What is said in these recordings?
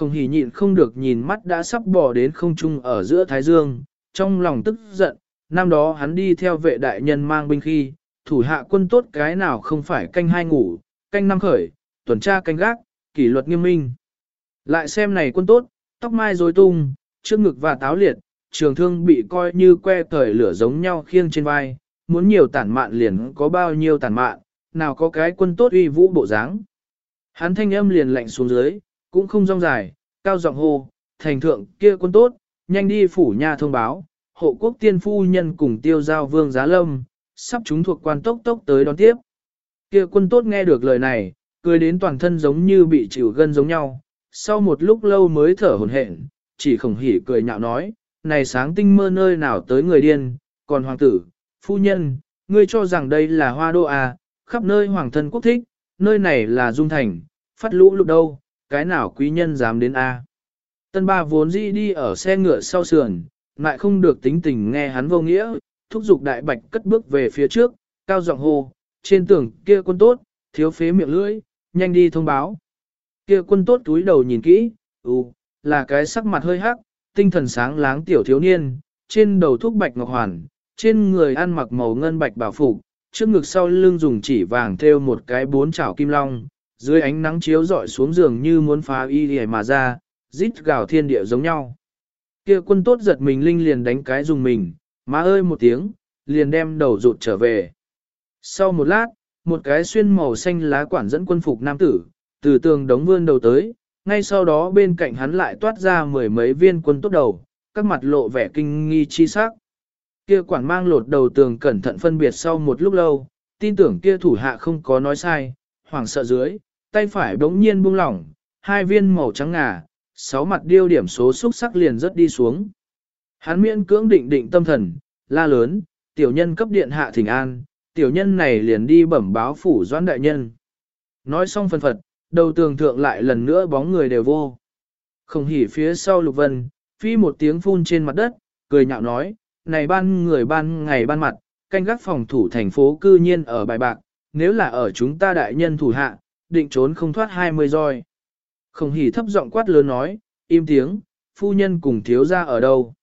Không hỉ nhịn không được nhìn mắt đã sắp bỏ đến không trung ở giữa Thái Dương, trong lòng tức giận, năm đó hắn đi theo vệ đại nhân mang binh khi, thủ hạ quân tốt cái nào không phải canh hai ngủ, canh năm khởi, tuần tra canh gác, kỷ luật nghiêm minh. Lại xem này quân tốt, tóc mai rối tung, trước ngực và táo liệt, trường thương bị coi như que cởi lửa giống nhau khiêng trên vai, muốn nhiều tản mạn liền có bao nhiêu tản mạn, nào có cái quân tốt uy vũ bộ dáng. Hắn thanh âm liền lạnh xuống dưới, cũng không rong dài, cao giọng hô, thành thượng kia quân tốt, nhanh đi phủ nhà thông báo, hộ quốc tiên phu nhân cùng tiêu giao vương giá lâm, sắp chúng thuộc quan tốc tốc tới đón tiếp. Kia quân tốt nghe được lời này, cười đến toàn thân giống như bị chịu gân giống nhau, sau một lúc lâu mới thở hổn hển, chỉ khổng hỉ cười nhạo nói, này sáng tinh mơ nơi nào tới người điên, còn hoàng tử, phu nhân, ngươi cho rằng đây là hoa đô à, khắp nơi hoàng thân quốc thích, nơi này là dung thành, phát lũ lụt đâu, cái nào quý nhân dám đến a? À. Tân ba vốn dĩ đi ở xe ngựa sau sườn, lại không được tính tình nghe hắn vô nghĩa, thúc giục đại bạch cất bước về phía trước, cao giọng hô, trên tường kia quân tốt, thiếu phế miệng lưỡi, nhanh đi thông báo. Kia quân tốt túi đầu nhìn kỹ, ừ, là cái sắc mặt hơi hắc, tinh thần sáng láng tiểu thiếu niên, trên đầu thúc bạch ngọc hoàn, trên người ăn mặc màu ngân bạch bảo phục, trước ngực sau lưng dùng chỉ vàng thêu một cái bốn chảo kim long, dưới ánh nắng chiếu rọi xuống giường như muốn phá y hề mà ra, rít gào thiên địa giống nhau. Kia quân tốt giật mình linh liền đánh cái dùng mình, má ơi một tiếng, liền đem đầu rụt trở về. Sau một lát, một cái xuyên màu xanh lá quản dẫn quân phục nam tử, từ tường đống vươn đầu tới, ngay sau đó bên cạnh hắn lại toát ra mười mấy viên quân tốt đầu, các mặt lộ vẻ kinh nghi chi sắc. Kia quản mang lột đầu tường cẩn thận phân biệt sau một lúc lâu, tin tưởng kia thủ hạ không có nói sai, hoảng sợ dưới, tay phải bỗng nhiên buông lỏng, hai viên màu trắng ngà, sáu mặt điêu điểm số xúc sắc liền rất đi xuống. Hắn miễn cưỡng định định tâm thần, la lớn, tiểu nhân cấp điện hạ thỉnh an, tiểu nhân này liền đi bẩm báo phủ doãn đại nhân. Nói xong phân phật, đầu tường thượng lại lần nữa bóng người đều vô. Không hỉ phía sau lục vân, phi một tiếng phun trên mặt đất, cười nhạo nói, này ban người ban ngày ban mặt, canh gác phòng thủ thành phố cư nhiên ở bài bạc, nếu là ở chúng ta đại nhân thủ hạ, định trốn không thoát hai mươi roi. Không hỉ thấp giọng quát lớn nói, im tiếng, phu nhân cùng thiếu ra ở đâu.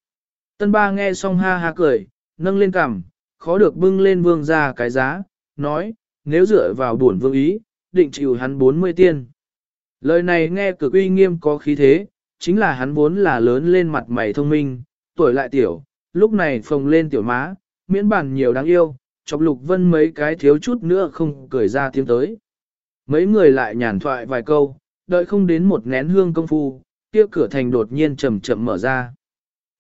Tân ba nghe xong ha ha cười, nâng lên cằm, khó được bưng lên vương ra cái giá, nói, nếu dựa vào buồn vương ý, định chịu hắn 40 tiên. Lời này nghe cực uy nghiêm có khí thế, chính là hắn vốn là lớn lên mặt mày thông minh, tuổi lại tiểu, lúc này phồng lên tiểu má, miễn bản nhiều đáng yêu, chọc lục vân mấy cái thiếu chút nữa không cười ra tiếng tới. Mấy người lại nhàn thoại vài câu, đợi không đến một nén hương công phu, kia cửa thành đột nhiên chậm chậm mở ra.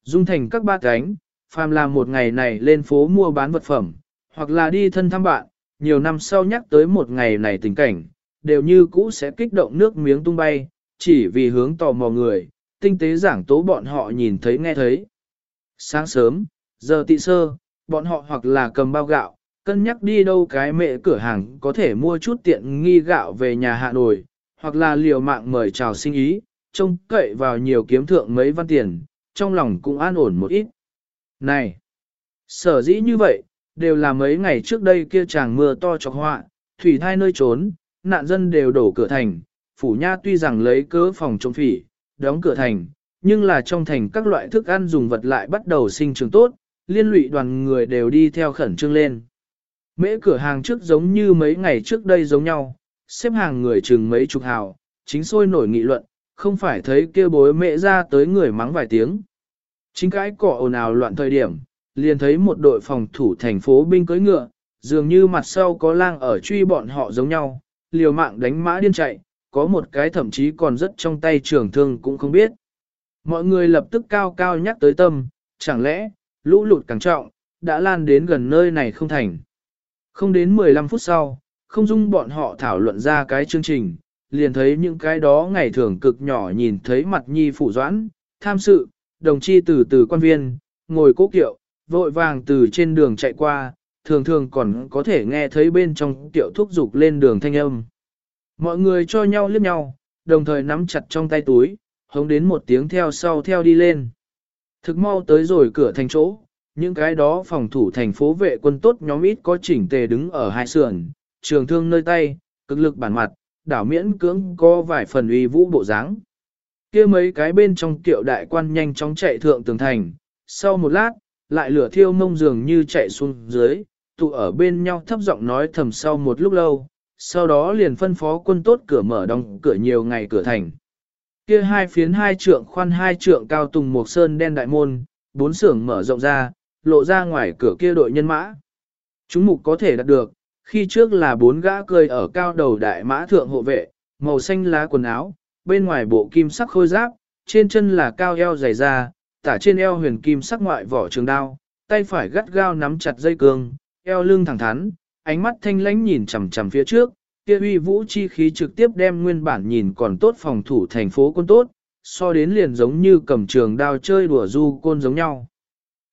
Dung thành các ba cánh, phàm làm một ngày này lên phố mua bán vật phẩm, hoặc là đi thân thăm bạn, nhiều năm sau nhắc tới một ngày này tình cảnh, đều như cũ sẽ kích động nước miếng tung bay, chỉ vì hướng tò mò người, tinh tế giảng tố bọn họ nhìn thấy nghe thấy. Sáng sớm, giờ tị sơ, bọn họ hoặc là cầm bao gạo, cân nhắc đi đâu cái mẹ cửa hàng có thể mua chút tiện nghi gạo về nhà Hà Nội, hoặc là liều mạng mời chào sinh ý, trông cậy vào nhiều kiếm thượng mấy văn tiền, trong lòng cũng an ổn một ít. Này! Sở dĩ như vậy, đều là mấy ngày trước đây kia chàng mưa to chọc họa, thủy thai nơi trốn, nạn dân đều đổ cửa thành, phủ nha tuy rằng lấy cớ phòng chống phỉ, đóng cửa thành, nhưng là trong thành các loại thức ăn dùng vật lại bắt đầu sinh trưởng tốt, liên lụy đoàn người đều đi theo khẩn trương lên. Mễ cửa hàng trước giống như mấy ngày trước đây giống nhau, xếp hàng người chừng mấy chục hào, chính sôi nổi nghị luận, không phải thấy kia bối mẹ ra tới người mắng vài tiếng. Chính cái cỏ ồn ào loạn thời điểm, liền thấy một đội phòng thủ thành phố binh cưỡi ngựa, dường như mặt sau có lang ở truy bọn họ giống nhau, liều mạng đánh mã điên chạy, có một cái thậm chí còn rất trong tay trường thương cũng không biết. Mọi người lập tức cao cao nhắc tới tâm, chẳng lẽ, lũ lụt càng trọng, đã lan đến gần nơi này không thành. Không đến 15 phút sau, không dung bọn họ thảo luận ra cái chương trình, liền thấy những cái đó ngày thường cực nhỏ nhìn thấy mặt nhi phụ doãn, tham sự, đồng chi từ từ quan viên, ngồi cố kiệu, vội vàng từ trên đường chạy qua, thường thường còn có thể nghe thấy bên trong tiệu thúc dục lên đường thanh âm. Mọi người cho nhau liếc nhau, đồng thời nắm chặt trong tay túi, hống đến một tiếng theo sau theo đi lên. Thực mau tới rồi cửa thành chỗ, những cái đó phòng thủ thành phố vệ quân tốt nhóm ít có chỉnh tề đứng ở hai sườn, trường thương nơi tay, cực lực bản mặt, đảo miễn cưỡng có vài phần uy vũ bộ dáng. kia mấy cái bên trong kiệu đại quan nhanh chóng chạy thượng tường thành, sau một lát, lại lửa thiêu mông dường như chạy xuống dưới, tụ ở bên nhau thấp giọng nói thầm sau một lúc lâu, sau đó liền phân phó quân tốt cửa mở đóng cửa nhiều ngày cửa thành. Kia hai phiến hai trượng khoan hai trượng cao tùng một sơn đen đại môn, bốn xưởng mở rộng ra, lộ ra ngoài cửa kia đội nhân mã. Chúng mục có thể đạt được, khi trước là bốn gã cười ở cao đầu đại mã thượng hộ vệ, màu xanh lá quần áo, bên ngoài bộ kim sắc khôi giáp, trên chân là cao eo dày da, tả trên eo huyền kim sắc ngoại vỏ trường đao, tay phải gắt gao nắm chặt dây cương, eo lưng thẳng thắn, ánh mắt thanh lãnh nhìn chằm chằm phía trước, kia uy vũ chi khí trực tiếp đem nguyên bản nhìn còn tốt phòng thủ thành phố quân tốt, so đến liền giống như cầm trường đao chơi đùa du côn giống nhau.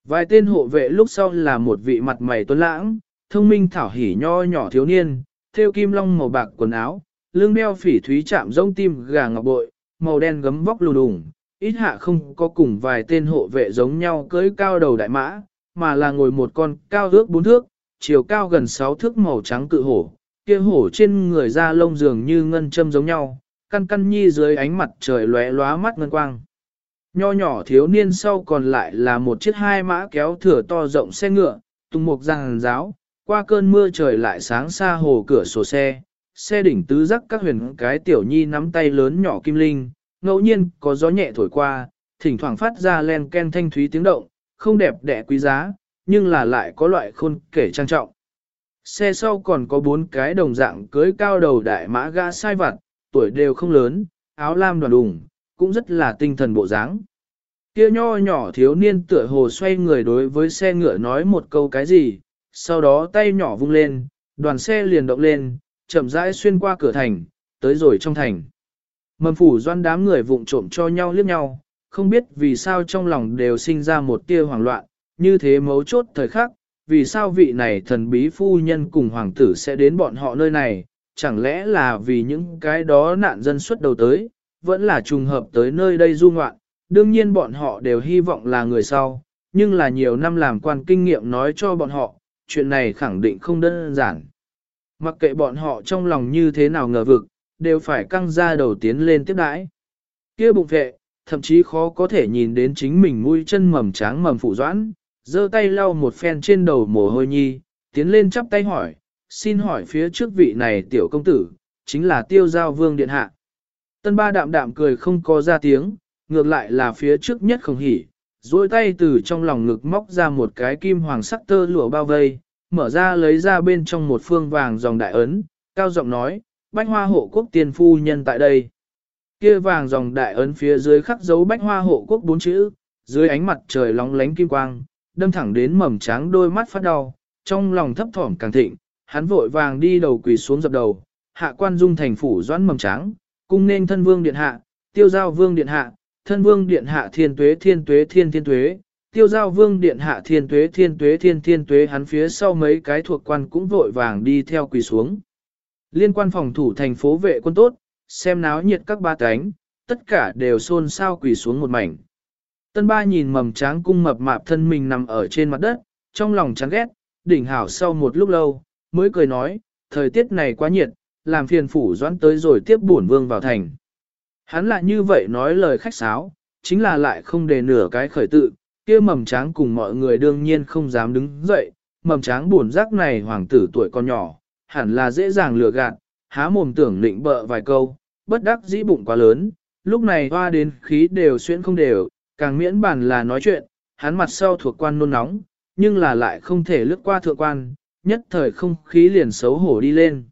Vài tên hộ vệ lúc sau là một vị mặt mày tuấn lãng, thông minh thảo hỉ nho nhỏ thiếu niên, theo kim long màu bạc quần áo, lưng đeo phỉ thúy chạm rông tim gà ngọc bội, màu đen gấm vóc lù đùng, ít hạ không có cùng vài tên hộ vệ giống nhau cưới cao đầu đại mã, mà là ngồi một con cao ước bốn thước, chiều cao gần sáu thước màu trắng cự hổ, kia hổ trên người da lông dường như ngân châm giống nhau, căn căn nhi dưới ánh mặt trời lóe lóa mắt ngân quang. Nho nhỏ thiếu niên sau còn lại là một chiếc hai mã kéo thửa to rộng xe ngựa, tung mục giang giáo, qua cơn mưa trời lại sáng xa hồ cửa sổ xe, xe đỉnh tứ rắc các huyền cái tiểu nhi nắm tay lớn nhỏ kim linh, ngẫu nhiên có gió nhẹ thổi qua, thỉnh thoảng phát ra len ken thanh thúy tiếng động, không đẹp đẽ quý giá, nhưng là lại có loại khôn kể trang trọng. Xe sau còn có bốn cái đồng dạng cưới cao đầu đại mã gã sai vặt, tuổi đều không lớn, áo lam đoàn đùng, cũng rất là tinh thần bộ dáng. Kia nho nhỏ thiếu niên tựa hồ xoay người đối với xe ngựa nói một câu cái gì, sau đó tay nhỏ vung lên, đoàn xe liền động lên, chậm rãi xuyên qua cửa thành, tới rồi trong thành. Mầm phủ doan đám người vụng trộm cho nhau liếc nhau, không biết vì sao trong lòng đều sinh ra một tia hoảng loạn, như thế mấu chốt thời khắc, vì sao vị này thần bí phu nhân cùng hoàng tử sẽ đến bọn họ nơi này, chẳng lẽ là vì những cái đó nạn dân xuất đầu tới, vẫn là trùng hợp tới nơi đây du ngoạn, đương nhiên bọn họ đều hy vọng là người sau, nhưng là nhiều năm làm quan kinh nghiệm nói cho bọn họ, chuyện này khẳng định không đơn giản. Mặc kệ bọn họ trong lòng như thế nào ngờ vực, đều phải căng ra đầu tiến lên tiếp đãi. kia bụng vệ, thậm chí khó có thể nhìn đến chính mình mũi chân mầm tráng mầm phụ doãn, giơ tay lau một phen trên đầu mồ hôi nhi, tiến lên chắp tay hỏi, xin hỏi phía trước vị này tiểu công tử, chính là tiêu giao vương điện hạ. Tân ba đạm đạm cười không có ra tiếng, ngược lại là phía trước nhất không hỉ, duỗi tay từ trong lòng ngực móc ra một cái kim hoàng sắc tơ lụa bao vây, mở ra lấy ra bên trong một phương vàng dòng đại ấn, cao giọng nói, bách hoa hộ quốc tiên phu nhân tại đây. Kia vàng dòng đại ấn phía dưới khắc dấu bách hoa hộ quốc bốn chữ, dưới ánh mặt trời lóng lánh kim quang, đâm thẳng đến mầm tráng đôi mắt phát đau, trong lòng thấp thỏm càng thịnh, hắn vội vàng đi đầu quỳ xuống dập đầu, hạ quan dung thành phủ doãn mầm tráng, cung nên thân vương điện hạ, tiêu giao vương điện hạ, thân vương điện hạ thiên tuế thiên tuế thiên thiên tuế, tiêu giao vương điện hạ thiên tuế thiên tuế thiên thiên tuế hắn phía sau mấy cái thuộc quan cũng vội vàng đi theo quỳ xuống. Liên quan phòng thủ thành phố vệ quân tốt, xem náo nhiệt các ba cánh, tất cả đều xôn xao quỳ xuống một mảnh. Tân ba nhìn mầm tráng cung mập mạp thân mình nằm ở trên mặt đất, trong lòng chán ghét, đỉnh hảo sau một lúc lâu, mới cười nói, thời tiết này quá nhiệt, làm phiền phủ doãn tới rồi tiếp bổn vương vào thành. Hắn lại như vậy nói lời khách sáo, chính là lại không để nửa cái khởi tự, kia mầm tráng cùng mọi người đương nhiên không dám đứng dậy, mầm tráng buồn rắc này hoàng tử tuổi con nhỏ, hẳn là dễ dàng lừa gạt, há mồm tưởng định bợ vài câu, bất đắc dĩ bụng quá lớn, lúc này hoa đến khí đều xuyên không đều, càng miễn bản là nói chuyện, hắn mặt sau thuộc quan nôn nóng, nhưng là lại không thể lướt qua thượng quan, nhất thời không khí liền xấu hổ đi lên.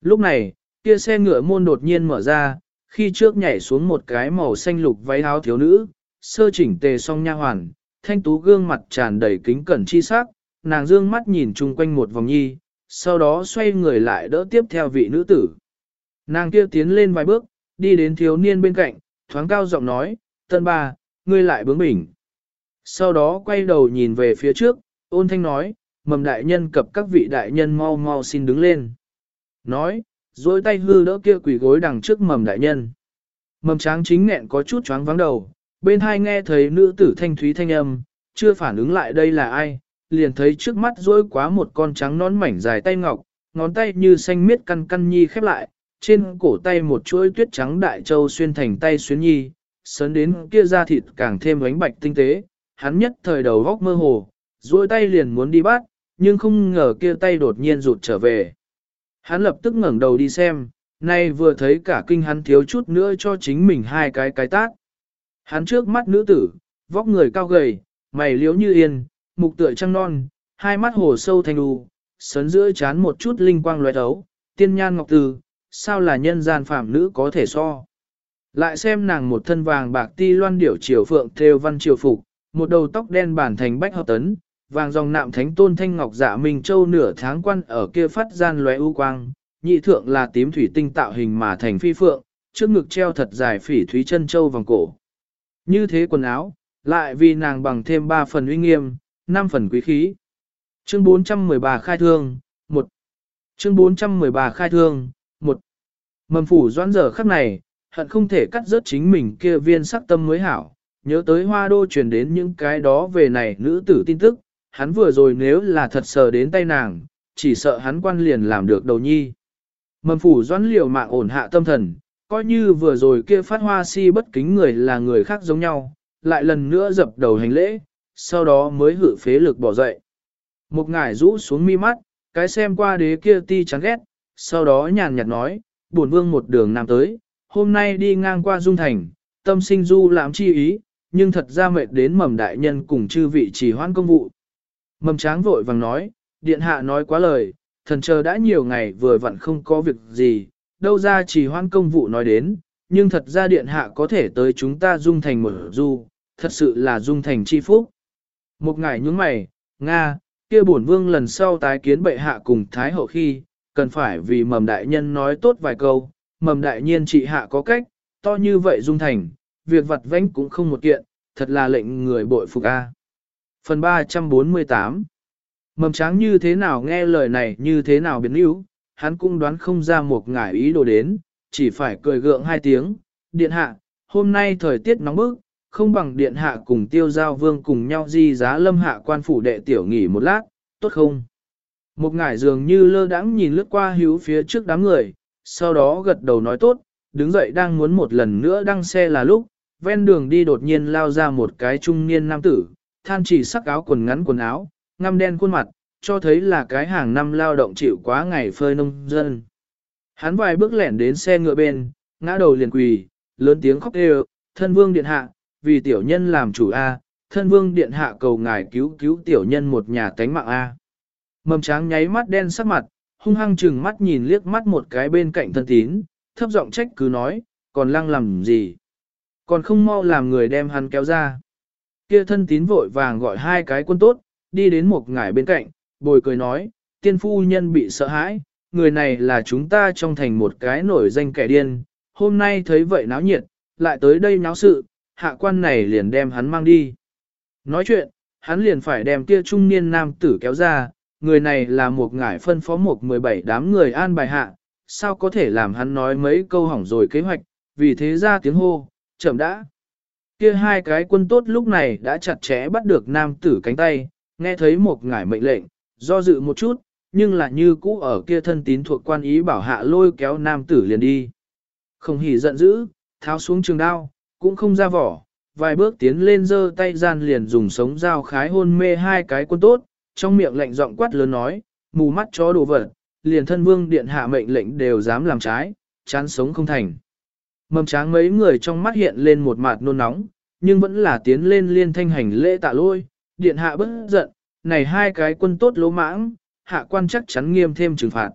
Lúc này, kia xe ngựa môn đột nhiên mở ra, khi trước nhảy xuống một cái màu xanh lục váy áo thiếu nữ, sơ chỉnh tề song nha hoàn, thanh tú gương mặt tràn đầy kính cẩn chi sắc, nàng dương mắt nhìn chung quanh một vòng nhi, sau đó xoay người lại đỡ tiếp theo vị nữ tử. Nàng kia tiến lên vài bước, đi đến thiếu niên bên cạnh, thoáng cao giọng nói, tân ba, ngươi lại bướng bỉnh. Sau đó quay đầu nhìn về phía trước, ôn thanh nói, mầm đại nhân cập các vị đại nhân mau mau xin đứng lên. Nói, dối tay hư đỡ kia quỷ gối đằng trước mầm đại nhân. Mầm tráng chính nghẹn có chút choáng vắng đầu, bên hai nghe thấy nữ tử thanh thúy thanh âm, chưa phản ứng lại đây là ai, liền thấy trước mắt dối quá một con trắng nón mảnh dài tay ngọc, ngón tay như xanh miết căn căn nhi khép lại, trên cổ tay một chuỗi tuyết trắng đại châu xuyên thành tay xuyến nhi, sấn đến kia da thịt càng thêm ánh bạch tinh tế, hắn nhất thời đầu góc mơ hồ, duỗi tay liền muốn đi bắt, nhưng không ngờ kia tay đột nhiên rụt trở về. Hắn lập tức ngẩng đầu đi xem, nay vừa thấy cả kinh hắn thiếu chút nữa cho chính mình hai cái cái tát. Hắn trước mắt nữ tử, vóc người cao gầy, mày liếu như yên, mục tựa trăng non, hai mắt hồ sâu thanh đu, sấn giữa chán một chút linh quang loại thấu, tiên nhan ngọc từ, sao là nhân gian phạm nữ có thể so. Lại xem nàng một thân vàng bạc ti loan điểu triều phượng theo văn triều phục, một đầu tóc đen bản thành bách hợp tấn, vàng dòng nạm thánh tôn thanh ngọc dạ minh châu nửa tháng quan ở kia phát gian lóe u quang, nhị thượng là tím thủy tinh tạo hình mà thành phi phượng, trước ngực treo thật dài phỉ thúy chân châu vòng cổ. Như thế quần áo, lại vì nàng bằng thêm 3 phần uy nghiêm, 5 phần quý khí. Chương 413 khai thương, 1. Chương 413 khai thương, 1. Mầm phủ doãn giờ khắc này, hận không thể cắt rớt chính mình kia viên sắc tâm mới hảo, nhớ tới hoa đô truyền đến những cái đó về này nữ tử tin tức, hắn vừa rồi nếu là thật sờ đến tay nàng, chỉ sợ hắn quan liền làm được đầu nhi. Mầm phủ doãn liều mạng ổn hạ tâm thần, coi như vừa rồi kia phát hoa si bất kính người là người khác giống nhau, lại lần nữa dập đầu hành lễ, sau đó mới hự phế lực bỏ dậy. Một ngải rũ xuống mi mắt, cái xem qua đế kia ti chán ghét, sau đó nhàn nhạt nói, buồn vương một đường nam tới, hôm nay đi ngang qua dung thành, tâm sinh du lãm chi ý, nhưng thật ra mệt đến mầm đại nhân cùng chư vị chỉ hoan công vụ. Mầm tráng vội vàng nói, điện hạ nói quá lời, thần chờ đã nhiều ngày vừa vặn không có việc gì, đâu ra chỉ hoan công vụ nói đến, nhưng thật ra điện hạ có thể tới chúng ta dung thành một du, thật sự là dung thành chi phúc. Một ngày nhướng mày, Nga, kia bổn vương lần sau tái kiến bệ hạ cùng thái hậu khi, cần phải vì mầm đại nhân nói tốt vài câu, mầm đại nhiên trị hạ có cách, to như vậy dung thành, việc vặt vãnh cũng không một kiện, thật là lệnh người bội phục a. Phần 348 Mầm tráng như thế nào nghe lời này như thế nào biến yếu, hắn cũng đoán không ra một ngải ý đồ đến, chỉ phải cười gượng hai tiếng, điện hạ, hôm nay thời tiết nóng bức, không bằng điện hạ cùng tiêu giao vương cùng nhau di giá lâm hạ quan phủ đệ tiểu nghỉ một lát, tốt không? Một ngải dường như lơ đãng nhìn lướt qua hữu phía trước đám người, sau đó gật đầu nói tốt, đứng dậy đang muốn một lần nữa đăng xe là lúc, ven đường đi đột nhiên lao ra một cái trung niên nam tử, than chỉ sắc áo quần ngắn quần áo, ngăm đen khuôn mặt, cho thấy là cái hàng năm lao động chịu quá ngày phơi nông dân. Hắn vài bước lẻn đến xe ngựa bên, ngã đầu liền quỳ, lớn tiếng khóc đều, thân vương điện hạ, vì tiểu nhân làm chủ A, thân vương điện hạ cầu ngài cứu cứu tiểu nhân một nhà tánh mạng A. Mầm tráng nháy mắt đen sắc mặt, hung hăng chừng mắt nhìn liếc mắt một cái bên cạnh thân tín, thấp giọng trách cứ nói, còn lăng làm gì? Còn không mau làm người đem hắn kéo ra. Kia thân tín vội vàng gọi hai cái quân tốt, đi đến một ngải bên cạnh, bồi cười nói, tiên phu nhân bị sợ hãi, người này là chúng ta trong thành một cái nổi danh kẻ điên, hôm nay thấy vậy náo nhiệt, lại tới đây náo sự, hạ quan này liền đem hắn mang đi. Nói chuyện, hắn liền phải đem kia trung niên nam tử kéo ra, người này là một ngải phân phó một 17 đám người an bài hạ, sao có thể làm hắn nói mấy câu hỏng rồi kế hoạch, vì thế ra tiếng hô, chậm đã. Kia hai cái quân tốt lúc này đã chặt chẽ bắt được nam tử cánh tay, nghe thấy một ngải mệnh lệnh, do dự một chút, nhưng là như cũ ở kia thân tín thuộc quan ý bảo hạ lôi kéo nam tử liền đi. Không hỉ giận dữ, tháo xuống trường đao, cũng không ra vỏ, vài bước tiến lên giơ tay gian liền dùng sống dao khái hôn mê hai cái quân tốt, trong miệng lạnh giọng quát lớn nói, mù mắt chó đồ vật, liền thân vương điện hạ mệnh lệnh đều dám làm trái, chán sống không thành. Mầm tráng mấy người trong mắt hiện lên một mặt nôn nóng, nhưng vẫn là tiến lên liên thanh hành lễ tạ lôi, điện hạ bất giận, này hai cái quân tốt lỗ mãng, hạ quan chắc chắn nghiêm thêm trừng phạt.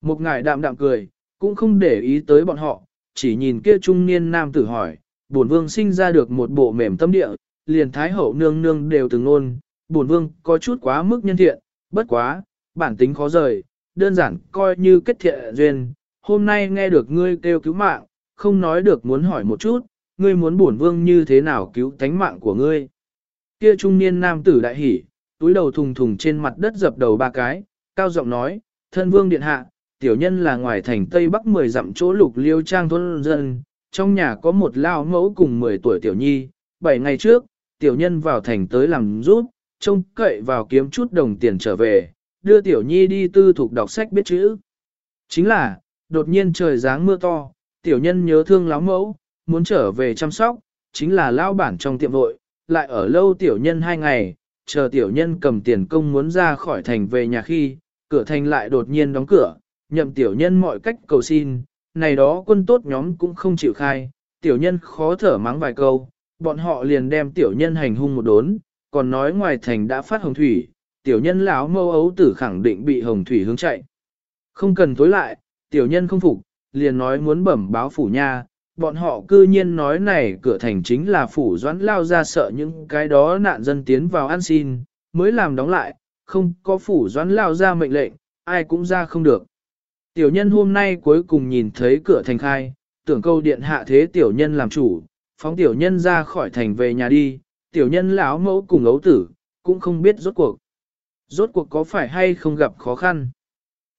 Một ngài đạm đạm cười, cũng không để ý tới bọn họ, chỉ nhìn kia trung niên nam tử hỏi, bổn vương sinh ra được một bộ mềm tâm địa, liền thái hậu nương nương đều từng ngôn, bổn vương có chút quá mức nhân thiện, bất quá, bản tính khó rời, đơn giản coi như kết thiện duyên, hôm nay nghe được ngươi kêu cứu mạng, không nói được muốn hỏi một chút, ngươi muốn bổn vương như thế nào cứu tánh mạng của ngươi. Kia trung niên nam tử đại hỉ, túi đầu thùng thùng trên mặt đất dập đầu ba cái, cao giọng nói, thân vương điện hạ, tiểu nhân là ngoài thành Tây Bắc 10 dặm chỗ lục liêu trang thôn dân, trong nhà có một lao mẫu cùng 10 tuổi tiểu nhi, 7 ngày trước, tiểu nhân vào thành tới làm rút trông cậy vào kiếm chút đồng tiền trở về, đưa tiểu nhi đi tư thục đọc sách biết chữ. Chính là, đột nhiên trời giáng mưa to, tiểu nhân nhớ thương láo mẫu, muốn trở về chăm sóc, chính là lao bản trong tiệm vội, lại ở lâu tiểu nhân hai ngày, chờ tiểu nhân cầm tiền công muốn ra khỏi thành về nhà khi, cửa thành lại đột nhiên đóng cửa, nhậm tiểu nhân mọi cách cầu xin, này đó quân tốt nhóm cũng không chịu khai, tiểu nhân khó thở mắng vài câu, bọn họ liền đem tiểu nhân hành hung một đốn, còn nói ngoài thành đã phát hồng thủy, tiểu nhân lão mâu ấu tử khẳng định bị hồng thủy hướng chạy. Không cần tối lại, tiểu nhân không phục, liền nói muốn bẩm báo phủ nha, bọn họ cư nhiên nói này cửa thành chính là phủ doãn lao ra sợ những cái đó nạn dân tiến vào ăn xin, mới làm đóng lại, không có phủ doãn lao ra mệnh lệnh, ai cũng ra không được. Tiểu nhân hôm nay cuối cùng nhìn thấy cửa thành khai, tưởng câu điện hạ thế tiểu nhân làm chủ, phóng tiểu nhân ra khỏi thành về nhà đi, tiểu nhân lão mẫu cùng ấu tử, cũng không biết rốt cuộc. Rốt cuộc có phải hay không gặp khó khăn.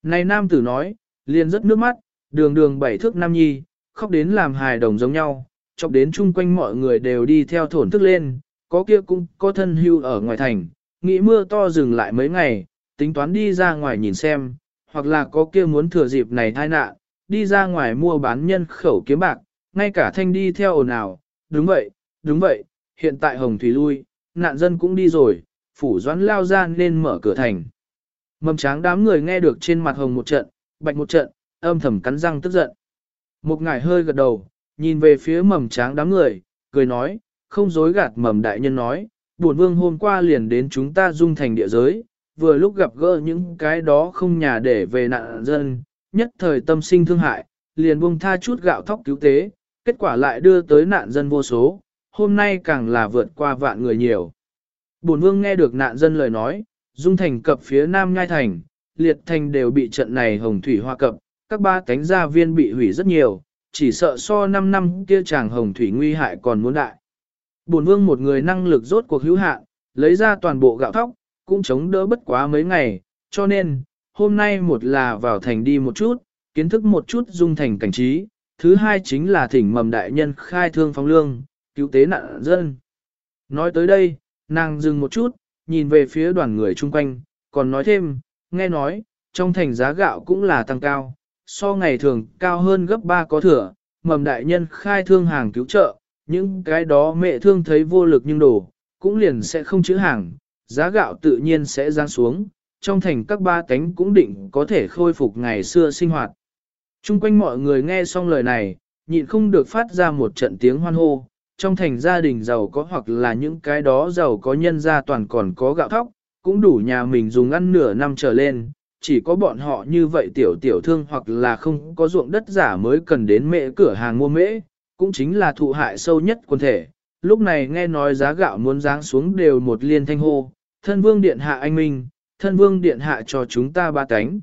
Này nam tử nói, liền rất nước mắt, đường đường bảy thước nam nhi, khóc đến làm hài đồng giống nhau, chọc đến chung quanh mọi người đều đi theo thổn thức lên, có kia cũng có thân hưu ở ngoài thành, nghĩ mưa to dừng lại mấy ngày, tính toán đi ra ngoài nhìn xem, hoặc là có kia muốn thừa dịp này tai nạn, đi ra ngoài mua bán nhân khẩu kiếm bạc, ngay cả thanh đi theo ồn ào, đúng vậy, đúng vậy, hiện tại Hồng Thủy lui, nạn dân cũng đi rồi, phủ doãn lao ra nên mở cửa thành. Mầm tráng đám người nghe được trên mặt hồng một trận, bạch một trận, âm thầm cắn răng tức giận. Một ngải hơi gật đầu, nhìn về phía mầm tráng đám người, cười nói, không dối gạt mầm đại nhân nói, buồn vương hôm qua liền đến chúng ta dung thành địa giới, vừa lúc gặp gỡ những cái đó không nhà để về nạn dân, nhất thời tâm sinh thương hại, liền buông tha chút gạo thóc cứu tế, kết quả lại đưa tới nạn dân vô số, hôm nay càng là vượt qua vạn người nhiều. Bổn vương nghe được nạn dân lời nói, dung thành cập phía nam nhai thành, liệt thành đều bị trận này hồng thủy hoa cập, các ba cánh gia viên bị hủy rất nhiều, chỉ sợ so 5 năm kia chàng hồng thủy nguy hại còn muốn đại. Bổn vương một người năng lực rốt cuộc hữu hạn, lấy ra toàn bộ gạo thóc, cũng chống đỡ bất quá mấy ngày, cho nên, hôm nay một là vào thành đi một chút, kiến thức một chút dung thành cảnh trí, thứ hai chính là thỉnh mầm đại nhân khai thương phong lương, cứu tế nạn dân. Nói tới đây, nàng dừng một chút, nhìn về phía đoàn người chung quanh, còn nói thêm, nghe nói, trong thành giá gạo cũng là tăng cao, so ngày thường cao hơn gấp 3 có thừa, mầm đại nhân khai thương hàng cứu trợ, những cái đó mẹ thương thấy vô lực nhưng đổ, cũng liền sẽ không chữ hàng, giá gạo tự nhiên sẽ giáng xuống, trong thành các ba cánh cũng định có thể khôi phục ngày xưa sinh hoạt. Trung quanh mọi người nghe xong lời này, nhịn không được phát ra một trận tiếng hoan hô, trong thành gia đình giàu có hoặc là những cái đó giàu có nhân gia toàn còn có gạo thóc, cũng đủ nhà mình dùng ăn nửa năm trở lên, chỉ có bọn họ như vậy tiểu tiểu thương hoặc là không có ruộng đất giả mới cần đến mễ cửa hàng mua mễ, cũng chính là thụ hại sâu nhất quần thể. Lúc này nghe nói giá gạo muốn giáng xuống đều một liên thanh hô, thân vương điện hạ anh minh, thân vương điện hạ cho chúng ta ba cánh.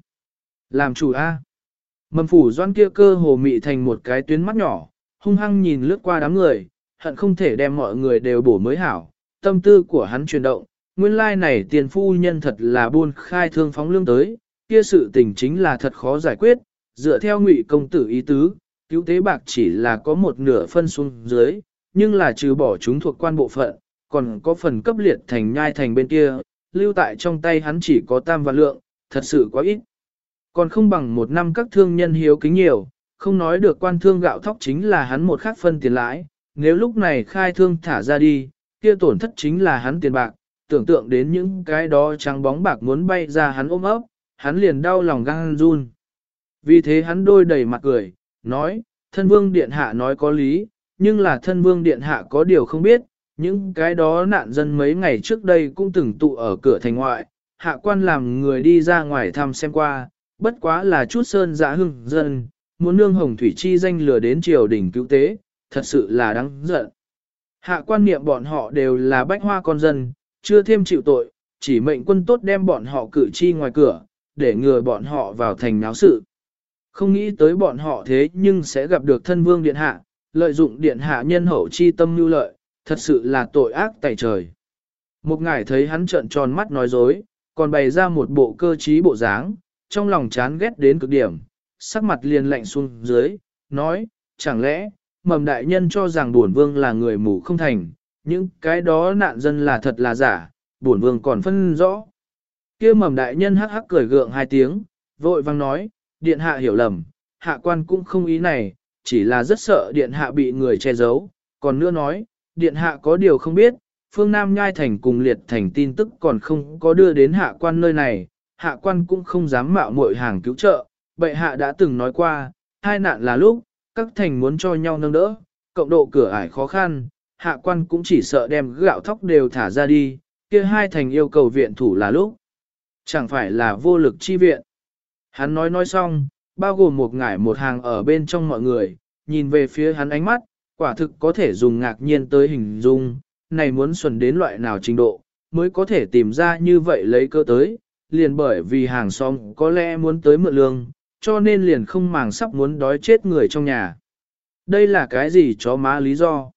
Làm chủ A. Mầm phủ doan kia cơ hồ mị thành một cái tuyến mắt nhỏ, hung hăng nhìn lướt qua đám người, hận không thể đem mọi người đều bổ mới hảo. Tâm tư của hắn chuyển động, nguyên lai này tiền phu nhân thật là buôn khai thương phóng lương tới, kia sự tình chính là thật khó giải quyết, dựa theo ngụy công tử ý tứ, cứu tế bạc chỉ là có một nửa phân xuống dưới, nhưng là trừ bỏ chúng thuộc quan bộ phận, còn có phần cấp liệt thành nhai thành bên kia, lưu tại trong tay hắn chỉ có tam vạn lượng, thật sự quá ít. Còn không bằng một năm các thương nhân hiếu kính nhiều, không nói được quan thương gạo thóc chính là hắn một khác phân tiền lãi, nếu lúc này khai thương thả ra đi, kia tổn thất chính là hắn tiền bạc, tưởng tượng đến những cái đó trắng bóng bạc muốn bay ra hắn ôm ấp, hắn liền đau lòng gan run. Vì thế hắn đôi đầy mặt cười, nói, thân vương điện hạ nói có lý, nhưng là thân vương điện hạ có điều không biết, những cái đó nạn dân mấy ngày trước đây cũng từng tụ ở cửa thành ngoại, hạ quan làm người đi ra ngoài thăm xem qua, bất quá là chút sơn dã hưng dân, muốn nương hồng thủy chi danh lừa đến triều đình cứu tế, thật sự là đáng giận. Hạ quan niệm bọn họ đều là bách hoa con dân, chưa thêm chịu tội, chỉ mệnh quân tốt đem bọn họ cử chi ngoài cửa, để ngừa bọn họ vào thành náo sự. Không nghĩ tới bọn họ thế nhưng sẽ gặp được thân vương điện hạ, lợi dụng điện hạ nhân hậu chi tâm lưu lợi, thật sự là tội ác tại trời. Một ngài thấy hắn trợn tròn mắt nói dối, còn bày ra một bộ cơ trí bộ dáng, trong lòng chán ghét đến cực điểm, sắc mặt liền lạnh xuống dưới, nói, chẳng lẽ, mầm đại nhân cho rằng buồn vương là người mù không thành, những cái đó nạn dân là thật là giả, buồn vương còn phân rõ kia mầm đại nhân hắc hắc cười gượng hai tiếng, vội vang nói, điện hạ hiểu lầm, hạ quan cũng không ý này, chỉ là rất sợ điện hạ bị người che giấu, còn nữa nói, điện hạ có điều không biết, phương Nam Nhai Thành cùng liệt thành tin tức còn không có đưa đến hạ quan nơi này, hạ quan cũng không dám mạo muội hàng cứu trợ, bệ hạ đã từng nói qua, hai nạn là lúc, các thành muốn cho nhau nâng đỡ, cộng độ cửa ải khó khăn, hạ quan cũng chỉ sợ đem gạo thóc đều thả ra đi, kia hai thành yêu cầu viện thủ là lúc. Chẳng phải là vô lực chi viện. Hắn nói nói xong, bao gồm một ngải một hàng ở bên trong mọi người, nhìn về phía hắn ánh mắt, quả thực có thể dùng ngạc nhiên tới hình dung, này muốn xuẩn đến loại nào trình độ, mới có thể tìm ra như vậy lấy cơ tới, liền bởi vì hàng xóm có lẽ muốn tới mượn lương, cho nên liền không màng sắp muốn đói chết người trong nhà. Đây là cái gì chó má lý do?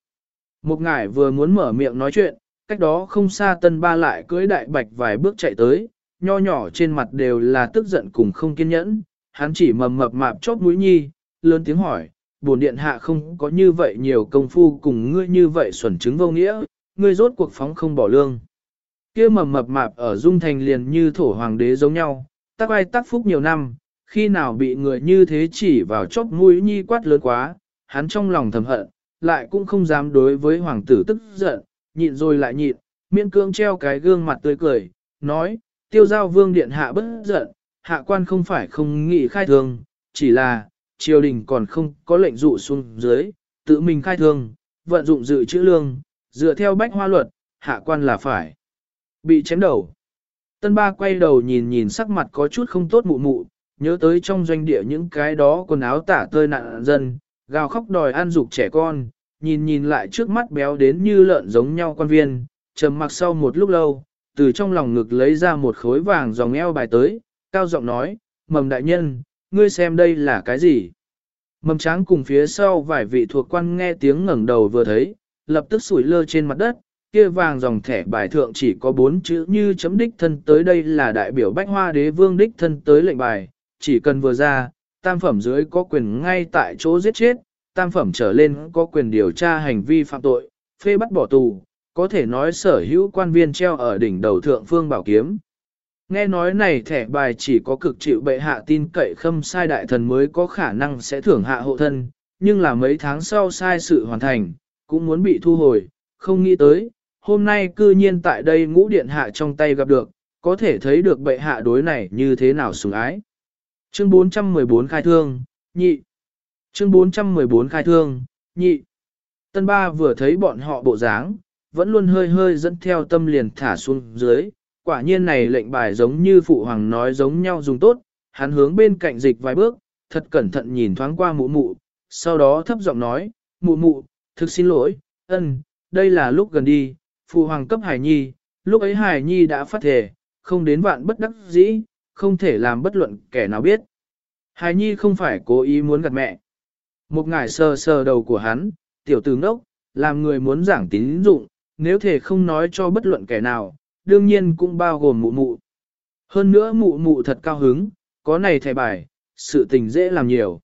Một ngải vừa muốn mở miệng nói chuyện, cách đó không xa tân ba lại cưới đại bạch vài bước chạy tới, nho nhỏ trên mặt đều là tức giận cùng không kiên nhẫn, hắn chỉ mầm mập mạp chóp mũi nhi, lớn tiếng hỏi, bổn điện hạ không có như vậy nhiều công phu cùng ngươi như vậy xuẩn chứng vô nghĩa, ngươi rốt cuộc phóng không bỏ lương. kia mầm mập mạp ở dung thành liền như thổ hoàng đế giống nhau, tác ai tác phúc nhiều năm, khi nào bị người như thế chỉ vào chóp mũi nhi quát lớn quá, hắn trong lòng thầm hận, lại cũng không dám đối với hoàng tử tức giận, nhịn rồi lại nhịn, miễn cương treo cái gương mặt tươi cười, nói, tiêu giao vương điện hạ bất giận, hạ quan không phải không nghị khai thương, chỉ là, triều đình còn không có lệnh dụ xuống dưới, tự mình khai thương, vận dụng dự trữ lương, dựa theo bách hoa luật, hạ quan là phải bị chém đầu. Tân ba quay đầu nhìn nhìn sắc mặt có chút không tốt mụ mụ, nhớ tới trong doanh địa những cái đó quần áo tả tơi nạn dân, gào khóc đòi ăn dục trẻ con, nhìn nhìn lại trước mắt béo đến như lợn giống nhau quan viên, trầm mặc sau một lúc lâu, từ trong lòng ngực lấy ra một khối vàng dòng eo bài tới, cao giọng nói, mầm đại nhân, ngươi xem đây là cái gì? Mầm tráng cùng phía sau vài vị thuộc quan nghe tiếng ngẩng đầu vừa thấy, lập tức sủi lơ trên mặt đất, kia vàng dòng thẻ bài thượng chỉ có bốn chữ như chấm đích thân tới đây là đại biểu bách hoa đế vương đích thân tới lệnh bài, chỉ cần vừa ra, tam phẩm dưới có quyền ngay tại chỗ giết chết, tam phẩm trở lên có quyền điều tra hành vi phạm tội, phê bắt bỏ tù, có thể nói sở hữu quan viên treo ở đỉnh đầu thượng phương bảo kiếm. Nghe nói này thẻ bài chỉ có cực chịu bệ hạ tin cậy khâm sai đại thần mới có khả năng sẽ thưởng hạ hộ thân, nhưng là mấy tháng sau sai sự hoàn thành, cũng muốn bị thu hồi, không nghĩ tới, hôm nay cư nhiên tại đây ngũ điện hạ trong tay gặp được, có thể thấy được bệ hạ đối này như thế nào sủng ái. Chương 414 khai thương, nhị. Chương 414 khai thương, nhị. Tân ba vừa thấy bọn họ bộ dáng, vẫn luôn hơi hơi dẫn theo tâm liền thả xuống dưới, quả nhiên này lệnh bài giống như phụ hoàng nói giống nhau dùng tốt, hắn hướng bên cạnh dịch vài bước, thật cẩn thận nhìn thoáng qua mụ mụ, sau đó thấp giọng nói, mụ mụ, thực xin lỗi, ân, đây là lúc gần đi, phụ hoàng cấp hải nhi, lúc ấy hải nhi đã phát thể, không đến vạn bất đắc dĩ, không thể làm bất luận kẻ nào biết. Hải nhi không phải cố ý muốn gặp mẹ. Một ngải sờ sờ đầu của hắn, tiểu tử ngốc, làm người muốn giảng tín dụng, nếu thể không nói cho bất luận kẻ nào, đương nhiên cũng bao gồm mụ mụ. Hơn nữa mụ mụ thật cao hứng, có này thẻ bài, sự tình dễ làm nhiều.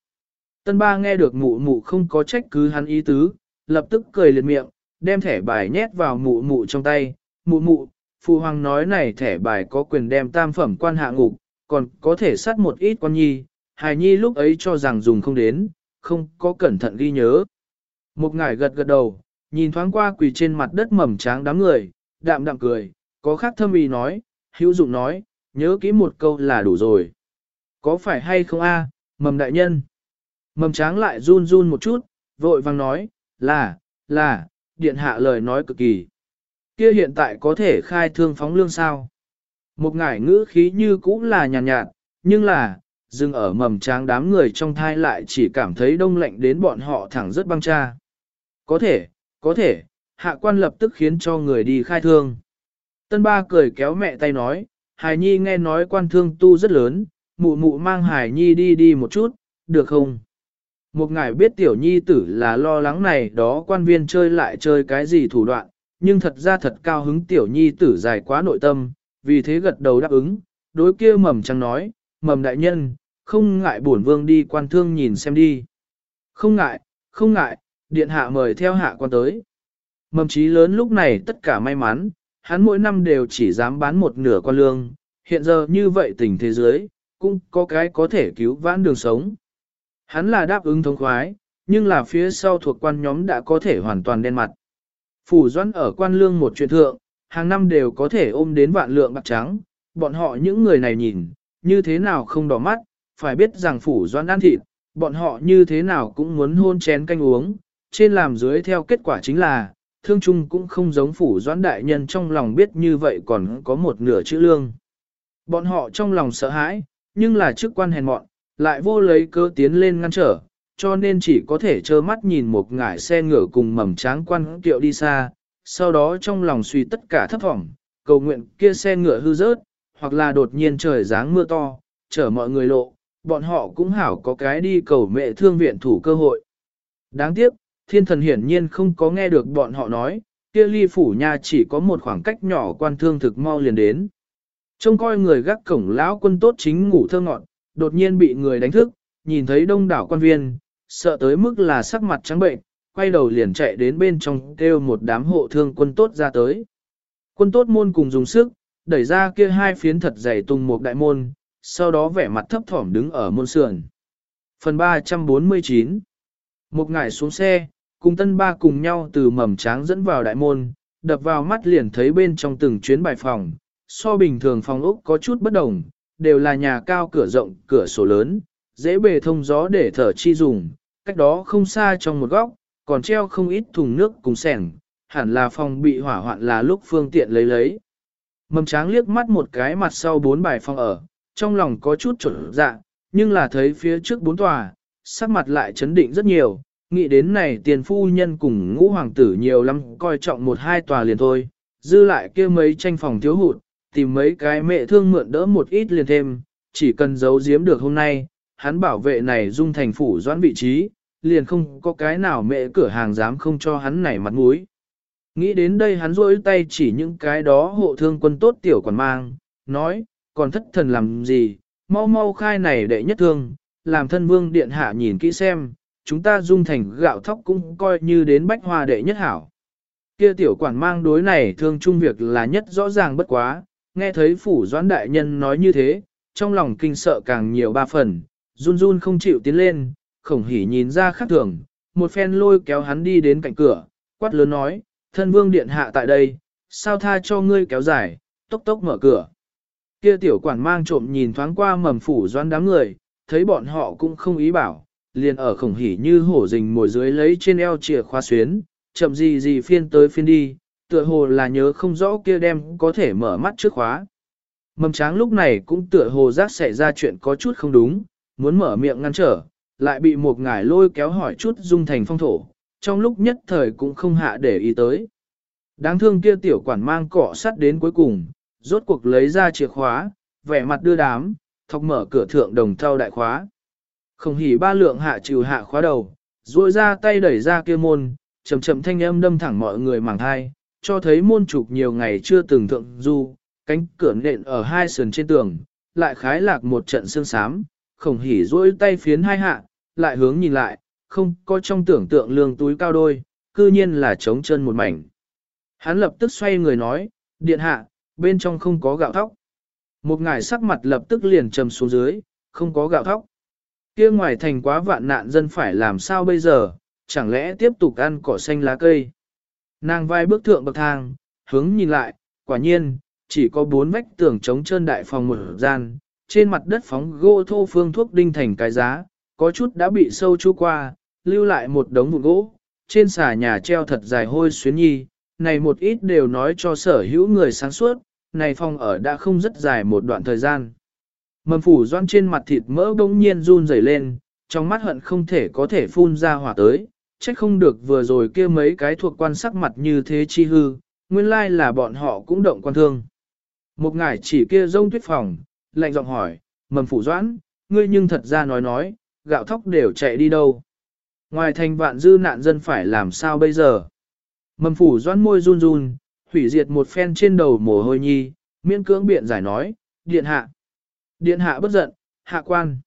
Tân ba nghe được mụ mụ không có trách cứ hắn ý tứ, lập tức cười liệt miệng, đem thẻ bài nhét vào mụ mụ trong tay. Mụ mụ, phụ hoàng nói này thẻ bài có quyền đem tam phẩm quan hạ ngục, còn có thể sát một ít con nhi. Hài nhi lúc ấy cho rằng dùng không đến, không có cẩn thận ghi nhớ. Một ngải gật gật đầu, nhìn thoáng qua quỳ trên mặt đất mầm tráng đám người, đạm đạm cười, có khác thâm ý nói, hữu dụng nói, nhớ kỹ một câu là đủ rồi. Có phải hay không a, mầm đại nhân? Mầm tráng lại run run một chút, vội vang nói, là, là, điện hạ lời nói cực kỳ. Kia hiện tại có thể khai thương phóng lương sao? Một ngải ngữ khí như cũ là nhàn nhạt, nhạt, nhưng là, dừng ở mầm tráng đám người trong thai lại chỉ cảm thấy đông lạnh đến bọn họ thẳng rất băng cha. Có thể, có thể, hạ quan lập tức khiến cho người đi khai thương. Tân ba cười kéo mẹ tay nói, Hải Nhi nghe nói quan thương tu rất lớn, mụ mụ mang Hải Nhi đi đi một chút, được không? Một ngài biết tiểu nhi tử là lo lắng này đó quan viên chơi lại chơi cái gì thủ đoạn, nhưng thật ra thật cao hứng tiểu nhi tử dài quá nội tâm, vì thế gật đầu đáp ứng, đối kia mầm trăng nói, mầm đại nhân, không ngại bổn vương đi quan thương nhìn xem đi. Không ngại, không ngại, điện hạ mời theo hạ quan tới. Mầm trí lớn lúc này tất cả may mắn, hắn mỗi năm đều chỉ dám bán một nửa quan lương, hiện giờ như vậy tình thế giới, cũng có cái có thể cứu vãn đường sống. Hắn là đáp ứng thống khoái, nhưng là phía sau thuộc quan nhóm đã có thể hoàn toàn đen mặt. Phủ doãn ở quan lương một chuyện thượng, hàng năm đều có thể ôm đến vạn lượng bạc trắng, bọn họ những người này nhìn, như thế nào không đỏ mắt, phải biết rằng phủ doãn ăn thịt, bọn họ như thế nào cũng muốn hôn chén canh uống, trên làm dưới theo kết quả chính là, thương trung cũng không giống phủ doãn đại nhân trong lòng biết như vậy còn có một nửa chữ lương. Bọn họ trong lòng sợ hãi, nhưng là chức quan hèn mọn, lại vô lấy cơ tiến lên ngăn trở, cho nên chỉ có thể trơ mắt nhìn một ngải xe ngựa cùng mầm tráng quan kiệu đi xa, sau đó trong lòng suy tất cả thấp vọng cầu nguyện kia xe ngựa hư rớt, hoặc là đột nhiên trời giáng mưa to, chở mọi người lộ, bọn họ cũng hảo có cái đi cầu mẹ thương viện thủ cơ hội. Đáng tiếc, thiên thần hiển nhiên không có nghe được bọn họ nói, kia ly phủ nhà chỉ có một khoảng cách nhỏ quan thương thực mau liền đến. Trông coi người gác cổng lão quân tốt chính ngủ thơ ngọn, đột nhiên bị người đánh thức, nhìn thấy đông đảo quan viên, sợ tới mức là sắc mặt trắng bệnh, quay đầu liền chạy đến bên trong kêu một đám hộ thương quân tốt ra tới. Quân tốt môn cùng dùng sức, đẩy ra kia hai phiến thật dày tung một đại môn, sau đó vẻ mặt thấp thỏm đứng ở môn sườn. Phần 349 Một ngải xuống xe, cùng tân ba cùng nhau từ mầm tráng dẫn vào đại môn, đập vào mắt liền thấy bên trong từng chuyến bài phòng, so bình thường phòng ốc có chút bất đồng, đều là nhà cao cửa rộng, cửa sổ lớn, dễ bề thông gió để thở chi dùng, cách đó không xa trong một góc, còn treo không ít thùng nước cùng sẻng, hẳn là phòng bị hỏa hoạn là lúc phương tiện lấy lấy. Mầm tráng liếc mắt một cái mặt sau bốn bài phòng ở, trong lòng có chút trở dạ, nhưng là thấy phía trước bốn tòa, sắc mặt lại chấn định rất nhiều, nghĩ đến này tiền phu nhân cùng ngũ hoàng tử nhiều lắm coi trọng một hai tòa liền thôi, dư lại kia mấy tranh phòng thiếu hụt, tìm mấy cái mẹ thương mượn đỡ một ít liền thêm, chỉ cần giấu giếm được hôm nay, hắn bảo vệ này dung thành phủ doãn vị trí, liền không có cái nào mẹ cửa hàng dám không cho hắn này mặt mũi. Nghĩ đến đây hắn rôi tay chỉ những cái đó hộ thương quân tốt tiểu còn mang, nói, còn thất thần làm gì, mau mau khai này đệ nhất thương, làm thân vương điện hạ nhìn kỹ xem, chúng ta dung thành gạo thóc cũng coi như đến bách hoa đệ nhất hảo. Kia tiểu quản mang đối này thương chung việc là nhất rõ ràng bất quá, nghe thấy phủ doãn đại nhân nói như thế, trong lòng kinh sợ càng nhiều ba phần, run run không chịu tiến lên, khổng hỉ nhìn ra khác thường, một phen lôi kéo hắn đi đến cạnh cửa, quát lớn nói, thân vương điện hạ tại đây, sao tha cho ngươi kéo dài, tốc tốc mở cửa. Kia tiểu quản mang trộm nhìn thoáng qua mầm phủ doan đám người, thấy bọn họ cũng không ý bảo, liền ở khổng hỉ như hổ rình mồi dưới lấy trên eo chìa khóa xuyến, chậm gì gì phiên tới phiên đi, tựa hồ là nhớ không rõ kia đem có thể mở mắt trước khóa. Mầm tráng lúc này cũng tựa hồ giác xảy ra chuyện có chút không đúng, muốn mở miệng ngăn trở, lại bị một ngải lôi kéo hỏi chút dung thành phong thổ, trong lúc nhất thời cũng không hạ để ý tới. Đáng thương kia tiểu quản mang cọ sắt đến cuối cùng, rốt cuộc lấy ra chìa khóa, vẻ mặt đưa đám, thọc mở cửa thượng đồng thau đại khóa. Không hỉ ba lượng hạ trừ hạ khóa đầu, duỗi ra tay đẩy ra kia môn, chậm chậm thanh âm đâm thẳng mọi người màng hai, cho thấy môn trục nhiều ngày chưa từng thượng du, cánh cửa nện ở hai sườn trên tường, lại khái lạc một trận xương sám, khổng hỉ duỗi tay phiến hai hạ, lại hướng nhìn lại, không có trong tưởng tượng lương túi cao đôi, cư nhiên là trống chân một mảnh. Hắn lập tức xoay người nói, điện hạ, bên trong không có gạo thóc. Một ngải sắc mặt lập tức liền trầm xuống dưới, không có gạo thóc kia ngoài thành quá vạn nạn dân phải làm sao bây giờ, chẳng lẽ tiếp tục ăn cỏ xanh lá cây. Nàng vai bước thượng bậc thang, hướng nhìn lại, quả nhiên, chỉ có bốn vách tường chống chân đại phòng mở gian, trên mặt đất phóng gỗ thô phương thuốc đinh thành cái giá, có chút đã bị sâu chu qua, lưu lại một đống vụn gỗ, trên xà nhà treo thật dài hôi xuyến nhi, này một ít đều nói cho sở hữu người sáng suốt, này phòng ở đã không rất dài một đoạn thời gian. Mầm phủ doan trên mặt thịt mỡ bỗng nhiên run rẩy lên, trong mắt hận không thể có thể phun ra hỏa tới, trách không được vừa rồi kia mấy cái thuộc quan sắc mặt như thế chi hư, nguyên lai là bọn họ cũng động quan thương. Một ngải chỉ kia rông tuyết phòng, lạnh giọng hỏi, mầm phủ doãn, ngươi nhưng thật ra nói nói, gạo thóc đều chạy đi đâu. Ngoài thành vạn dư nạn dân phải làm sao bây giờ? Mầm phủ doãn môi run run, hủy diệt một phen trên đầu mồ hôi nhi, miễn cưỡng biện giải nói, điện hạ. Điện hạ bất giận, hạ quan.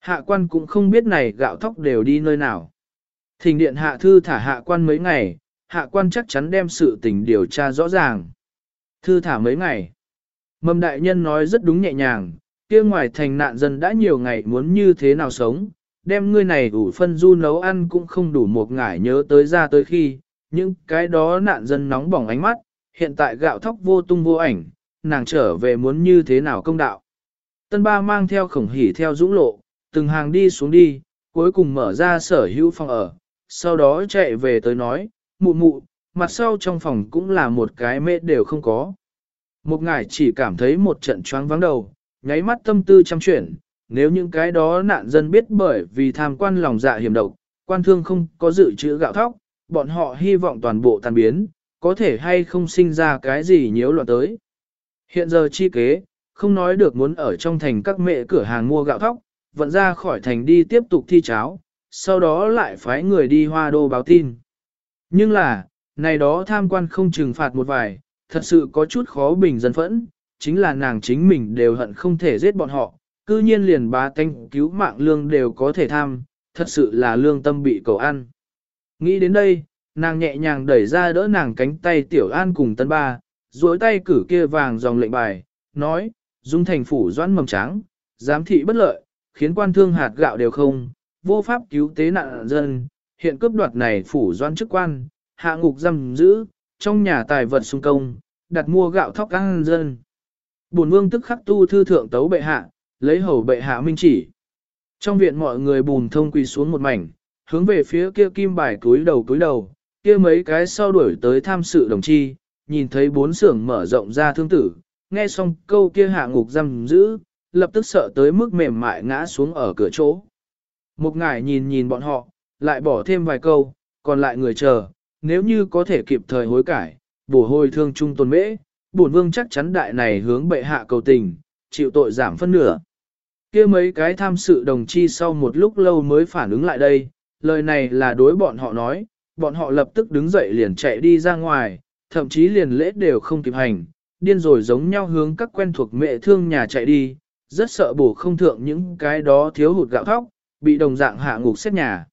Hạ quan cũng không biết này gạo thóc đều đi nơi nào. Thỉnh điện hạ thư thả hạ quan mấy ngày, hạ quan chắc chắn đem sự tình điều tra rõ ràng. Thư thả mấy ngày. Mầm đại nhân nói rất đúng nhẹ nhàng, kia ngoài thành nạn dân đã nhiều ngày muốn như thế nào sống, đem ngươi này đủ phân du nấu ăn cũng không đủ một ngải nhớ tới ra tới khi, Những cái đó nạn dân nóng bỏng ánh mắt, hiện tại gạo thóc vô tung vô ảnh, nàng trở về muốn như thế nào công đạo. Tân ba mang theo khổng hỉ theo dũng lộ, từng hàng đi xuống đi, cuối cùng mở ra sở hữu phòng ở, sau đó chạy về tới nói, mụ mụ, mặt sau trong phòng cũng là một cái mê đều không có. Một ngài chỉ cảm thấy một trận choáng vắng đầu, nháy mắt tâm tư chăm chuyển, nếu những cái đó nạn dân biết bởi vì tham quan lòng dạ hiểm độc, quan thương không có dự trữ gạo thóc, bọn họ hy vọng toàn bộ tan biến, có thể hay không sinh ra cái gì nhiễu loạn tới. Hiện giờ chi kế, không nói được muốn ở trong thành các mẹ cửa hàng mua gạo thóc, vận ra khỏi thành đi tiếp tục thi cháo, sau đó lại phái người đi hoa đô báo tin. Nhưng là, này đó tham quan không trừng phạt một vài, thật sự có chút khó bình dân phẫn, chính là nàng chính mình đều hận không thể giết bọn họ, cư nhiên liền bá tanh cứu mạng lương đều có thể tham, thật sự là lương tâm bị cầu ăn. Nghĩ đến đây, nàng nhẹ nhàng đẩy ra đỡ nàng cánh tay tiểu an cùng tân ba, duỗi tay cử kia vàng dòng lệnh bài, nói, dung thành phủ doãn mầm trắng, giám thị bất lợi, khiến quan thương hạt gạo đều không, vô pháp cứu tế nạn dân, hiện cướp đoạt này phủ doãn chức quan, hạ ngục giam giữ, trong nhà tài vật xung công, đặt mua gạo thóc ăn dân. Bổn vương tức khắc tu thư thượng tấu bệ hạ, lấy hầu bệ hạ minh chỉ. Trong viện mọi người bùn thông quỳ xuống một mảnh, hướng về phía kia kim bài cúi đầu cúi đầu, kia mấy cái sau đuổi tới tham sự đồng chi, nhìn thấy bốn xưởng mở rộng ra thương tử, nghe xong câu kia hạ ngục giam giữ, lập tức sợ tới mức mềm mại ngã xuống ở cửa chỗ. Một ngải nhìn nhìn bọn họ, lại bỏ thêm vài câu, còn lại người chờ, nếu như có thể kịp thời hối cải, bổ hồi thương trung tôn mễ, bổn vương chắc chắn đại này hướng bệ hạ cầu tình, chịu tội giảm phân nửa. kia mấy cái tham sự đồng chi sau một lúc lâu mới phản ứng lại đây, lời này là đối bọn họ nói, bọn họ lập tức đứng dậy liền chạy đi ra ngoài, thậm chí liền lễ đều không kịp hành, điên rồi giống nhau hướng các quen thuộc mẹ thương nhà chạy đi, rất sợ bổ không thượng những cái đó thiếu hụt gạo thóc, bị đồng dạng hạ ngục xét nhà.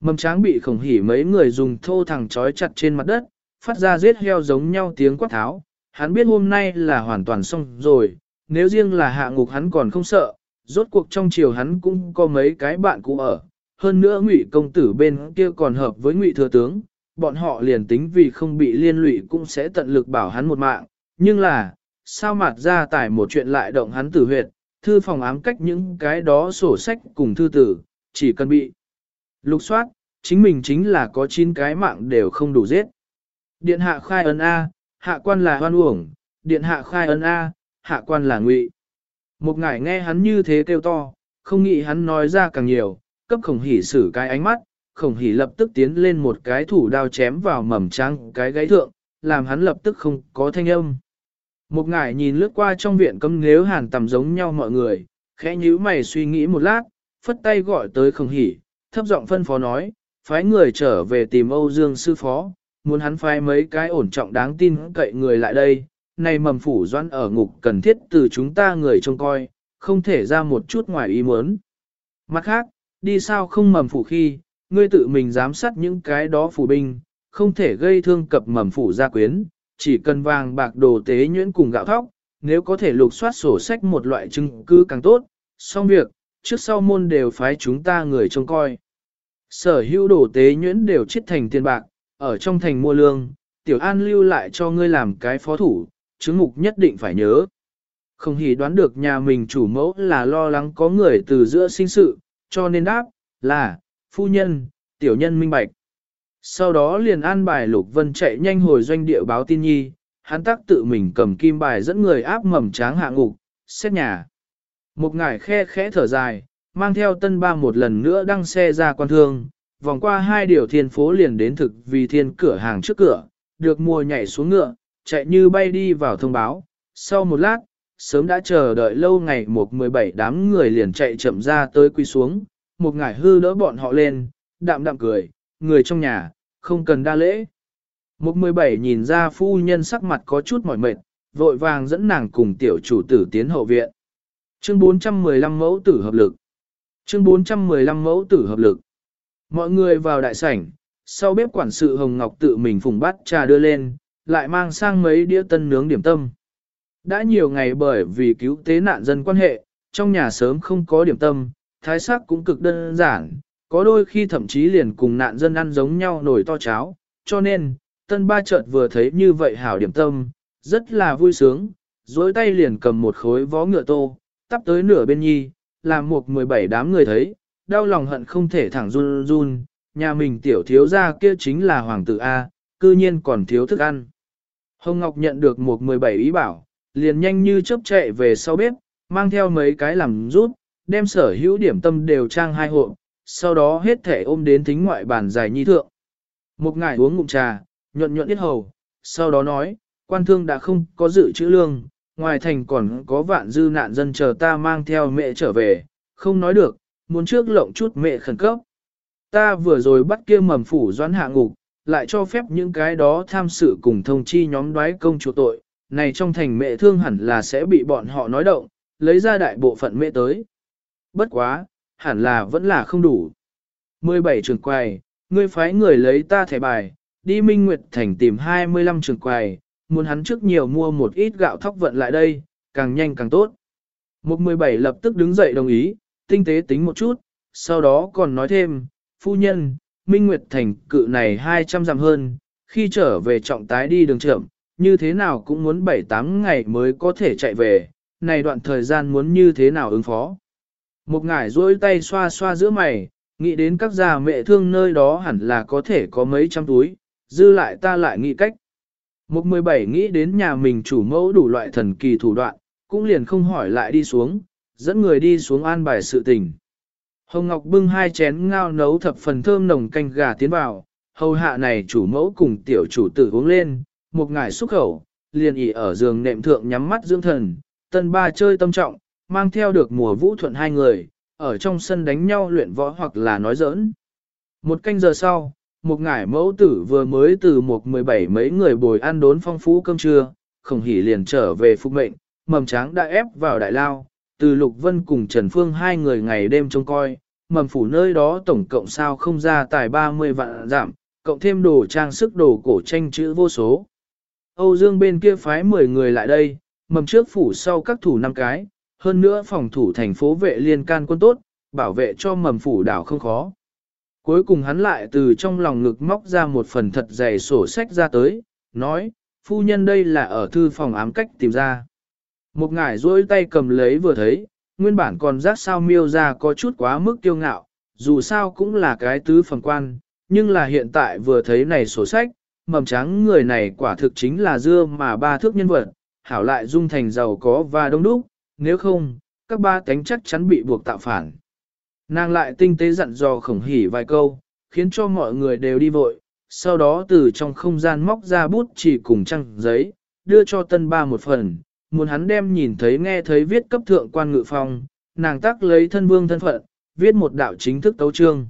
Mầm tráng bị khổng hỉ mấy người dùng thô thẳng trói chặt trên mặt đất, phát ra giết heo giống nhau tiếng quát tháo, hắn biết hôm nay là hoàn toàn xong rồi, nếu riêng là hạ ngục hắn còn không sợ, rốt cuộc trong chiều hắn cũng có mấy cái bạn cũ ở, hơn nữa ngụy công tử bên kia còn hợp với ngụy thừa tướng, bọn họ liền tính vì không bị liên lụy cũng sẽ tận lực bảo hắn một mạng, nhưng là, sao mặt ra tải một chuyện lại động hắn tử huyệt, thư phòng ám cách những cái đó sổ sách cùng thư tử, chỉ cần bị lục soát, chính mình chính là có 9 cái mạng đều không đủ giết. Điện hạ khai ấn A, hạ quan là hoan uổng, điện hạ khai ấn A, hạ quan là ngụy. Một ngải nghe hắn như thế kêu to, không nghĩ hắn nói ra càng nhiều, cấp khổng hỉ xử cái ánh mắt, khổng hỉ lập tức tiến lên một cái thủ đao chém vào mầm trắng cái gáy thượng, làm hắn lập tức không có thanh âm. Một ngải nhìn lướt qua trong viện cấm nếu hàn tầm giống nhau mọi người, khẽ nhíu mày suy nghĩ một lát, phất tay gọi tới không hỉ, thấp giọng phân phó nói, phái người trở về tìm Âu Dương sư phó, muốn hắn phái mấy cái ổn trọng đáng tin cậy người lại đây, này mầm phủ doan ở ngục cần thiết từ chúng ta người trông coi, không thể ra một chút ngoài ý muốn. Mặt khác, đi sao không mầm phủ khi, ngươi tự mình giám sát những cái đó phủ binh, không thể gây thương cập mầm phủ gia quyến, chỉ cần vàng bạc đồ tế nhuyễn cùng gạo thóc, nếu có thể lục soát sổ sách một loại chứng cứ càng tốt, xong việc, trước sau môn đều phái chúng ta người trông coi. Sở hữu đồ tế nhuyễn đều chết thành tiền bạc, ở trong thành mua lương, tiểu an lưu lại cho ngươi làm cái phó thủ, chứng mục nhất định phải nhớ. Không hề đoán được nhà mình chủ mẫu là lo lắng có người từ giữa sinh sự, cho nên đáp, là, phu nhân, tiểu nhân minh bạch. Sau đó liền an bài Lục Vân chạy nhanh hồi doanh địa báo tin nhi, hắn tác tự mình cầm kim bài dẫn người áp mầm tráng hạ ngục, xét nhà. Một ngải khe khẽ thở dài, mang theo tân ba một lần nữa đăng xe ra quan thương, vòng qua hai điều thiên phố liền đến thực vì thiên cửa hàng trước cửa, được mua nhảy xuống ngựa, chạy như bay đi vào thông báo. Sau một lát, sớm đã chờ đợi lâu ngày một mười bảy đám người liền chạy chậm ra tới quy xuống, một ngải hư đỡ bọn họ lên, đạm đạm cười, người trong nhà, không cần đa lễ. Mục mười bảy nhìn ra phu nhân sắc mặt có chút mỏi mệt, vội vàng dẫn nàng cùng tiểu chủ tử tiến hậu viện. Chương 415 mẫu tử hợp lực. Chương 415 mẫu tử hợp lực. Mọi người vào đại sảnh, sau bếp quản sự Hồng Ngọc tự mình phùng bát trà đưa lên, lại mang sang mấy đĩa tân nướng điểm tâm. Đã nhiều ngày bởi vì cứu tế nạn dân quan hệ, trong nhà sớm không có điểm tâm, thái sắc cũng cực đơn giản, có đôi khi thậm chí liền cùng nạn dân ăn giống nhau nổi to cháo, cho nên, tân ba chợt vừa thấy như vậy hảo điểm tâm, rất là vui sướng, dối tay liền cầm một khối vó ngựa tô, tắp tới nửa bên nhi, làm một mười bảy đám người thấy, đau lòng hận không thể thẳng run run, nhà mình tiểu thiếu gia kia chính là hoàng tử A, cư nhiên còn thiếu thức ăn. Hồng Ngọc nhận được một mười bảy ý bảo, liền nhanh như chớp chạy về sau bếp, mang theo mấy cái làm rút, đem sở hữu điểm tâm đều trang hai hộp, sau đó hết thể ôm đến thính ngoại bàn dài nhi thượng. Một ngải uống ngụm trà, nhuận nhuận ít hầu, sau đó nói, quan thương đã không có dự trữ lương, ngoài thành còn có vạn dư nạn dân chờ ta mang theo mẹ trở về, không nói được, muốn trước lộng chút mẹ khẩn cấp. Ta vừa rồi bắt kia mầm phủ doãn hạ ngục, lại cho phép những cái đó tham sự cùng thông chi nhóm đoái công chủ tội, này trong thành mẹ thương hẳn là sẽ bị bọn họ nói động, lấy ra đại bộ phận mẹ tới. Bất quá, hẳn là vẫn là không đủ. 17 trường quầy, ngươi phái người lấy ta thẻ bài, đi Minh Nguyệt Thành tìm 25 trường quầy, muốn hắn trước nhiều mua một ít gạo thóc vận lại đây, càng nhanh càng tốt. Một 17 lập tức đứng dậy đồng ý, tinh tế tính một chút, sau đó còn nói thêm, phu nhân, Minh Nguyệt Thành cự này 200 dặm hơn, khi trở về trọng tái đi đường trưởng, như thế nào cũng muốn 7-8 ngày mới có thể chạy về, này đoạn thời gian muốn như thế nào ứng phó. Một ngải duỗi tay xoa xoa giữa mày, nghĩ đến các già mẹ thương nơi đó hẳn là có thể có mấy trăm túi, dư lại ta lại nghĩ cách. Một 17 nghĩ đến nhà mình chủ mẫu đủ loại thần kỳ thủ đoạn, cũng liền không hỏi lại đi xuống, dẫn người đi xuống an bài sự tình. Hồng Ngọc bưng hai chén ngao nấu thập phần thơm nồng canh gà tiến vào, hầu hạ này chủ mẫu cùng tiểu chủ tử uống lên, một ngải xúc khẩu, liền ỉ ở giường nệm thượng nhắm mắt dưỡng thần, tân ba chơi tâm trọng, mang theo được mùa vũ thuận hai người, ở trong sân đánh nhau luyện võ hoặc là nói giỡn. Một canh giờ sau, một ngải mẫu tử vừa mới từ một mười bảy mấy người bồi ăn đốn phong phú cơm trưa, khổng hỉ liền trở về phục mệnh, mầm tráng đã ép vào đại lao, từ Lục Vân cùng Trần Phương hai người ngày đêm trông coi, mầm phủ nơi đó tổng cộng sao không ra tài 30 vạn giảm, cộng thêm đồ trang sức đồ cổ tranh chữ vô số. Âu Dương bên kia phái 10 người lại đây, mầm trước phủ sau các thủ năm cái, hơn nữa phòng thủ thành phố vệ liên can quân tốt, bảo vệ cho mầm phủ đảo không khó. Cuối cùng hắn lại từ trong lòng ngực móc ra một phần thật dày sổ sách ra tới, nói, phu nhân đây là ở thư phòng ám cách tìm ra. Một ngải duỗi tay cầm lấy vừa thấy, nguyên bản còn giác sao miêu ra có chút quá mức kiêu ngạo, dù sao cũng là cái tứ phần quan, nhưng là hiện tại vừa thấy này sổ sách, mầm trắng người này quả thực chính là dưa mà ba thước nhân vật, hảo lại dung thành giàu có và đông đúc, nếu không, các ba cánh chắc chắn bị buộc tạo phản. Nàng lại tinh tế dặn dò khổng hỉ vài câu, khiến cho mọi người đều đi vội, sau đó từ trong không gian móc ra bút chỉ cùng trăng giấy, đưa cho tân ba một phần, muốn hắn đem nhìn thấy nghe thấy viết cấp thượng quan ngự phong, nàng tác lấy thân vương thân phận, viết một đạo chính thức tấu trương.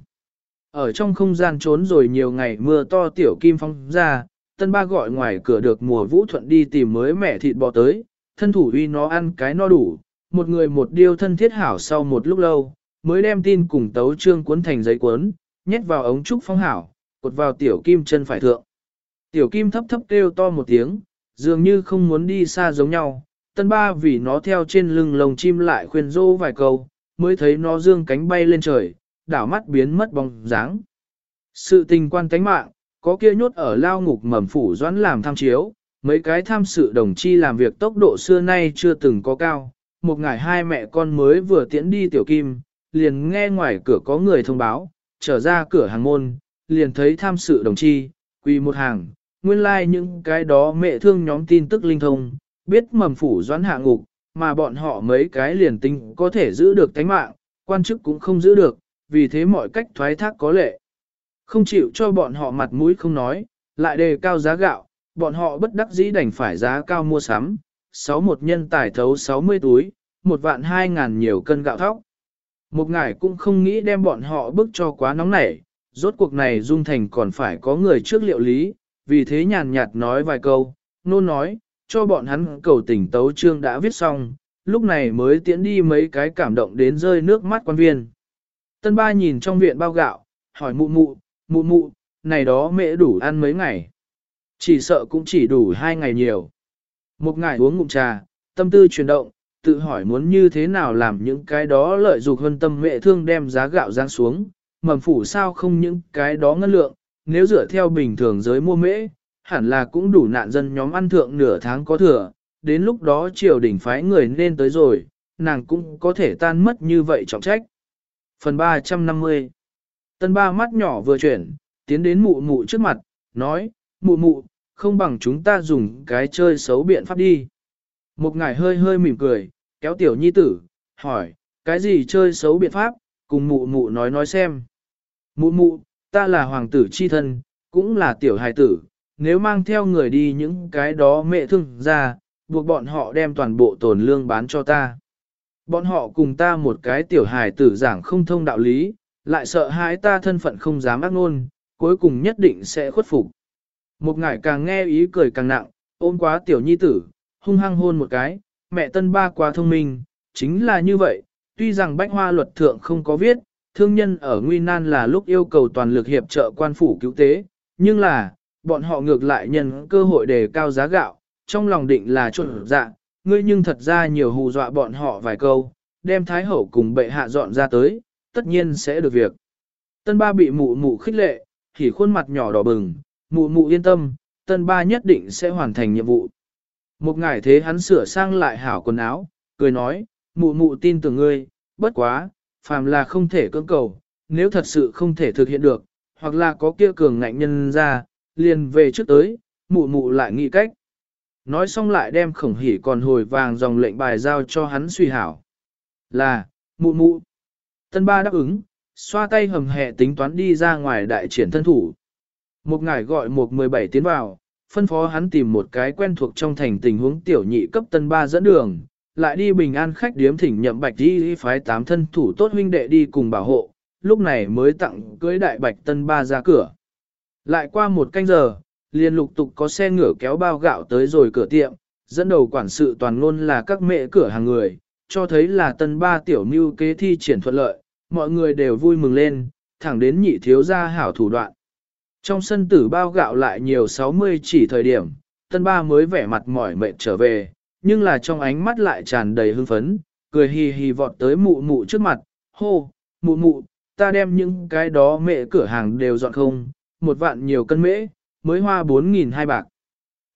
Ở trong không gian trốn rồi nhiều ngày mưa to tiểu kim phong ra, tân ba gọi ngoài cửa được mùa vũ thuận đi tìm mới mẹ thịt bò tới, thân thủ uy nó ăn cái no đủ, một người một điêu thân thiết hảo sau một lúc lâu, mới đem tin cùng tấu trương cuốn thành giấy cuốn, nhét vào ống trúc phong hảo, cột vào tiểu kim chân phải thượng. Tiểu kim thấp thấp kêu to một tiếng, dường như không muốn đi xa giống nhau, tân ba vì nó theo trên lưng lồng chim lại khuyên rô vài câu, mới thấy nó dương cánh bay lên trời, đảo mắt biến mất bóng dáng. Sự tình quan tánh mạng, có kia nhốt ở lao ngục mầm phủ doãn làm tham chiếu, mấy cái tham sự đồng chi làm việc tốc độ xưa nay chưa từng có cao. Một ngày hai mẹ con mới vừa tiễn đi tiểu kim, liền nghe ngoài cửa có người thông báo, trở ra cửa hàng môn, liền thấy tham sự đồng chi, quỳ một hàng, nguyên lai like những cái đó mẹ thương nhóm tin tức linh thông, biết mầm phủ doãn hạ ngục, mà bọn họ mấy cái liền tinh có thể giữ được tánh mạng, quan chức cũng không giữ được, vì thế mọi cách thoái thác có lệ. Không chịu cho bọn họ mặt mũi không nói, lại đề cao giá gạo, bọn họ bất đắc dĩ đành phải giá cao mua sắm, sáu một nhân tài thấu 60 túi, một vạn hai ngàn nhiều cân gạo thóc. Một ngải cũng không nghĩ đem bọn họ bức cho quá nóng nảy, rốt cuộc này dung thành còn phải có người trước liệu lý, vì thế nhàn nhạt nói vài câu, nôn nói, cho bọn hắn cầu tỉnh tấu trương đã viết xong, lúc này mới tiễn đi mấy cái cảm động đến rơi nước mắt quan viên. Tân ba nhìn trong viện bao gạo, hỏi mụ mụ, mụ mụ, này đó mẹ đủ ăn mấy ngày. Chỉ sợ cũng chỉ đủ hai ngày nhiều. Một ngày uống ngụm trà, tâm tư chuyển động, tự hỏi muốn như thế nào làm những cái đó lợi dục hơn tâm mẹ thương đem giá gạo giáng xuống, mầm phủ sao không những cái đó ngân lượng, nếu dựa theo bình thường giới mua mễ, hẳn là cũng đủ nạn dân nhóm ăn thượng nửa tháng có thừa, đến lúc đó triều đình phái người nên tới rồi, nàng cũng có thể tan mất như vậy trọng trách. Phần 350 Tân ba mắt nhỏ vừa chuyển, tiến đến mụ mụ trước mặt, nói, mụ mụ, không bằng chúng ta dùng cái chơi xấu biện pháp đi. Một ngải hơi hơi mỉm cười, kéo tiểu nhi tử, hỏi, cái gì chơi xấu biện pháp, cùng mụ mụ nói nói xem. Mụ mụ, ta là hoàng tử chi thân, cũng là tiểu hài tử, nếu mang theo người đi những cái đó mẹ thương ra, buộc bọn họ đem toàn bộ tồn lương bán cho ta. Bọn họ cùng ta một cái tiểu hài tử giảng không thông đạo lý, lại sợ hãi ta thân phận không dám ác ngôn, cuối cùng nhất định sẽ khuất phục. Một ngải càng nghe ý cười càng nặng, ôm quá tiểu nhi tử, hung hăng hôn một cái, mẹ tân ba quá thông minh, chính là như vậy, tuy rằng bách hoa luật thượng không có viết, thương nhân ở nguy nan là lúc yêu cầu toàn lực hiệp trợ quan phủ cứu tế, nhưng là, bọn họ ngược lại nhân cơ hội đề cao giá gạo, trong lòng định là trộn dạ, ngươi nhưng thật ra nhiều hù dọa bọn họ vài câu, đem thái hậu cùng bệ hạ dọn ra tới, tất nhiên sẽ được việc. Tân ba bị mụ mụ khích lệ, thì khuôn mặt nhỏ đỏ bừng, mụ mụ yên tâm, tân ba nhất định sẽ hoàn thành nhiệm vụ. Một ngày thế hắn sửa sang lại hảo quần áo, cười nói, mụ mụ tin tưởng ngươi, bất quá, phàm là không thể cưỡng cầu, nếu thật sự không thể thực hiện được, hoặc là có kia cường ngạnh nhân ra, liền về trước tới, mụ mụ lại nghĩ cách. Nói xong lại đem khổng hỉ còn hồi vàng dòng lệnh bài giao cho hắn suy hảo. Là, mụ mụ. Tân ba đáp ứng, xoa tay hầm hẹ tính toán đi ra ngoài đại triển thân thủ. Một ngải gọi một 17 tiến vào, phân phó hắn tìm một cái quen thuộc trong thành tình huống tiểu nhị cấp tân ba dẫn đường, lại đi bình an khách điếm thỉnh nhậm bạch đi phái tám thân thủ tốt huynh đệ đi cùng bảo hộ, lúc này mới tặng cưới đại bạch tân ba ra cửa. Lại qua một canh giờ, liền lục tục có xe ngựa kéo bao gạo tới rồi cửa tiệm, dẫn đầu quản sự toàn luôn là các mẹ cửa hàng người, cho thấy là tân ba tiểu mưu kế thi triển thuận lợi, mọi người đều vui mừng lên, thẳng đến nhị thiếu gia hảo thủ đoạn. Trong sân tử bao gạo lại nhiều 60 chỉ thời điểm, tân ba mới vẻ mặt mỏi mệt trở về, nhưng là trong ánh mắt lại tràn đầy hưng phấn, cười hì hì vọt tới mụ mụ trước mặt, hô, mụ mụ, ta đem những cái đó mẹ cửa hàng đều dọn không, một vạn nhiều cân mễ, mới hoa 4.000 hai bạc.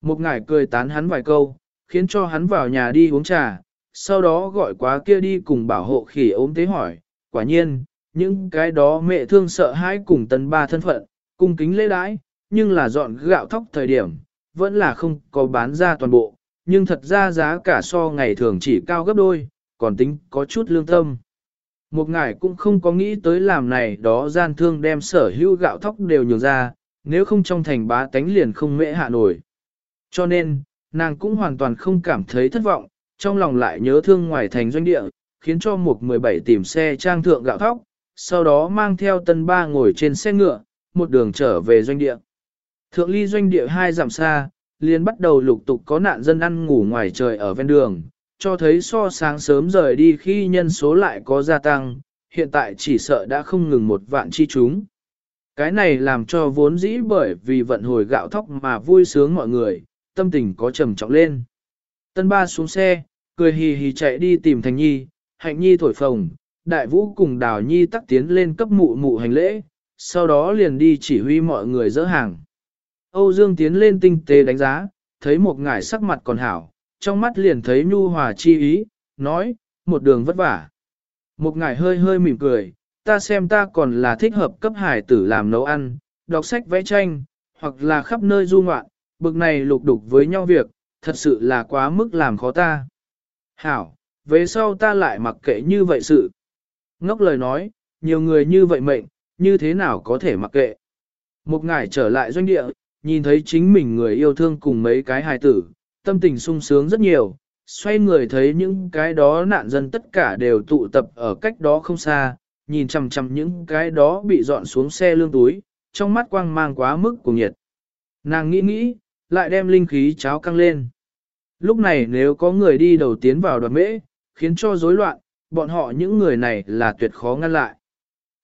Một ngải cười tán hắn vài câu, khiến cho hắn vào nhà đi uống trà, sau đó gọi quá kia đi cùng bảo hộ khỉ ốm tế hỏi, quả nhiên, những cái đó mẹ thương sợ hãi cùng tân ba thân phận, cung kính lễ đãi, nhưng là dọn gạo thóc thời điểm, vẫn là không có bán ra toàn bộ, nhưng thật ra giá cả so ngày thường chỉ cao gấp đôi, còn tính có chút lương tâm. Một ngài cũng không có nghĩ tới làm này đó gian thương đem sở hữu gạo thóc đều nhường ra, nếu không trong thành bá tánh liền không mễ hạ nổi. Cho nên, nàng cũng hoàn toàn không cảm thấy thất vọng, trong lòng lại nhớ thương ngoài thành doanh địa, khiến cho một 17 tìm xe trang thượng gạo thóc, sau đó mang theo tân ba ngồi trên xe ngựa, một đường trở về doanh địa. Thượng ly doanh địa hai giảm xa, liền bắt đầu lục tục có nạn dân ăn ngủ ngoài trời ở ven đường, cho thấy so sáng sớm rời đi khi nhân số lại có gia tăng, hiện tại chỉ sợ đã không ngừng một vạn chi chúng. Cái này làm cho vốn dĩ bởi vì vận hồi gạo thóc mà vui sướng mọi người, tâm tình có trầm trọng lên. Tân ba xuống xe, cười hì hì chạy đi tìm Thành Nhi, Hạnh Nhi thổi phồng, Đại Vũ cùng Đào Nhi tắc tiến lên cấp mụ mụ hành lễ, sau đó liền đi chỉ huy mọi người dỡ hàng. Âu Dương tiến lên tinh tế đánh giá, thấy một ngải sắc mặt còn hảo, trong mắt liền thấy nhu hòa chi ý, nói, một đường vất vả. Một ngải hơi hơi mỉm cười, ta xem ta còn là thích hợp cấp hải tử làm nấu ăn, đọc sách vẽ tranh, hoặc là khắp nơi du ngoạn, bực này lục đục với nhau việc, thật sự là quá mức làm khó ta. Hảo, về sau ta lại mặc kệ như vậy sự. Ngốc lời nói, nhiều người như vậy mệnh, như thế nào có thể mặc kệ. Một ngải trở lại doanh địa, nhìn thấy chính mình người yêu thương cùng mấy cái hài tử, tâm tình sung sướng rất nhiều, xoay người thấy những cái đó nạn dân tất cả đều tụ tập ở cách đó không xa, nhìn chằm chằm những cái đó bị dọn xuống xe lương túi, trong mắt quang mang quá mức của nhiệt. Nàng nghĩ nghĩ, lại đem linh khí cháo căng lên. Lúc này nếu có người đi đầu tiến vào đoàn mễ, khiến cho rối loạn, bọn họ những người này là tuyệt khó ngăn lại.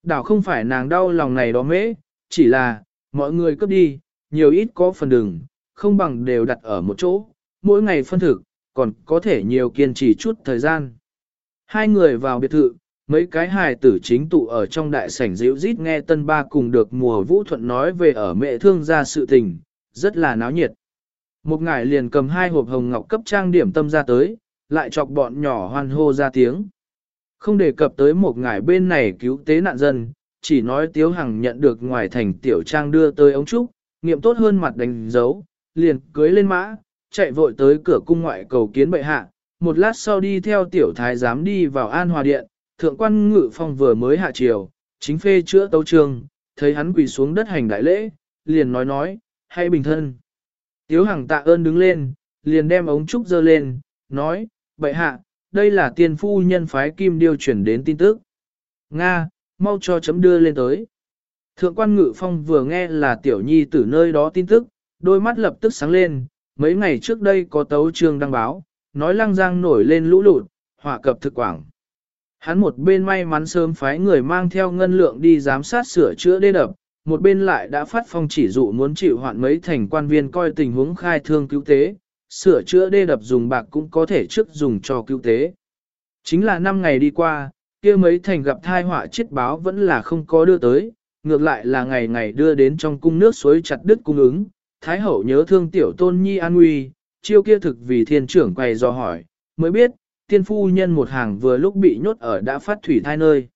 Đảo không phải nàng đau lòng này đó mễ, chỉ là, mọi người cấp đi, nhiều ít có phần đường, không bằng đều đặt ở một chỗ, mỗi ngày phân thực, còn có thể nhiều kiên trì chút thời gian. Hai người vào biệt thự, mấy cái hài tử chính tụ ở trong đại sảnh dịu rít nghe tân ba cùng được mùa vũ thuận nói về ở mẹ thương gia sự tình, rất là náo nhiệt. Một ngải liền cầm hai hộp hồng ngọc cấp trang điểm tâm ra tới, lại chọc bọn nhỏ hoan hô ra tiếng. Không đề cập tới một ngải bên này cứu tế nạn dân, chỉ nói Tiếu Hằng nhận được ngoài thành tiểu trang đưa tới ống trúc, nghiệm tốt hơn mặt đánh dấu, liền cưới lên mã, chạy vội tới cửa cung ngoại cầu kiến bệ hạ, một lát sau đi theo tiểu thái giám đi vào an hòa điện, thượng quan ngự phong vừa mới hạ triều, chính phê chữa tấu trường, thấy hắn quỳ xuống đất hành đại lễ, liền nói nói, hay bình thân. Tiếu Hằng tạ ơn đứng lên, liền đem ống trúc dơ lên, nói, bệ hạ, đây là tiên phu nhân phái kim điêu chuyển đến tin tức. Nga, mau cho chấm đưa lên tới. Thượng quan ngự phong vừa nghe là tiểu nhi từ nơi đó tin tức, đôi mắt lập tức sáng lên, mấy ngày trước đây có tấu trương đăng báo, nói lăng giang nổi lên lũ lụt, hỏa cập thực quảng. Hắn một bên may mắn sớm phái người mang theo ngân lượng đi giám sát sửa chữa đê đập, một bên lại đã phát phong chỉ dụ muốn chịu hoạn mấy thành quan viên coi tình huống khai thương cứu tế, sửa chữa đê đập dùng bạc cũng có thể trước dùng cho cứu tế. Chính là năm ngày đi qua, kia mấy thành gặp thai họa chết báo vẫn là không có đưa tới, ngược lại là ngày ngày đưa đến trong cung nước suối chặt đứt cung ứng, Thái hậu nhớ thương tiểu tôn nhi an nguy, chiêu kia thực vì thiên trưởng quay do hỏi, mới biết, tiên phu nhân một hàng vừa lúc bị nhốt ở đã phát thủy thai nơi.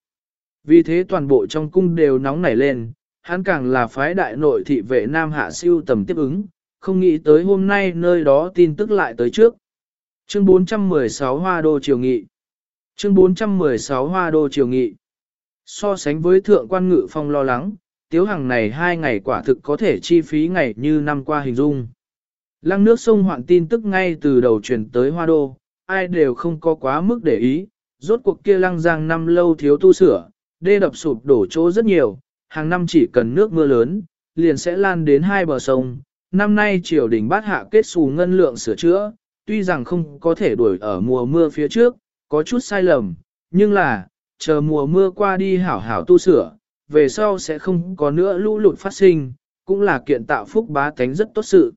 Vì thế toàn bộ trong cung đều nóng nảy lên, hắn càng là phái đại nội thị vệ Nam Hạ siêu tầm tiếp ứng, không nghĩ tới hôm nay nơi đó tin tức lại tới trước. Chương 416 Hoa Đô Triều Nghị Chương 416 Hoa Đô Triều Nghị So sánh với thượng quan ngự phong lo lắng, tiếu hàng này hai ngày quả thực có thể chi phí ngày như năm qua hình dung. Lăng nước sông hoạn tin tức ngay từ đầu truyền tới Hoa Đô, ai đều không có quá mức để ý, rốt cuộc kia lăng giang năm lâu thiếu tu sửa, đê đập sụp đổ chỗ rất nhiều, hàng năm chỉ cần nước mưa lớn, liền sẽ lan đến hai bờ sông. Năm nay triều đình bát hạ kết xù ngân lượng sửa chữa, tuy rằng không có thể đuổi ở mùa mưa phía trước, có chút sai lầm, nhưng là, chờ mùa mưa qua đi hảo hảo tu sửa, về sau sẽ không có nữa lũ lụt phát sinh, cũng là kiện tạo phúc bá tánh rất tốt sự.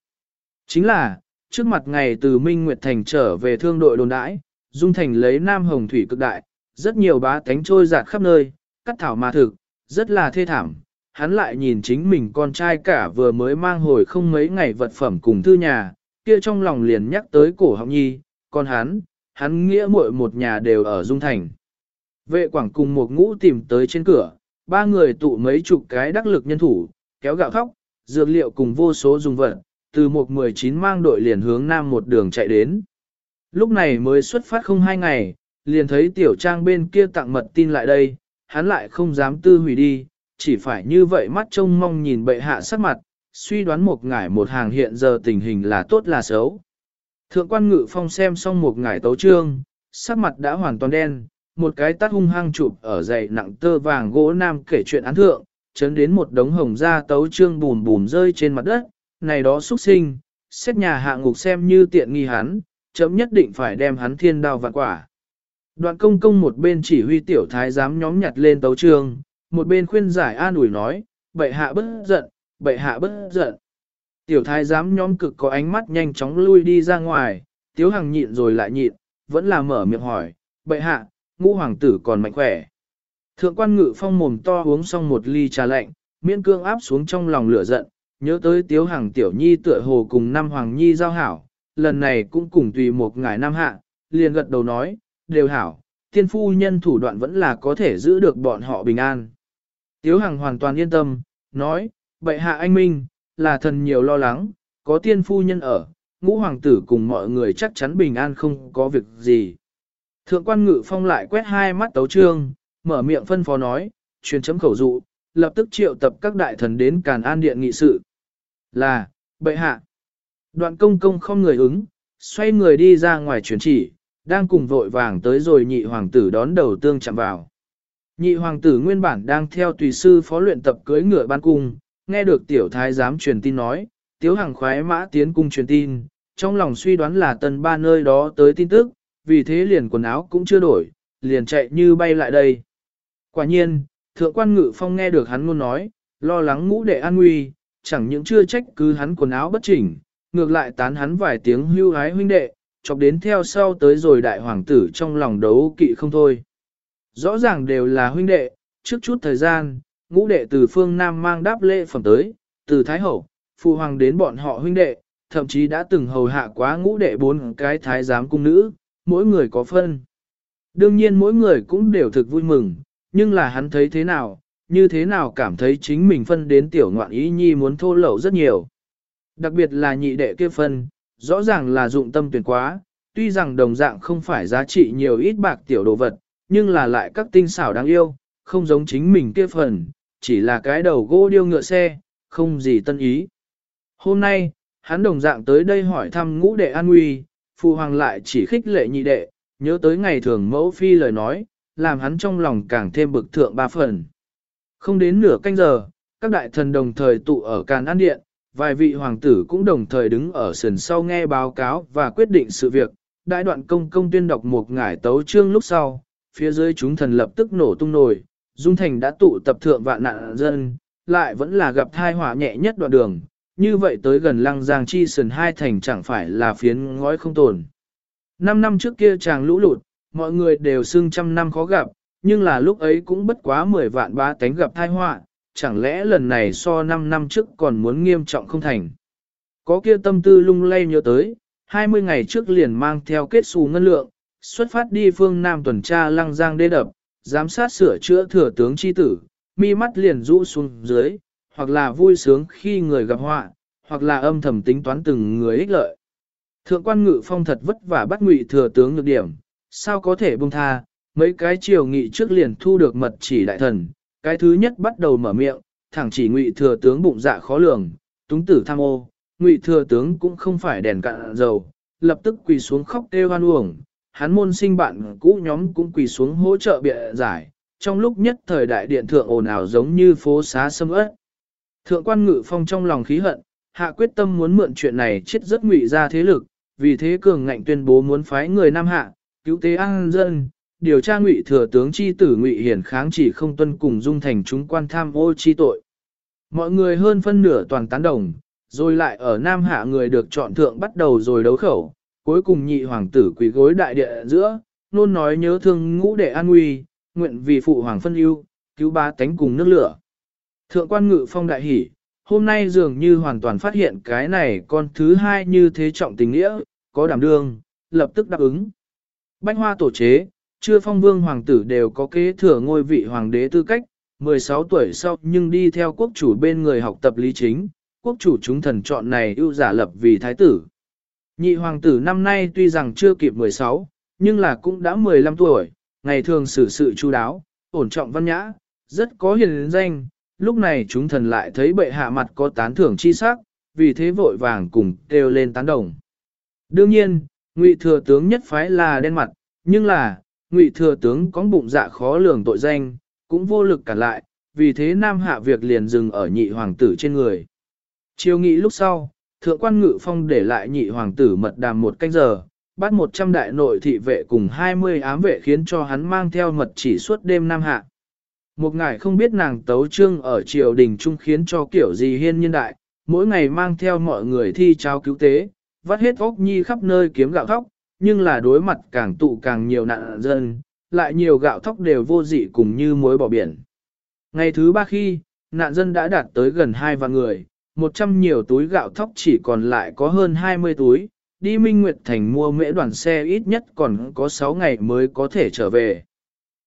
Chính là, trước mặt ngày từ Minh Nguyệt Thành trở về thương đội đồn đãi, Dung Thành lấy Nam Hồng Thủy cực đại, rất nhiều bá tánh trôi giạt khắp nơi, cắt thảo mà thực, rất là thê thảm. Hắn lại nhìn chính mình con trai cả vừa mới mang hồi không mấy ngày vật phẩm cùng thư nhà, kia trong lòng liền nhắc tới cổ học nhi, còn hắn, hắn nghĩa muội một nhà đều ở Dung Thành. Vệ quảng cùng một ngũ tìm tới trên cửa, ba người tụ mấy chục cái đắc lực nhân thủ, kéo gạo thóc, dược liệu cùng vô số dùng vật, từ một mười chín mang đội liền hướng nam một đường chạy đến. Lúc này mới xuất phát không hai ngày, liền thấy tiểu trang bên kia tặng mật tin lại đây, hắn lại không dám tư hủy đi, chỉ phải như vậy mắt trông mong nhìn bệ hạ sắc mặt, suy đoán một ngải một hàng hiện giờ tình hình là tốt là xấu. Thượng quan ngự phong xem xong một ngải tấu trương, sắc mặt đã hoàn toàn đen, một cái tát hung hăng chụp ở dậy nặng tơ vàng gỗ nam kể chuyện án thượng, chấn đến một đống hồng da tấu trương bùn bùn rơi trên mặt đất, này đó xuất sinh, xét nhà hạ ngục xem như tiện nghi hắn, chấm nhất định phải đem hắn thiên đao vạn quả. Đoạn công công một bên chỉ huy tiểu thái giám nhóm nhặt lên tấu trương, một bên khuyên giải an ủi nói, bệ hạ bất giận, bệ hạ bất giận. Tiểu thái giám nhóm cực có ánh mắt nhanh chóng lui đi ra ngoài, tiếu hằng nhịn rồi lại nhịn, vẫn là mở miệng hỏi, bệ hạ, ngũ hoàng tử còn mạnh khỏe. Thượng quan ngự phong mồm to uống xong một ly trà lạnh, miễn cương áp xuống trong lòng lửa giận, nhớ tới tiếu hằng tiểu nhi tựa hồ cùng năm hoàng nhi giao hảo, lần này cũng cùng tùy một ngài nam hạ, liền gật đầu nói, đều hảo, tiên phu nhân thủ đoạn vẫn là có thể giữ được bọn họ bình an. Tiếu Hằng hoàn toàn yên tâm, nói, bệ hạ anh minh, là thần nhiều lo lắng, có tiên phu nhân ở, ngũ hoàng tử cùng mọi người chắc chắn bình an không có việc gì. Thượng quan ngự phong lại quét hai mắt tấu trương, mở miệng phân phó nói, truyền chấm khẩu dụ, lập tức triệu tập các đại thần đến Càn An Điện nghị sự. Là, bệ hạ. Đoạn công công không người ứng, xoay người đi ra ngoài truyền chỉ, đang cùng vội vàng tới rồi nhị hoàng tử đón đầu tương chạm vào. Nhị hoàng tử nguyên bản đang theo tùy sư phó luyện tập cưới ngựa ban cung, nghe được tiểu thái giám truyền tin nói, tiếu hàng khoái mã tiến cung truyền tin, trong lòng suy đoán là tần ba nơi đó tới tin tức, vì thế liền quần áo cũng chưa đổi, liền chạy như bay lại đây. Quả nhiên, thượng quan ngự phong nghe được hắn ngôn nói, lo lắng ngũ đệ an nguy, chẳng những chưa trách cứ hắn quần áo bất chỉnh, ngược lại tán hắn vài tiếng hưu hái huynh đệ, chọc đến theo sau tới rồi đại hoàng tử trong lòng đấu kỵ không thôi. Rõ ràng đều là huynh đệ, trước chút thời gian, ngũ đệ từ phương Nam mang đáp lễ phẩm tới, từ Thái Hậu, Phụ Hoàng đến bọn họ huynh đệ, thậm chí đã từng hầu hạ quá ngũ đệ bốn cái thái giám cung nữ, mỗi người có phân. Đương nhiên mỗi người cũng đều thực vui mừng, nhưng là hắn thấy thế nào, như thế nào cảm thấy chính mình phân đến tiểu ngoạn ý nhi muốn thô lậu rất nhiều. Đặc biệt là nhị đệ kia phân, rõ ràng là dụng tâm tuyển quá, tuy rằng đồng dạng không phải giá trị nhiều ít bạc tiểu đồ vật, nhưng là lại các tinh xảo đáng yêu, không giống chính mình kia phần, chỉ là cái đầu gỗ điêu ngựa xe, không gì tân ý. Hôm nay, hắn đồng dạng tới đây hỏi thăm ngũ đệ an nguy, phụ hoàng lại chỉ khích lệ nhị đệ, nhớ tới ngày thường mẫu phi lời nói, làm hắn trong lòng càng thêm bực thượng ba phần. Không đến nửa canh giờ, các đại thần đồng thời tụ ở Càn An Điện, vài vị hoàng tử cũng đồng thời đứng ở sườn sau nghe báo cáo và quyết định sự việc. Đại đoạn công công tuyên đọc một ngải tấu chương lúc sau, phía dưới chúng thần lập tức nổ tung nổi, Dung Thành đã tụ tập thượng vạn nạn dân, lại vẫn là gặp thai họa nhẹ nhất đoạn đường, như vậy tới gần lăng giang chi sườn hai thành chẳng phải là phiến ngói không tồn. Năm năm trước kia chàng lũ lụt, mọi người đều xưng trăm năm khó gặp, nhưng là lúc ấy cũng bất quá 10 vạn ba tánh gặp thai họa, chẳng lẽ lần này so 5 năm trước còn muốn nghiêm trọng không thành. Có kia tâm tư lung lay nhớ tới, 20 ngày trước liền mang theo kết xù ngân lượng, xuất phát đi phương Nam tuần tra lăng giang đê đập, giám sát sửa chữa thừa tướng chi tử, mi mắt liền rũ xuống dưới, hoặc là vui sướng khi người gặp họa, hoặc là âm thầm tính toán từng người ích lợi. Thượng quan ngự phong thật vất vả bắt ngụy thừa tướng nhược điểm, sao có thể buông tha, mấy cái triều nghị trước liền thu được mật chỉ đại thần, cái thứ nhất bắt đầu mở miệng, thẳng chỉ ngụy thừa tướng bụng dạ khó lường, túng tử tham ô, ngụy thừa tướng cũng không phải đèn cạn dầu, lập tức quỳ xuống khóc kêu hoan uổng, hắn môn sinh bạn cũ nhóm cũng quỳ xuống hỗ trợ bịa giải, trong lúc nhất thời đại điện thượng ồn ào giống như phố xá sâm ớt. Thượng quan ngự phong trong lòng khí hận, hạ quyết tâm muốn mượn chuyện này chết rất ngụy ra thế lực, vì thế cường ngạnh tuyên bố muốn phái người Nam Hạ, cứu tế an dân, điều tra ngụy thừa tướng chi tử ngụy hiển kháng chỉ không tuân cùng dung thành chúng quan tham ô chi tội. Mọi người hơn phân nửa toàn tán đồng, rồi lại ở Nam Hạ người được chọn thượng bắt đầu rồi đấu khẩu, cuối cùng nhị hoàng tử quỳ gối đại địa giữa, luôn nói nhớ thương ngũ đệ an nguy, nguyện vì phụ hoàng phân ưu, cứu ba tánh cùng nước lửa. Thượng quan ngự phong đại hỉ hôm nay dường như hoàn toàn phát hiện cái này con thứ hai như thế trọng tình nghĩa, có đảm đương, lập tức đáp ứng. Bánh hoa tổ chế, chưa phong vương hoàng tử đều có kế thừa ngôi vị hoàng đế tư cách, 16 tuổi sau nhưng đi theo quốc chủ bên người học tập lý chính, quốc chủ chúng thần chọn này ưu giả lập vì thái tử. Nhị hoàng tử năm nay tuy rằng chưa kịp 16, nhưng là cũng đã 15 tuổi, ngày thường xử sự chu đáo, ổn trọng văn nhã, rất có hiền danh, lúc này chúng thần lại thấy bệ hạ mặt có tán thưởng chi sắc, vì thế vội vàng cùng kêu lên tán đồng. Đương nhiên, ngụy thừa tướng nhất phái là đen mặt, nhưng là, ngụy thừa tướng có bụng dạ khó lường tội danh, cũng vô lực cả lại, vì thế nam hạ việc liền dừng ở nhị hoàng tử trên người. Chiều nghị lúc sau, thượng quan ngự phong để lại nhị hoàng tử mật đàm một canh giờ, bắt 100 đại nội thị vệ cùng 20 ám vệ khiến cho hắn mang theo mật chỉ suốt đêm nam hạ. Một ngày không biết nàng tấu trương ở triều đình trung khiến cho kiểu gì hiên nhân đại, mỗi ngày mang theo mọi người thi trao cứu tế, vắt hết óc nhi khắp nơi kiếm gạo thóc, nhưng là đối mặt càng tụ càng nhiều nạn dân, lại nhiều gạo thóc đều vô dị cùng như muối bỏ biển. Ngày thứ ba khi, nạn dân đã đạt tới gần hai vạn người, một trăm nhiều túi gạo thóc chỉ còn lại có hơn 20 túi, đi Minh Nguyệt Thành mua mễ đoàn xe ít nhất còn có 6 ngày mới có thể trở về.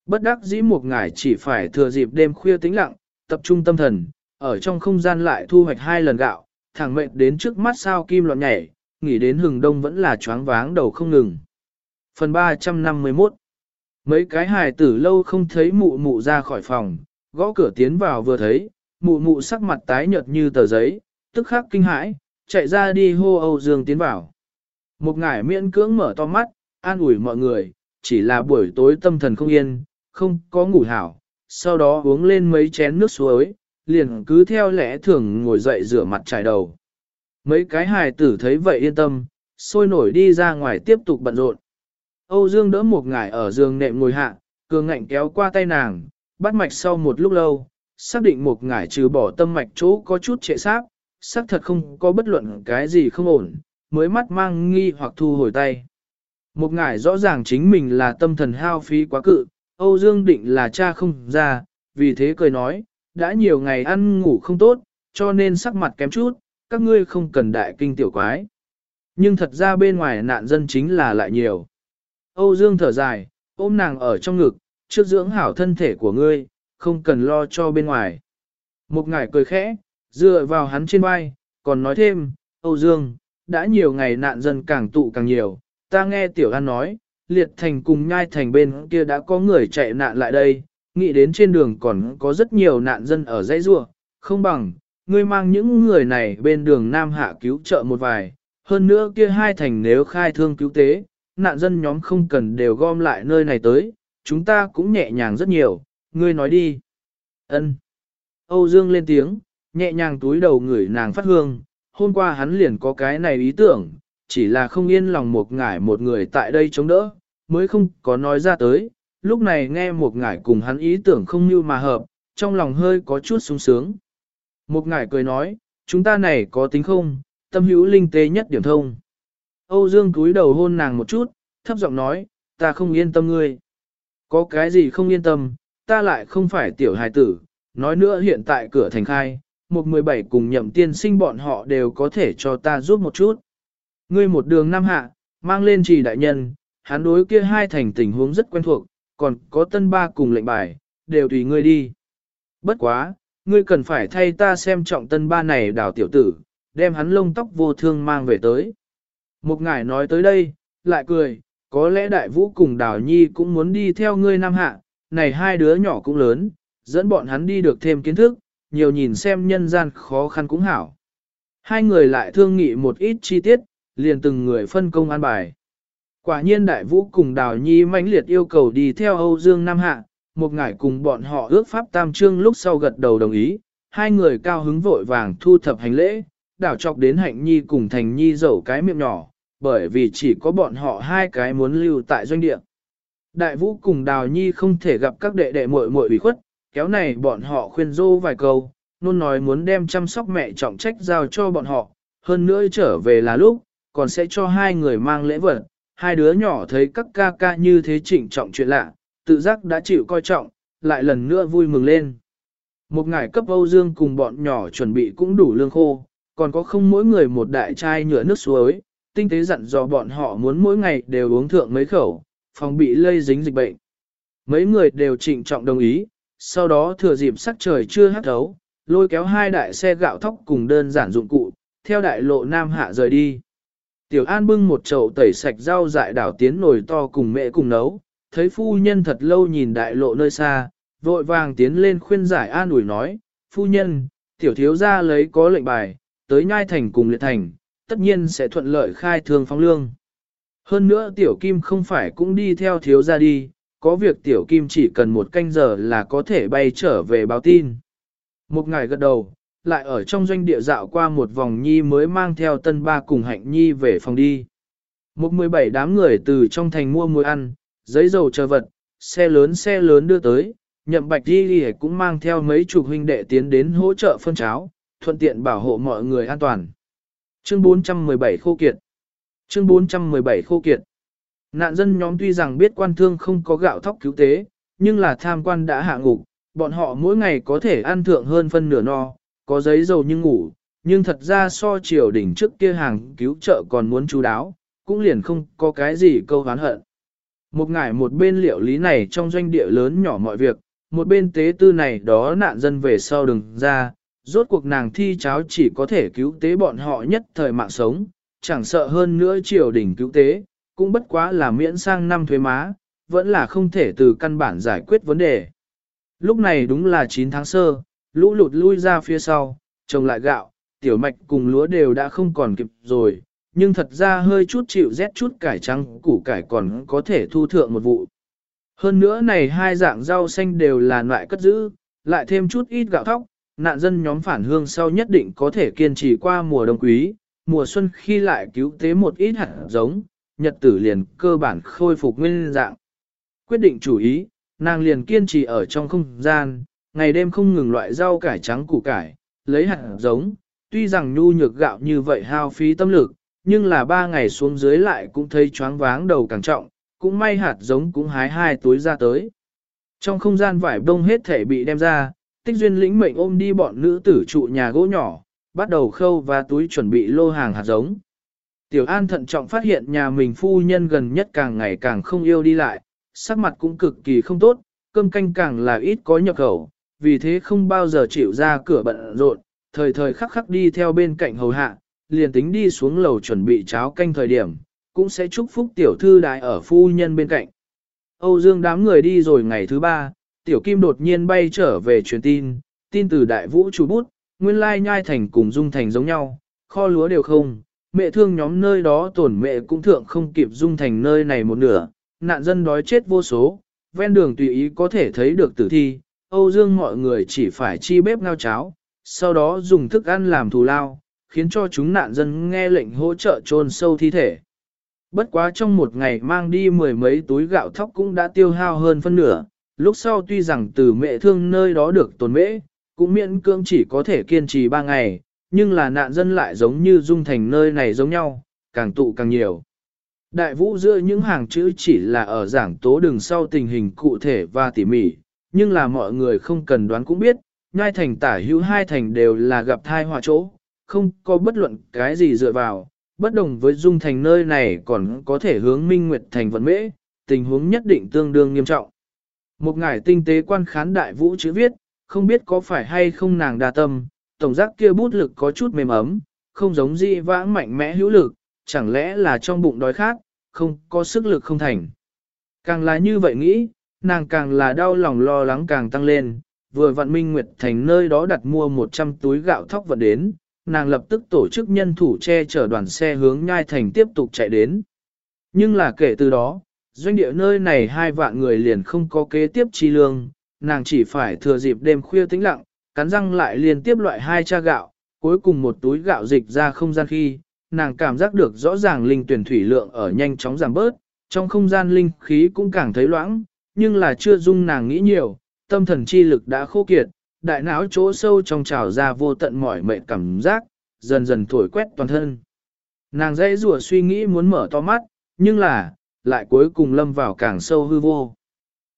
Bất đắc dĩ một ngày chỉ phải thừa dịp đêm khuya tĩnh lặng, tập trung tâm thần, ở trong không gian lại thu hoạch hai lần gạo, thẳng mệnh đến trước mắt sao kim loạn nhảy, nghĩ đến hừng đông vẫn là choáng váng đầu không ngừng. Phần 351 Mấy cái hài tử lâu không thấy mụ mụ ra khỏi phòng, gõ cửa tiến vào vừa thấy, mụ mụ sắc mặt tái nhợt như tờ giấy, tức khắc kinh hãi, chạy ra đi hô Âu Dương tiến vào. Một ngải miễn cưỡng mở to mắt, an ủi mọi người, chỉ là buổi tối tâm thần không yên, không có ngủ hảo, sau đó uống lên mấy chén nước suối, liền cứ theo lẽ thường ngồi dậy rửa mặt trải đầu. Mấy cái hài tử thấy vậy yên tâm, sôi nổi đi ra ngoài tiếp tục bận rộn. Âu Dương đỡ một ngải ở giường nệm ngồi hạ, cường ngạnh kéo qua tay nàng, bắt mạch sau một lúc lâu, xác định một ngải trừ bỏ tâm mạch chỗ có chút trệ xác, xác thật không có bất luận cái gì không ổn, mới mắt mang nghi hoặc thu hồi tay. Một ngải rõ ràng chính mình là tâm thần hao phí quá cự, Âu Dương định là cha không ra, vì thế cười nói, đã nhiều ngày ăn ngủ không tốt, cho nên sắc mặt kém chút, các ngươi không cần đại kinh tiểu quái. Nhưng thật ra bên ngoài nạn dân chính là lại nhiều. Âu Dương thở dài, ôm nàng ở trong ngực, trước dưỡng hảo thân thể của ngươi, không cần lo cho bên ngoài. Một ngải cười khẽ, dựa vào hắn trên vai, còn nói thêm, Âu Dương, đã nhiều ngày nạn dân càng tụ càng nhiều, ta nghe Tiểu An nói, liệt thành cùng nhai thành bên kia đã có người chạy nạn lại đây, nghĩ đến trên đường còn có rất nhiều nạn dân ở dãy rua, không bằng, ngươi mang những người này bên đường Nam Hạ cứu trợ một vài, hơn nữa kia hai thành nếu khai thương cứu tế, nạn dân nhóm không cần đều gom lại nơi này tới, chúng ta cũng nhẹ nhàng rất nhiều, ngươi nói đi. Ân. Âu Dương lên tiếng, nhẹ nhàng túi đầu người nàng phát hương, hôm qua hắn liền có cái này ý tưởng, chỉ là không yên lòng một ngải một người tại đây chống đỡ, mới không có nói ra tới, lúc này nghe một ngải cùng hắn ý tưởng không như mà hợp, trong lòng hơi có chút sung sướng. Một ngải cười nói, chúng ta này có tính không, tâm hữu linh tế nhất điểm thông. Âu Dương cúi đầu hôn nàng một chút, thấp giọng nói, ta không yên tâm ngươi. Có cái gì không yên tâm, ta lại không phải tiểu hài tử, nói nữa hiện tại cửa thành khai, một mười bảy cùng nhậm tiên sinh bọn họ đều có thể cho ta giúp một chút. Ngươi một đường năm hạ, mang lên trì đại nhân, hắn đối kia hai thành tình huống rất quen thuộc, còn có tân ba cùng lệnh bài, đều tùy ngươi đi. Bất quá, ngươi cần phải thay ta xem trọng tân ba này đào tiểu tử, đem hắn lông tóc vô thương mang về tới. Một ngài nói tới đây, lại cười, có lẽ đại vũ cùng đào nhi cũng muốn đi theo ngươi nam hạ, này hai đứa nhỏ cũng lớn, dẫn bọn hắn đi được thêm kiến thức, nhiều nhìn xem nhân gian khó khăn cũng hảo. Hai người lại thương nghị một ít chi tiết, liền từng người phân công an bài. Quả nhiên đại vũ cùng đào nhi mãnh liệt yêu cầu đi theo Âu Dương Nam Hạ, một ngải cùng bọn họ ước pháp tam trương lúc sau gật đầu đồng ý, hai người cao hứng vội vàng thu thập hành lễ, đảo chọc đến hạnh nhi cùng thành nhi dẫu cái miệng nhỏ, bởi vì chỉ có bọn họ hai cái muốn lưu tại doanh địa. Đại vũ cùng đào nhi không thể gặp các đệ đệ muội muội bị khuất, kéo này bọn họ khuyên dô vài câu, luôn nói muốn đem chăm sóc mẹ trọng trách giao cho bọn họ, hơn nữa trở về là lúc, còn sẽ cho hai người mang lễ vật. Hai đứa nhỏ thấy các ca ca như thế trịnh trọng chuyện lạ, tự giác đã chịu coi trọng, lại lần nữa vui mừng lên. Một ngày cấp Âu Dương cùng bọn nhỏ chuẩn bị cũng đủ lương khô, còn có không mỗi người một đại chai nhựa nước suối, tinh tế dặn dò bọn họ muốn mỗi ngày đều uống thượng mấy khẩu, phòng bị lây dính dịch bệnh. Mấy người đều trịnh trọng đồng ý, sau đó thừa dịp sắc trời chưa hắt thấu, lôi kéo hai đại xe gạo thóc cùng đơn giản dụng cụ, theo đại lộ Nam Hạ rời đi. Tiểu An bưng một chậu tẩy sạch rau dại đảo tiến nồi to cùng mẹ cùng nấu, thấy phu nhân thật lâu nhìn đại lộ nơi xa, vội vàng tiến lên khuyên giải an ủi nói, phu nhân, tiểu thiếu ra lấy có lệnh bài, tới nhai thành cùng liệt thành, tất nhiên sẽ thuận lợi khai thương phóng lương. Hơn nữa tiểu kim không phải cũng đi theo thiếu ra đi, có việc tiểu kim chỉ cần một canh giờ là có thể bay trở về báo tin. Một ngày gật đầu, lại ở trong doanh địa dạo qua một vòng nhi mới mang theo tân ba cùng hạnh nhi về phòng đi. Một mười bảy đám người từ trong thành mua muối ăn, giấy dầu chờ vật, xe lớn xe lớn đưa tới, nhậm bạch đi đi cũng mang theo mấy chục huynh đệ tiến đến hỗ trợ phân cháo, thuận tiện bảo hộ mọi người an toàn. Chương 417 khô kiệt Chương 417 khô kiệt Nạn dân nhóm tuy rằng biết quan thương không có gạo thóc cứu tế, nhưng là tham quan đã hạ ngục, bọn họ mỗi ngày có thể ăn thượng hơn phân nửa no, có giấy dầu nhưng ngủ, nhưng thật ra so triều đỉnh trước kia hàng cứu trợ còn muốn chú đáo, cũng liền không có cái gì câu hán hận. Một ngải một bên liệu lý này trong doanh địa lớn nhỏ mọi việc, một bên tế tư này đó nạn dân về sau đừng ra, rốt cuộc nàng thi cháo chỉ có thể cứu tế bọn họ nhất thời mạng sống, chẳng sợ hơn nữa triều đình cứu tế, cũng bất quá là miễn sang năm thuế má, vẫn là không thể từ căn bản giải quyết vấn đề. Lúc này đúng là 9 tháng sơ, lũ lụt lui ra phía sau, trồng lại gạo, tiểu mạch cùng lúa đều đã không còn kịp rồi, nhưng thật ra hơi chút chịu rét chút cải trắng củ cải còn có thể thu thượng một vụ. Hơn nữa này hai dạng rau xanh đều là loại cất giữ, lại thêm chút ít gạo thóc, nạn dân nhóm phản hương sau nhất định có thể kiên trì qua mùa đông quý, mùa xuân khi lại cứu tế một ít hạt giống, nhật tử liền cơ bản khôi phục nguyên dạng. Quyết định chủ ý, nàng liền kiên trì ở trong không gian, ngày đêm không ngừng loại rau cải trắng củ cải, lấy hạt giống, tuy rằng nhu nhược gạo như vậy hao phí tâm lực, nhưng là ba ngày xuống dưới lại cũng thấy choáng váng đầu càng trọng, cũng may hạt giống cũng hái hai túi ra tới. Trong không gian vải bông hết thể bị đem ra, tích duyên lĩnh mệnh ôm đi bọn nữ tử trụ nhà gỗ nhỏ, bắt đầu khâu và túi chuẩn bị lô hàng hạt giống. Tiểu An thận trọng phát hiện nhà mình phu nhân gần nhất càng ngày càng không yêu đi lại, sắc mặt cũng cực kỳ không tốt, cơm canh càng là ít có nhập khẩu, vì thế không bao giờ chịu ra cửa bận rộn, thời thời khắc khắc đi theo bên cạnh hầu hạ, liền tính đi xuống lầu chuẩn bị cháo canh thời điểm, cũng sẽ chúc phúc tiểu thư đại ở phu nhân bên cạnh. Âu Dương đám người đi rồi ngày thứ ba, tiểu kim đột nhiên bay trở về truyền tin, tin từ đại vũ chủ bút, nguyên lai nhai thành cùng dung thành giống nhau, kho lúa đều không, mẹ thương nhóm nơi đó tổn mẹ cũng thượng không kịp dung thành nơi này một nửa, nạn dân đói chết vô số, ven đường tùy ý có thể thấy được tử thi, Âu Dương mọi người chỉ phải chi bếp ngao cháo, sau đó dùng thức ăn làm thù lao, khiến cho chúng nạn dân nghe lệnh hỗ trợ chôn sâu thi thể. Bất quá trong một ngày mang đi mười mấy túi gạo thóc cũng đã tiêu hao hơn phân nửa, lúc sau tuy rằng từ mẹ thương nơi đó được tồn mễ, cũng miễn cưỡng chỉ có thể kiên trì ba ngày, nhưng là nạn dân lại giống như dung thành nơi này giống nhau, càng tụ càng nhiều. Đại vũ giữa những hàng chữ chỉ là ở giảng tố đường sau tình hình cụ thể và tỉ mỉ, nhưng là mọi người không cần đoán cũng biết, nhai thành tả hữu hai thành đều là gặp thai họa chỗ, không có bất luận cái gì dựa vào, bất đồng với dung thành nơi này còn có thể hướng minh nguyệt thành vận mễ, tình huống nhất định tương đương nghiêm trọng. Một ngải tinh tế quan khán đại vũ chữ viết, không biết có phải hay không nàng đa tâm, tổng giác kia bút lực có chút mềm ấm, không giống dị vãng mạnh mẽ hữu lực, chẳng lẽ là trong bụng đói khát, không có sức lực không thành. Càng là như vậy nghĩ, nàng càng là đau lòng lo lắng càng tăng lên, vừa vạn minh nguyệt thành nơi đó đặt mua 100 túi gạo thóc vận đến, nàng lập tức tổ chức nhân thủ che chở đoàn xe hướng nhai thành tiếp tục chạy đến. Nhưng là kể từ đó, doanh địa nơi này hai vạn người liền không có kế tiếp chi lương, nàng chỉ phải thừa dịp đêm khuya tĩnh lặng, cắn răng lại liên tiếp loại hai cha gạo, cuối cùng một túi gạo dịch ra không gian khi, nàng cảm giác được rõ ràng linh tuyển thủy lượng ở nhanh chóng giảm bớt, trong không gian linh khí cũng càng thấy loãng, nhưng là chưa dung nàng nghĩ nhiều, tâm thần chi lực đã khô kiệt, đại não chỗ sâu trong trào ra vô tận mỏi mệt cảm giác, dần dần thổi quét toàn thân. Nàng dãy rùa suy nghĩ muốn mở to mắt, nhưng là, lại cuối cùng lâm vào càng sâu hư vô.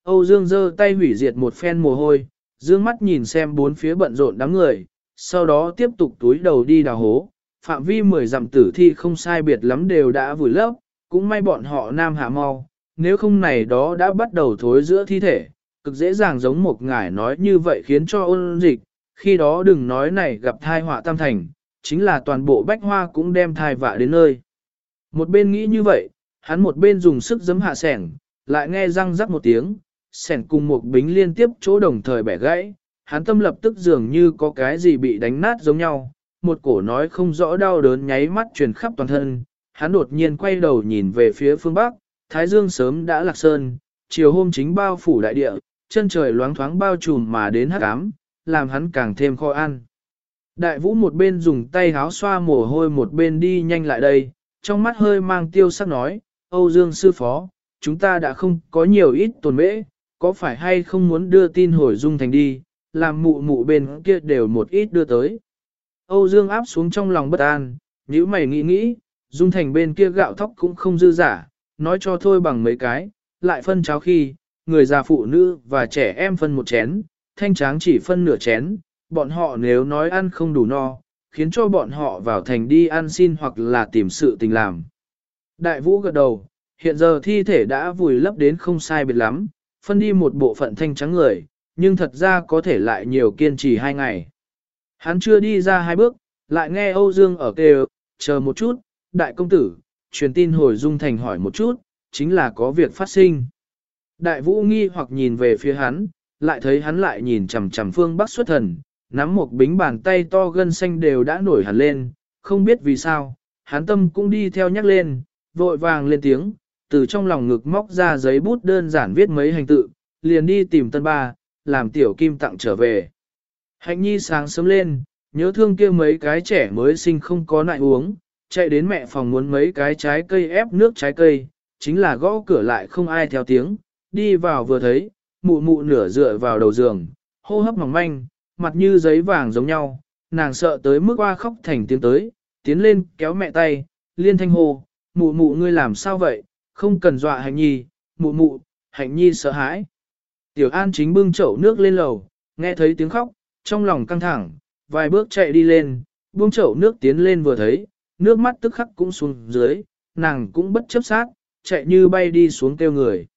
Âu Dương giơ tay hủy diệt một phen mồ hôi, dương mắt nhìn xem bốn phía bận rộn đám người, sau đó tiếp tục túi đầu đi đào hố, phạm vi mười dặm tử thi không sai biệt lắm đều đã vùi lấp, cũng may bọn họ nam hạ mau, nếu không này đó đã bắt đầu thối giữa thi thể, cực dễ dàng giống một ngải nói như vậy khiến cho ôn dịch, khi đó đừng nói này gặp thai họa tam thành, chính là toàn bộ bách hoa cũng đem thai vạ đến nơi. Một bên nghĩ như vậy, hắn một bên dùng sức giấm hạ sẻng, lại nghe răng rắc một tiếng, sẻn cùng một bính liên tiếp chỗ đồng thời bẻ gãy, hắn tâm lập tức dường như có cái gì bị đánh nát giống nhau, một cổ nói không rõ đau đớn nháy mắt truyền khắp toàn thân, hắn đột nhiên quay đầu nhìn về phía phương Bắc, Thái Dương sớm đã lạc sơn, chiều hôm chính bao phủ đại địa, chân trời loáng thoáng bao trùm mà đến hắc ám, làm hắn càng thêm khó ăn. Đại vũ một bên dùng tay háo xoa mồ hôi một bên đi nhanh lại đây, trong mắt hơi mang tiêu sắc nói, Âu Dương sư phó, chúng ta đã không có nhiều ít tồn mễ, có phải hay không muốn đưa tin hồi dung thành đi, làm mụ mụ bên kia đều một ít đưa tới. Âu Dương áp xuống trong lòng bất an, nếu mày nghĩ nghĩ, dung thành bên kia gạo thóc cũng không dư giả, nói cho thôi bằng mấy cái, lại phân cháo khi, người già phụ nữ và trẻ em phân một chén, thanh tráng chỉ phân nửa chén, bọn họ nếu nói ăn không đủ no, khiến cho bọn họ vào thành đi ăn xin hoặc là tìm sự tình làm. Đại vũ gật đầu, hiện giờ thi thể đã vùi lấp đến không sai biệt lắm, phân đi một bộ phận thanh trắng người, nhưng thật ra có thể lại nhiều kiên trì hai ngày. Hắn chưa đi ra hai bước, lại nghe Âu Dương ở kêu, chờ một chút, đại công tử, truyền tin hồi Dung Thành hỏi một chút, chính là có việc phát sinh. Đại vũ nghi hoặc nhìn về phía hắn, lại thấy hắn lại nhìn chằm chằm phương bắc xuất thần, nắm một bính bàn tay to gân xanh đều đã nổi hẳn lên, không biết vì sao, hắn tâm cũng đi theo nhắc lên, vội vàng lên tiếng, từ trong lòng ngực móc ra giấy bút đơn giản viết mấy hành tự, liền đi tìm tân ba, làm tiểu kim tặng trở về. Hạnh nhi sáng sớm lên, nhớ thương kia mấy cái trẻ mới sinh không có nại uống, chạy đến mẹ phòng muốn mấy cái trái cây ép nước trái cây, chính là gõ cửa lại không ai theo tiếng, đi vào vừa thấy, mụ mụ nửa dựa vào đầu giường, hô hấp mỏng manh, mặt như giấy vàng giống nhau, nàng sợ tới mức qua khóc thành tiếng tới, tiến lên kéo mẹ tay, liên thanh hô, mụ mụ ngươi làm sao vậy, không cần dọa hạnh nhi, mụ mụ, hạnh nhi sợ hãi. Tiểu An chính bưng chậu nước lên lầu, nghe thấy tiếng khóc, trong lòng căng thẳng, vài bước chạy đi lên, buông chậu nước tiến lên vừa thấy, nước mắt tức khắc cũng xuống dưới, nàng cũng bất chấp sát, chạy như bay đi xuống kêu người.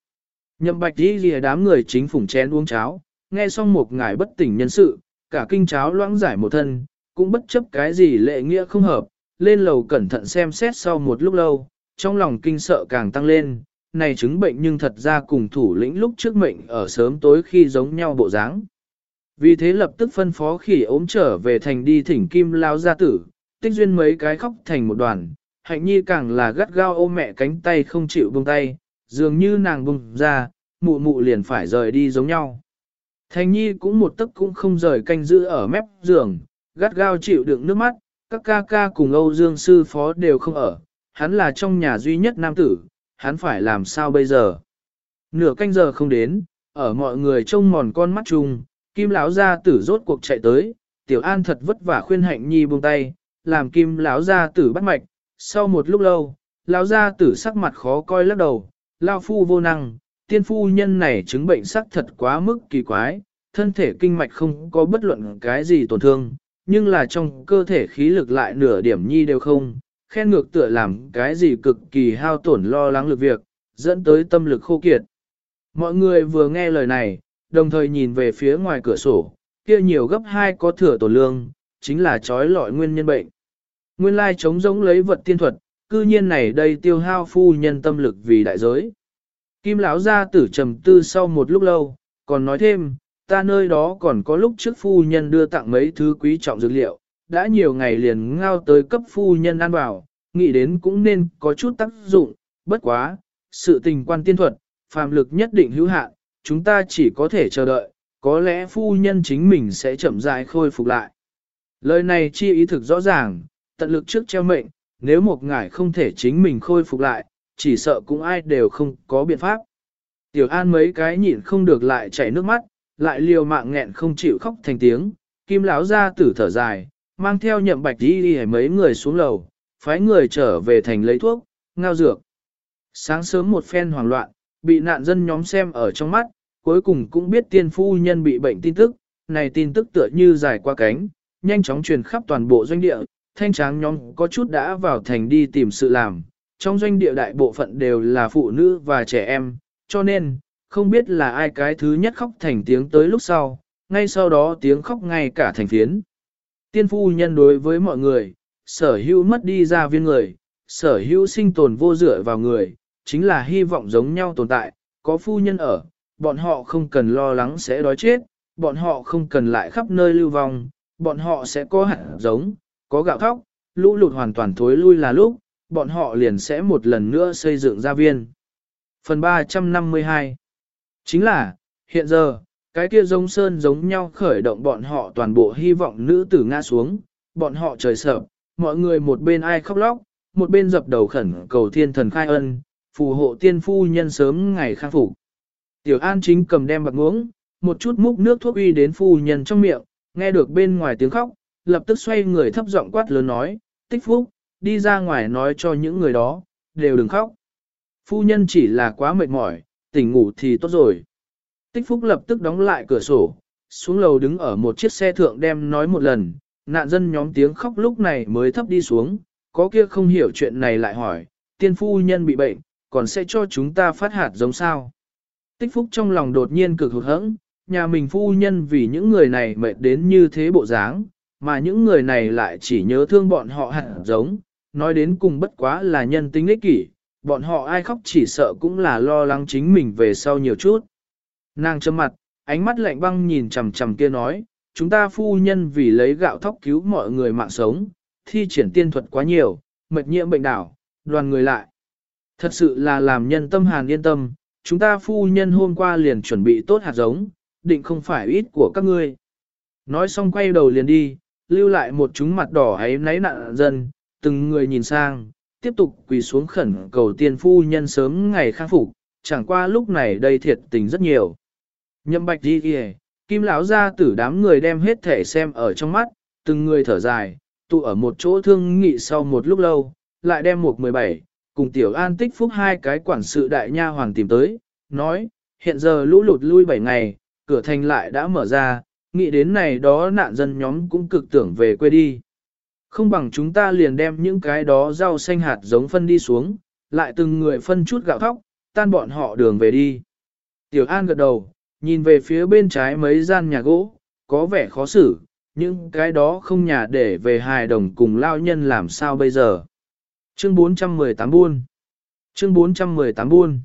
Nhậm bạch đi lìa đám người chính phủng chén uống cháo, nghe xong một ngài bất tỉnh nhân sự, cả kinh cháo loãng giải một thân, cũng bất chấp cái gì lệ nghĩa không hợp, lên lầu cẩn thận xem xét sau một lúc lâu, trong lòng kinh sợ càng tăng lên, này chứng bệnh nhưng thật ra cùng thủ lĩnh lúc trước mệnh ở sớm tối khi giống nhau bộ dáng. Vì thế lập tức phân phó khỉ ốm trở về thành đi thỉnh kim lao gia tử, tích duyên mấy cái khóc thành một đoàn, hạnh nhi càng là gắt gao ôm mẹ cánh tay không chịu buông tay, dường như nàng buông ra, mụ mụ liền phải rời đi giống nhau. Thành nhi cũng một tấc cũng không rời canh giữ ở mép giường, gắt gao chịu đựng nước mắt, các ca ca cùng Âu Dương sư phó đều không ở, hắn là trong nhà duy nhất nam tử, hắn phải làm sao bây giờ? Nửa canh giờ không đến, ở mọi người trông mòn con mắt chung, Kim lão gia tử rốt cuộc chạy tới, Tiểu An thật vất vả khuyên Hạnh Nhi buông tay, làm Kim lão gia tử bắt mạch. Sau một lúc lâu, lão gia tử sắc mặt khó coi lắc đầu, lão phu vô năng, tiên phu nhân này chứng bệnh sắc thật quá mức kỳ quái, thân thể kinh mạch không có bất luận cái gì tổn thương, nhưng là trong cơ thể khí lực lại nửa điểm nhi đều không, khen ngược tựa làm cái gì cực kỳ hao tổn lo lắng lực việc, dẫn tới tâm lực khô kiệt. Mọi người vừa nghe lời này, đồng thời nhìn về phía ngoài cửa sổ, kia nhiều gấp hai có thừa tổn lương, chính là trói lọi nguyên nhân bệnh. Nguyên lai chống giống lấy vật tiên thuật, cư nhiên này đây tiêu hao phu nhân tâm lực vì đại giới. Kim lão gia tử trầm tư sau một lúc lâu, còn nói thêm, ta nơi đó còn có lúc trước phu nhân đưa tặng mấy thứ quý trọng dược liệu, đã nhiều ngày liền ngao tới cấp phu nhân ăn vào, nghĩ đến cũng nên có chút tác dụng, bất quá, sự tình quan tiên thuật, phàm lực nhất định hữu hạn, chúng ta chỉ có thể chờ đợi, có lẽ phu nhân chính mình sẽ chậm rãi khôi phục lại. Lời này chi ý thực rõ ràng, tận lực trước treo mệnh, nếu một ngải không thể chính mình khôi phục lại, chỉ sợ cũng ai đều không có biện pháp. Tiểu An mấy cái nhịn không được lại chảy nước mắt, lại liều mạng nghẹn không chịu khóc thành tiếng, kim lão ra tử thở dài, mang theo nhậm bạch đi đi mấy người xuống lầu, phái người trở về thành lấy thuốc, ngao dược. Sáng sớm một phen hoảng loạn, bị nạn dân nhóm xem ở trong mắt, cuối cùng cũng biết tiên phu nhân bị bệnh tin tức, này tin tức tựa như dài qua cánh, nhanh chóng truyền khắp toàn bộ doanh địa, thanh tráng nhóm có chút đã vào thành đi tìm sự làm, trong doanh địa đại bộ phận đều là phụ nữ và trẻ em, cho nên, không biết là ai cái thứ nhất khóc thành tiếng tới lúc sau, ngay sau đó tiếng khóc ngay cả thành phiến. Tiên phu nhân đối với mọi người, sở hữu mất đi ra viên người, sở hữu sinh tồn vô dựa vào người, chính là hy vọng giống nhau tồn tại, có phu nhân ở, bọn họ không cần lo lắng sẽ đói chết, bọn họ không cần lại khắp nơi lưu vong, bọn họ sẽ có hạt giống, có gạo thóc, lũ lụt hoàn toàn thối lui là lúc, bọn họ liền sẽ một lần nữa xây dựng gia viên. Phần 352 Chính là, hiện giờ, cái kia giống sơn giống nhau khởi động bọn họ toàn bộ hy vọng nữ tử ngã xuống, bọn họ trời sợ, mọi người một bên ai khóc lóc, một bên dập đầu khẩn cầu thiên thần khai ân, phù hộ tiên phu nhân sớm ngày khang phục. Tiểu An chính cầm đem bạc uống, một chút múc nước thuốc uy đến phu nhân trong miệng, nghe được bên ngoài tiếng khóc, lập tức xoay người thấp giọng quát lớn nói, tích phúc, đi ra ngoài nói cho những người đó, đều đừng khóc. Phu nhân chỉ là quá mệt mỏi, tỉnh ngủ thì tốt rồi. Tích phúc lập tức đóng lại cửa sổ, xuống lầu đứng ở một chiếc xe thượng đem nói một lần, nạn dân nhóm tiếng khóc lúc này mới thấp đi xuống, có kia không hiểu chuyện này lại hỏi, tiên phu nhân bị bệnh, còn sẽ cho chúng ta phát hạt giống sao. Tích phúc trong lòng đột nhiên cực hụt hẫng, nhà mình phu nhân vì những người này mệt đến như thế bộ dáng, mà những người này lại chỉ nhớ thương bọn họ hạt giống, nói đến cùng bất quá là nhân tính ích kỷ, bọn họ ai khóc chỉ sợ cũng là lo lắng chính mình về sau nhiều chút. Nàng châm mặt, ánh mắt lạnh băng nhìn chằm chằm kia nói, chúng ta phu nhân vì lấy gạo thóc cứu mọi người mạng sống, thi triển tiên thuật quá nhiều, mệt nhiễm bệnh đảo, đoàn người lại. Thật sự là làm nhân tâm hàn yên tâm, chúng ta phu nhân hôm qua liền chuẩn bị tốt hạt giống, định không phải ít của các ngươi. Nói xong quay đầu liền đi, lưu lại một chúng mặt đỏ ấy náy nạn dân, từng người nhìn sang, tiếp tục quỳ xuống khẩn cầu tiên phu nhân sớm ngày khang phục, chẳng qua lúc này đây thiệt tình rất nhiều. Nhậm bạch đi kìa, kim lão ra tử đám người đem hết thể xem ở trong mắt, từng người thở dài, tụ ở một chỗ thương nghị sau một lúc lâu, lại đem một mười bảy cùng tiểu an tích phúc hai cái quản sự đại nha hoàng tìm tới, nói, hiện giờ lũ lụt lui bảy ngày, cửa thành lại đã mở ra, nghĩ đến này đó nạn dân nhóm cũng cực tưởng về quê đi. Không bằng chúng ta liền đem những cái đó rau xanh hạt giống phân đi xuống, lại từng người phân chút gạo thóc, tan bọn họ đường về đi. Tiểu An gật đầu, nhìn về phía bên trái mấy gian nhà gỗ, có vẻ khó xử, nhưng cái đó không nhà để về hài đồng cùng lao nhân làm sao bây giờ. Chương 418 buôn Chương 418 buôn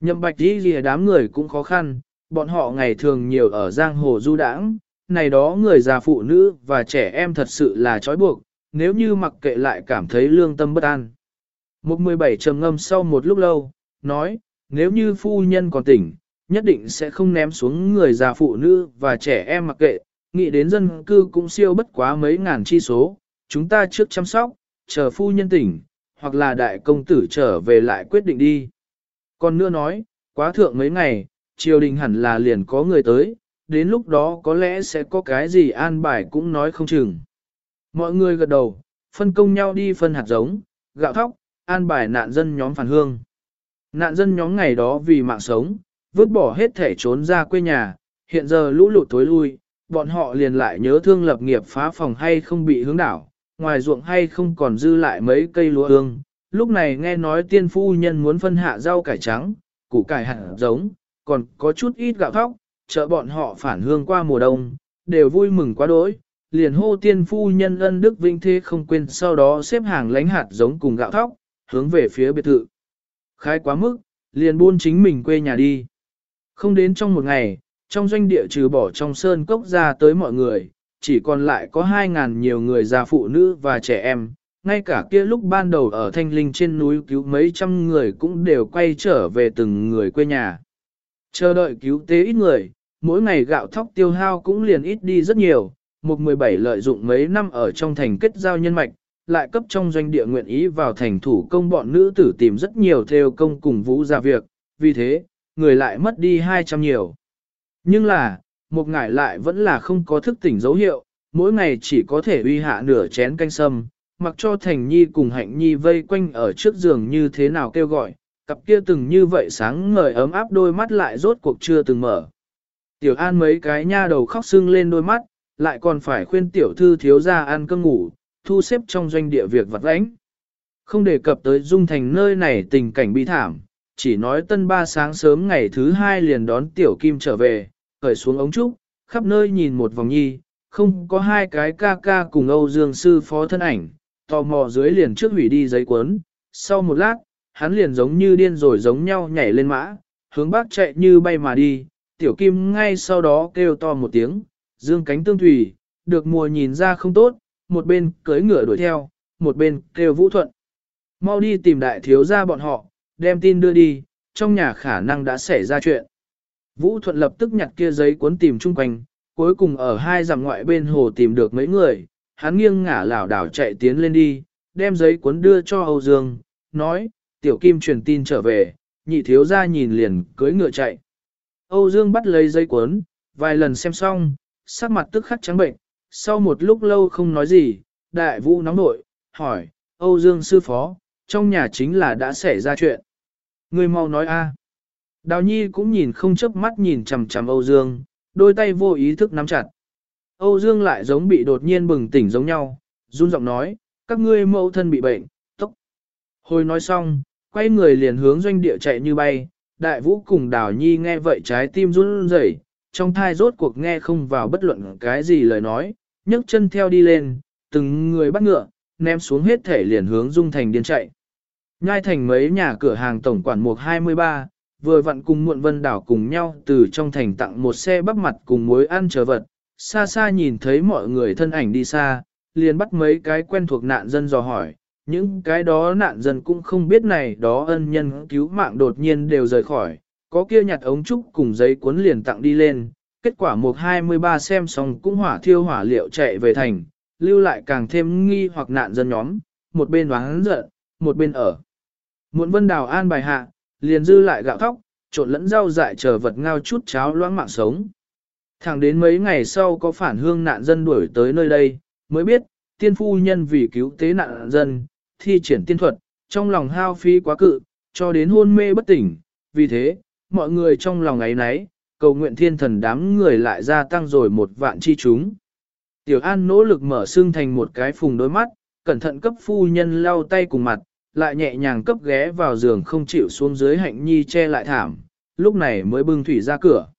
Nhậm bạch đi lìa đám người cũng khó khăn, bọn họ ngày thường nhiều ở giang hồ du đãng, này đó người già phụ nữ và trẻ em thật sự là trói buộc, nếu như mặc kệ lại cảm thấy lương tâm bất an. Một mười bảy trầm ngâm sau một lúc lâu, nói, nếu như phu nhân còn tỉnh, nhất định sẽ không ném xuống người già phụ nữ và trẻ em mặc kệ, nghĩ đến dân cư cũng siêu bất quá mấy ngàn chi số, chúng ta trước chăm sóc, chờ phu nhân tỉnh, hoặc là đại công tử trở về lại quyết định đi. Còn nữa nói, quá thượng mấy ngày, triều đình hẳn là liền có người tới, đến lúc đó có lẽ sẽ có cái gì an bài cũng nói không chừng. Mọi người gật đầu, phân công nhau đi phân hạt giống, gạo thóc, an bài nạn dân nhóm phản hương. Nạn dân nhóm ngày đó vì mạng sống, vứt bỏ hết thể trốn ra quê nhà, hiện giờ lũ lụt tối lui, bọn họ liền lại nhớ thương lập nghiệp phá phòng hay không bị hướng đảo, ngoài ruộng hay không còn dư lại mấy cây lúa Hương, Lúc này nghe nói tiên phu nhân muốn phân hạ rau cải trắng, củ cải hạt giống, còn có chút ít gạo thóc, chợ bọn họ phản hương qua mùa đông, đều vui mừng quá đỗi, liền hô tiên phu nhân ân đức vinh thế không quên sau đó xếp hàng lánh hạt giống cùng gạo thóc, hướng về phía biệt thự. Khai quá mức, liền buôn chính mình quê nhà đi. Không đến trong một ngày, trong doanh địa trừ bỏ trong sơn cốc ra tới mọi người, chỉ còn lại có 2.000 nhiều người già phụ nữ và trẻ em. Ngay cả kia lúc ban đầu ở Thanh Linh trên núi cứu mấy trăm người cũng đều quay trở về từng người quê nhà. Chờ đợi cứu tế ít người, mỗi ngày gạo thóc tiêu hao cũng liền ít đi rất nhiều, một 17 lợi dụng mấy năm ở trong thành kết giao nhân mạch, lại cấp trong doanh địa nguyện ý vào thành thủ công bọn nữ tử tìm rất nhiều theo công cùng vũ ra việc, vì thế, người lại mất đi 200 nhiều. Nhưng là, một ngải lại vẫn là không có thức tỉnh dấu hiệu, mỗi ngày chỉ có thể uy hạ nửa chén canh sâm, mặc cho Thành Nhi cùng Hạnh Nhi vây quanh ở trước giường như thế nào kêu gọi, cặp kia từng như vậy sáng ngời ấm áp đôi mắt lại rốt cuộc chưa từng mở. Tiểu An mấy cái nha đầu khóc sưng lên đôi mắt, lại còn phải khuyên tiểu thư thiếu ra ăn cơm ngủ, thu xếp trong doanh địa việc vặt lãnh. Không đề cập tới dung thành nơi này tình cảnh bi thảm, chỉ nói tân ba sáng sớm ngày thứ hai liền đón tiểu kim trở về, khởi xuống ống trúc, khắp nơi nhìn một vòng nhi, không có hai cái ca ca cùng Âu Dương sư phó thân ảnh, tò mò dưới liền trước hủy đi giấy cuốn, sau một lát, hắn liền giống như điên rồi giống nhau nhảy lên mã, hướng bắc chạy như bay mà đi, tiểu kim ngay sau đó kêu to một tiếng, dương cánh tương thủy, được mùa nhìn ra không tốt, một bên cưới ngựa đuổi theo, một bên kêu vũ thuận. Mau đi tìm đại thiếu gia bọn họ, đem tin đưa đi, trong nhà khả năng đã xảy ra chuyện. Vũ thuận lập tức nhặt kia giấy cuốn tìm chung quanh, cuối cùng ở hai dặm ngoại bên hồ tìm được mấy người, hắn nghiêng ngả lảo đảo chạy tiến lên đi, đem giấy cuốn đưa cho Âu Dương, nói, tiểu kim truyền tin trở về, nhị thiếu gia nhìn liền cưới ngựa chạy. Âu Dương bắt lấy giấy cuốn, vài lần xem xong, sắc mặt tức khắc trắng bệnh, sau một lúc lâu không nói gì, đại vũ nóng nội, hỏi, Âu Dương sư phó, trong nhà chính là đã xảy ra chuyện. Ngươi mau nói a. Đào Nhi cũng nhìn không chớp mắt nhìn chằm chằm Âu Dương, đôi tay vô ý thức nắm chặt. Âu Dương lại giống bị đột nhiên bừng tỉnh giống nhau, run giọng nói, các ngươi mẫu thân bị bệnh, tốc. Hồi nói xong, quay người liền hướng doanh địa chạy như bay, đại vũ cùng Đào Nhi nghe vậy trái tim run rẩy, trong thai rốt cuộc nghe không vào bất luận cái gì lời nói, nhấc chân theo đi lên, từng người bắt ngựa, ném xuống hết thể liền hướng dung thành điên chạy. Nhai thành mấy nhà cửa hàng tổng quản mục 23, vừa vặn cùng muộn vân đảo cùng nhau từ trong thành tặng một xe bắp mặt cùng muối ăn chờ vật, xa xa nhìn thấy mọi người thân ảnh đi xa, liền bắt mấy cái quen thuộc nạn dân dò hỏi, những cái đó nạn dân cũng không biết này đó ân nhân cứu mạng đột nhiên đều rời khỏi, có kia nhặt ống trúc cùng giấy cuốn liền tặng đi lên, kết quả mục 23 xem xong cũng hỏa thiêu hỏa liệu chạy về thành, lưu lại càng thêm nghi hoặc nạn dân nhóm, một bên đoán giận, một bên ở. Muộn vân đào an bài hạ, liền dư lại gạo thóc, trộn lẫn rau dại chờ vật ngao chút cháo loãng mạng sống. Thẳng đến mấy ngày sau có phản hương nạn dân đuổi tới nơi đây, mới biết, tiên phu nhân vì cứu tế nạn dân, thi triển tiên thuật, trong lòng hao phí quá cự, cho đến hôn mê bất tỉnh, vì thế, mọi người trong lòng ấy nấy, cầu nguyện thiên thần đám người lại gia tăng rồi một vạn chi chúng. Tiểu An nỗ lực mở xương thành một cái phùng đôi mắt, cẩn thận cấp phu nhân lau tay cùng mặt, lại nhẹ nhàng cấp ghé vào giường không chịu xuống dưới hạnh nhi che lại thảm, lúc này mới bưng thủy ra cửa.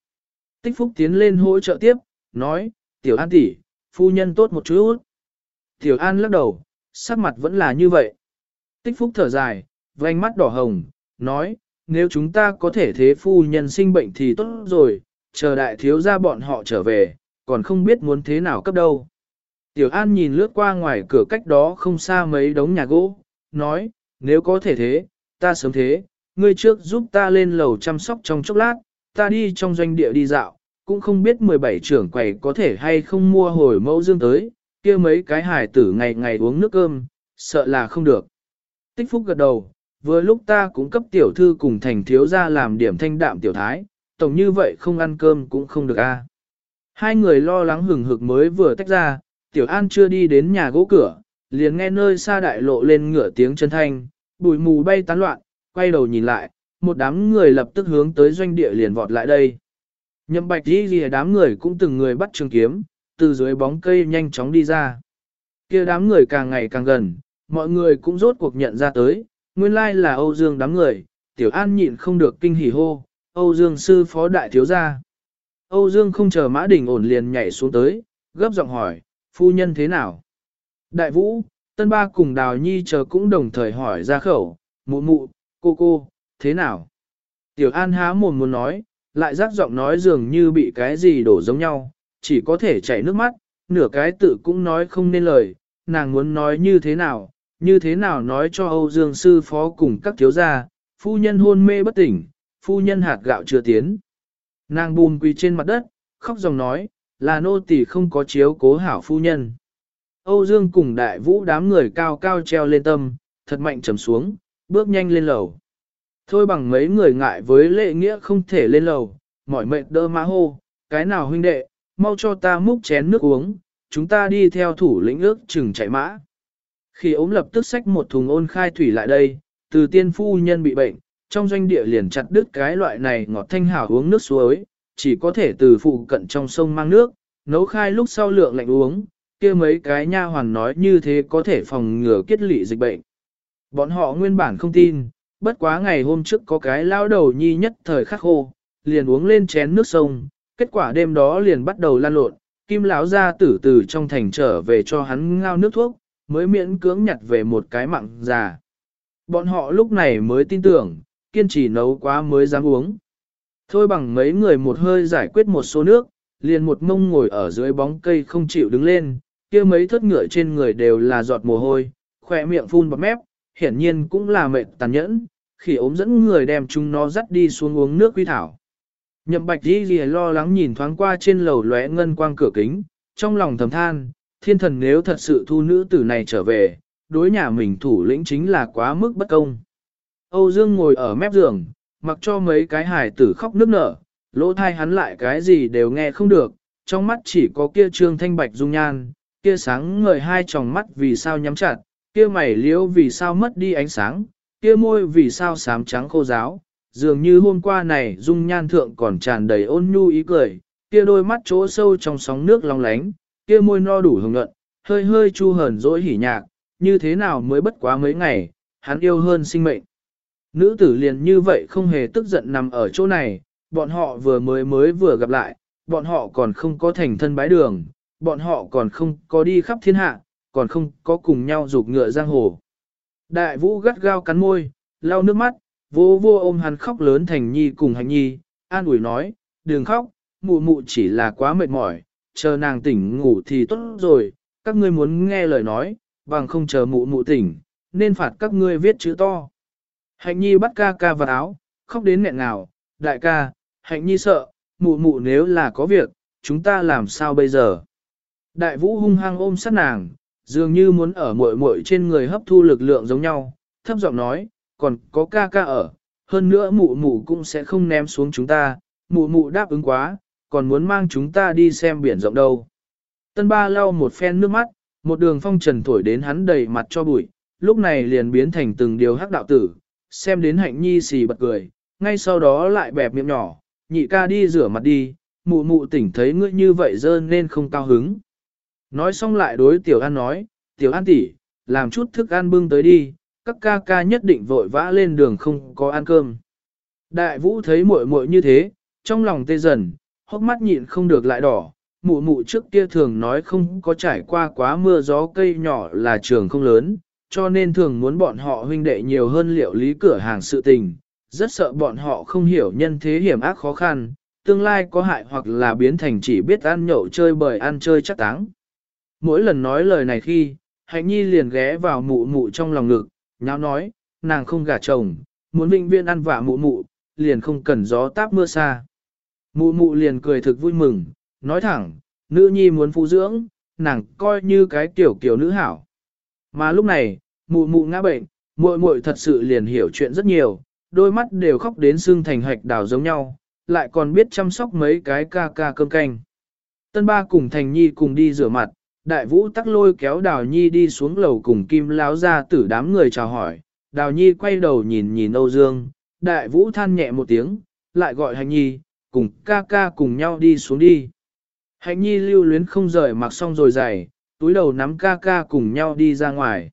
Tích Phúc tiến lên hỗ trợ tiếp, nói, Tiểu An tỷ, phu nhân tốt một chút. Tiểu An lắc đầu, sắc mặt vẫn là như vậy. Tích Phúc thở dài, vành mắt đỏ hồng, nói, nếu chúng ta có thể thế phu nhân sinh bệnh thì tốt rồi, chờ đại thiếu gia bọn họ trở về, còn không biết muốn thế nào cấp đâu. Tiểu An nhìn lướt qua ngoài cửa cách đó không xa mấy đống nhà gỗ, nói, nếu có thể thế, ta sớm thế, ngươi trước giúp ta lên lầu chăm sóc trong chốc lát, ta đi trong doanh địa đi dạo, cũng không biết 17 trưởng quầy có thể hay không mua hồi mẫu dương tới, kia mấy cái hải tử ngày ngày uống nước cơm, sợ là không được. Tích phúc gật đầu, vừa lúc ta cũng cấp tiểu thư cùng thành thiếu ra làm điểm thanh đạm tiểu thái, tổng như vậy không ăn cơm cũng không được a. Hai người lo lắng hừng hực mới vừa tách ra, tiểu an chưa đi đến nhà gỗ cửa, liền nghe nơi xa đại lộ lên ngửa tiếng chân thanh, bụi mù bay tán loạn, quay đầu nhìn lại, một đám người lập tức hướng tới doanh địa liền vọt lại đây. Nhậm bạch đi gì đám người cũng từng người bắt trường kiếm, từ dưới bóng cây nhanh chóng đi ra. kia đám người càng ngày càng gần, mọi người cũng rốt cuộc nhận ra tới, nguyên lai là Âu Dương đám người, tiểu an nhịn không được kinh hỉ hô, Âu Dương sư phó đại thiếu gia. Âu Dương không chờ mã đỉnh ổn liền nhảy xuống tới, gấp giọng hỏi, phu nhân thế nào? Đại vũ, tân ba cùng đào nhi chờ cũng đồng thời hỏi ra khẩu, mụ mụ, cô cô, thế nào? Tiểu an há mồm muốn nói, lại rắc giọng nói dường như bị cái gì đổ giống nhau, chỉ có thể chảy nước mắt, nửa cái tự cũng nói không nên lời, nàng muốn nói như thế nào, như thế nào nói cho Âu Dương sư phó cùng các thiếu gia, phu nhân hôn mê bất tỉnh, phu nhân hạt gạo chưa tiến. Nàng bùn quỳ trên mặt đất, khóc dòng nói, là nô tỳ không có chiếu cố hảo phu nhân. Âu Dương cùng đại vũ đám người cao cao treo lên tâm, thật mạnh trầm xuống, bước nhanh lên lầu. Thôi bằng mấy người ngại với lệ nghĩa không thể lên lầu, mỏi mệt đơ má hô, cái nào huynh đệ, mau cho ta múc chén nước uống, chúng ta đi theo thủ lĩnh ước chừng chạy mã. Khi ốm lập tức xách một thùng ôn khai thủy lại đây, từ tiên phu nhân bị bệnh, trong doanh địa liền chặt đứt cái loại này ngọt thanh hảo uống nước suối, chỉ có thể từ phụ cận trong sông mang nước, nấu khai lúc sau lượng lạnh uống, kia mấy cái nha hoàn nói như thế có thể phòng ngừa kết lị dịch bệnh. Bọn họ nguyên bản không tin, bất quá ngày hôm trước có cái lao đầu nhi nhất thời khắc khô, liền uống lên chén nước sông, kết quả đêm đó liền bắt đầu lan lộn, kim lão ra tử từ trong thành trở về cho hắn ngao nước thuốc, mới miễn cưỡng nhặt về một cái mạng già. Bọn họ lúc này mới tin tưởng, kiên trì nấu quá mới dám uống. Thôi bằng mấy người một hơi giải quyết một số nước, liền một mông ngồi ở dưới bóng cây không chịu đứng lên, kia mấy thất ngựa trên người đều là giọt mồ hôi, khỏe miệng phun bọt mép, hiển nhiên cũng là mệt tàn nhẫn, khi ốm dẫn người đem chúng nó dắt đi xuống uống nước quy thảo. Nhậm bạch đi lìa lo lắng nhìn thoáng qua trên lầu lóe ngân quang cửa kính, trong lòng thầm than, thiên thần nếu thật sự thu nữ tử này trở về, đối nhà mình thủ lĩnh chính là quá mức bất công. Âu Dương ngồi ở mép giường, mặc cho mấy cái hài tử khóc nức nở, lỗ thai hắn lại cái gì đều nghe không được, trong mắt chỉ có kia trương thanh bạch dung nhan, kia sáng ngời hai tròng mắt vì sao nhắm chặt, kia mày liễu vì sao mất đi ánh sáng, kia môi vì sao xám trắng khô giáo, dường như hôm qua này dung nhan thượng còn tràn đầy ôn nhu ý cười, kia đôi mắt chỗ sâu trong sóng nước long lánh, kia môi no đủ hồng nhuận, hơi hơi chu hờn dỗi hỉ nhạc, như thế nào mới bất quá mấy ngày, hắn yêu hơn sinh mệnh. Nữ tử liền như vậy không hề tức giận nằm ở chỗ này, bọn họ vừa mới mới vừa gặp lại, bọn họ còn không có thành thân bái đường, bọn họ còn không có đi khắp thiên hạ, còn không có cùng nhau rục ngựa giang hồ. Đại vũ gắt gao cắn môi, lau nước mắt, vô vô ôm hắn khóc lớn thành nhi cùng hành nhi, an ủi nói, đừng khóc, mụ mụ chỉ là quá mệt mỏi, chờ nàng tỉnh ngủ thì tốt rồi, các ngươi muốn nghe lời nói, bằng không chờ mụ mụ tỉnh, nên phạt các ngươi viết chữ to. Hạnh nhi bắt ca ca vào áo, khóc đến nghẹn ngào, đại ca, hạnh nhi sợ, mụ mụ nếu là có việc, chúng ta làm sao bây giờ? Đại vũ hung hăng ôm sát nàng, dường như muốn ở muội muội trên người hấp thu lực lượng giống nhau, thấp giọng nói, còn có ca ca ở, hơn nữa mụ mụ cũng sẽ không ném xuống chúng ta, mụ mụ đáp ứng quá, còn muốn mang chúng ta đi xem biển rộng đâu. Tân ba lau một phen nước mắt, một đường phong trần thổi đến hắn đầy mặt cho bụi, lúc này liền biến thành từng điều hắc đạo tử, xem đến hạnh nhi xì bật cười, ngay sau đó lại bẹp miệng nhỏ, nhị ca đi rửa mặt đi, mụ mụ tỉnh thấy ngươi như vậy dơ nên không cao hứng. Nói xong lại đối tiểu an nói, tiểu an tỷ, làm chút thức ăn bưng tới đi, các ca ca nhất định vội vã lên đường không có ăn cơm. Đại vũ thấy muội muội như thế, trong lòng tê dần, hốc mắt nhịn không được lại đỏ, mụ mụ trước kia thường nói không có trải qua quá mưa gió cây nhỏ là trường không lớn, cho nên thường muốn bọn họ huynh đệ nhiều hơn liệu lý cửa hàng sự tình, rất sợ bọn họ không hiểu nhân thế hiểm ác khó khăn, tương lai có hại hoặc là biến thành chỉ biết ăn nhậu chơi bời ăn chơi chắc táng. Mỗi lần nói lời này khi, hạnh nhi liền ghé vào mụ mụ trong lòng ngực, nháo nói, nàng không gả chồng, muốn vinh viên ăn vả mụ mụ, liền không cần gió táp mưa xa. Mụ mụ liền cười thực vui mừng, nói thẳng, nữ nhi muốn phụ dưỡng, nàng coi như cái tiểu kiểu nữ hảo. Mà lúc này, mụ mụ ngã bệnh, muội muội thật sự liền hiểu chuyện rất nhiều, đôi mắt đều khóc đến xương thành hạch đào giống nhau, lại còn biết chăm sóc mấy cái ca ca cơm canh. Tân ba cùng thành nhi cùng đi rửa mặt, đại vũ tắc lôi kéo đào nhi đi xuống lầu cùng kim láo ra tử đám người chào hỏi, đào nhi quay đầu nhìn nhìn Âu Dương, đại vũ than nhẹ một tiếng, lại gọi hành nhi, cùng ca ca cùng nhau đi xuống đi. Hạnh nhi lưu luyến không rời mặc xong rồi giày, túi đầu nắm ca ca cùng nhau đi ra ngoài.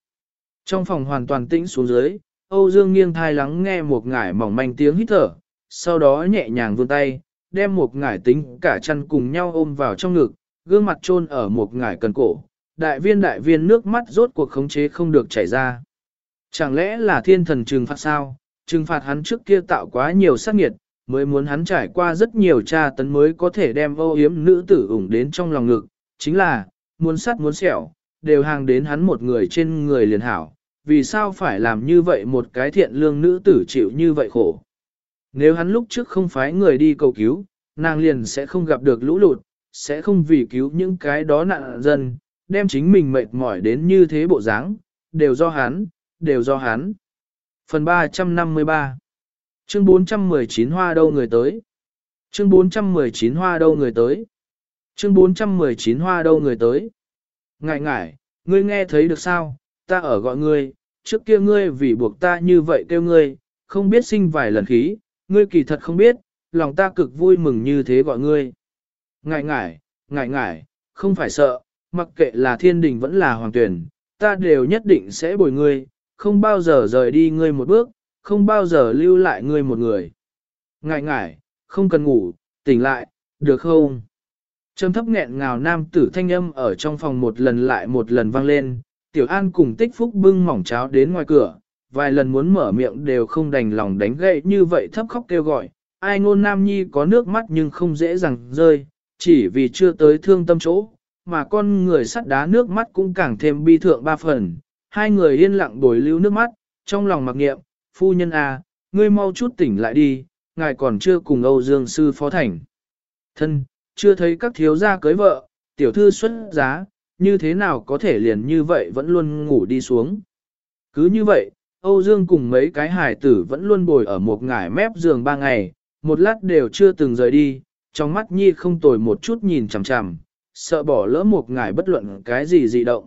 Trong phòng hoàn toàn tĩnh xuống dưới, Âu Dương nghiêng thai lắng nghe một ngải mỏng manh tiếng hít thở, sau đó nhẹ nhàng vươn tay, đem một ngải tính cả chăn cùng nhau ôm vào trong ngực, gương mặt chôn ở một ngải cần cổ. Đại viên đại viên nước mắt rốt cuộc khống chế không được chảy ra. Chẳng lẽ là thiên thần trừng phạt sao? Trừng phạt hắn trước kia tạo quá nhiều sát nghiệt, mới muốn hắn trải qua rất nhiều tra tấn mới có thể đem vô hiếm nữ tử ủng đến trong lòng ngực. Chính là, muốn sắt muốn sẹo, đều hàng đến hắn một người trên người liền hảo, vì sao phải làm như vậy một cái thiện lương nữ tử chịu như vậy khổ. Nếu hắn lúc trước không phái người đi cầu cứu, nàng liền sẽ không gặp được lũ lụt, sẽ không vì cứu những cái đó nạn dân, đem chính mình mệt mỏi đến như thế bộ dáng, đều do hắn, đều do hắn. Phần 353 Chương 419 hoa đâu người tới? Chương 419 hoa đâu người tới? Chương 419 hoa đâu người tới? Ngại ngại, ngươi nghe thấy được sao? Ta ở gọi ngươi, trước kia ngươi vì buộc ta như vậy kêu ngươi, không biết sinh vài lần khí, ngươi kỳ thật không biết, lòng ta cực vui mừng như thế gọi ngươi. Ngại ngại, ngại ngại, không phải sợ, mặc kệ là thiên đình vẫn là hoàng tuyển, ta đều nhất định sẽ bồi ngươi, không bao giờ rời đi ngươi một bước, không bao giờ lưu lại ngươi một người. Ngại ngại, không cần ngủ, tỉnh lại, được không? Trầm thấp nghẹn ngào nam tử thanh âm ở trong phòng một lần lại một lần vang lên, Tiểu An cùng tích phúc bưng mỏng cháo đến ngoài cửa, vài lần muốn mở miệng đều không đành lòng đánh gậy như vậy thấp khóc kêu gọi, ai ngôn nam nhi có nước mắt nhưng không dễ dàng rơi, chỉ vì chưa tới thương tâm chỗ, mà con người sắt đá nước mắt cũng càng thêm bi thượng ba phần, hai người yên lặng bồi lưu nước mắt, trong lòng mặc nghiệm, phu nhân à, ngươi mau chút tỉnh lại đi, ngài còn chưa cùng Âu Dương Sư Phó Thành. Thân, chưa thấy các thiếu gia cưới vợ, tiểu thư xuất giá, như thế nào có thể liền như vậy vẫn luôn ngủ đi xuống. Cứ như vậy, Âu Dương cùng mấy cái hải tử vẫn luôn bồi ở một ngải mép giường ba ngày, một lát đều chưa từng rời đi, trong mắt nhi không tồi một chút nhìn chằm chằm, sợ bỏ lỡ một ngải bất luận cái gì dị động.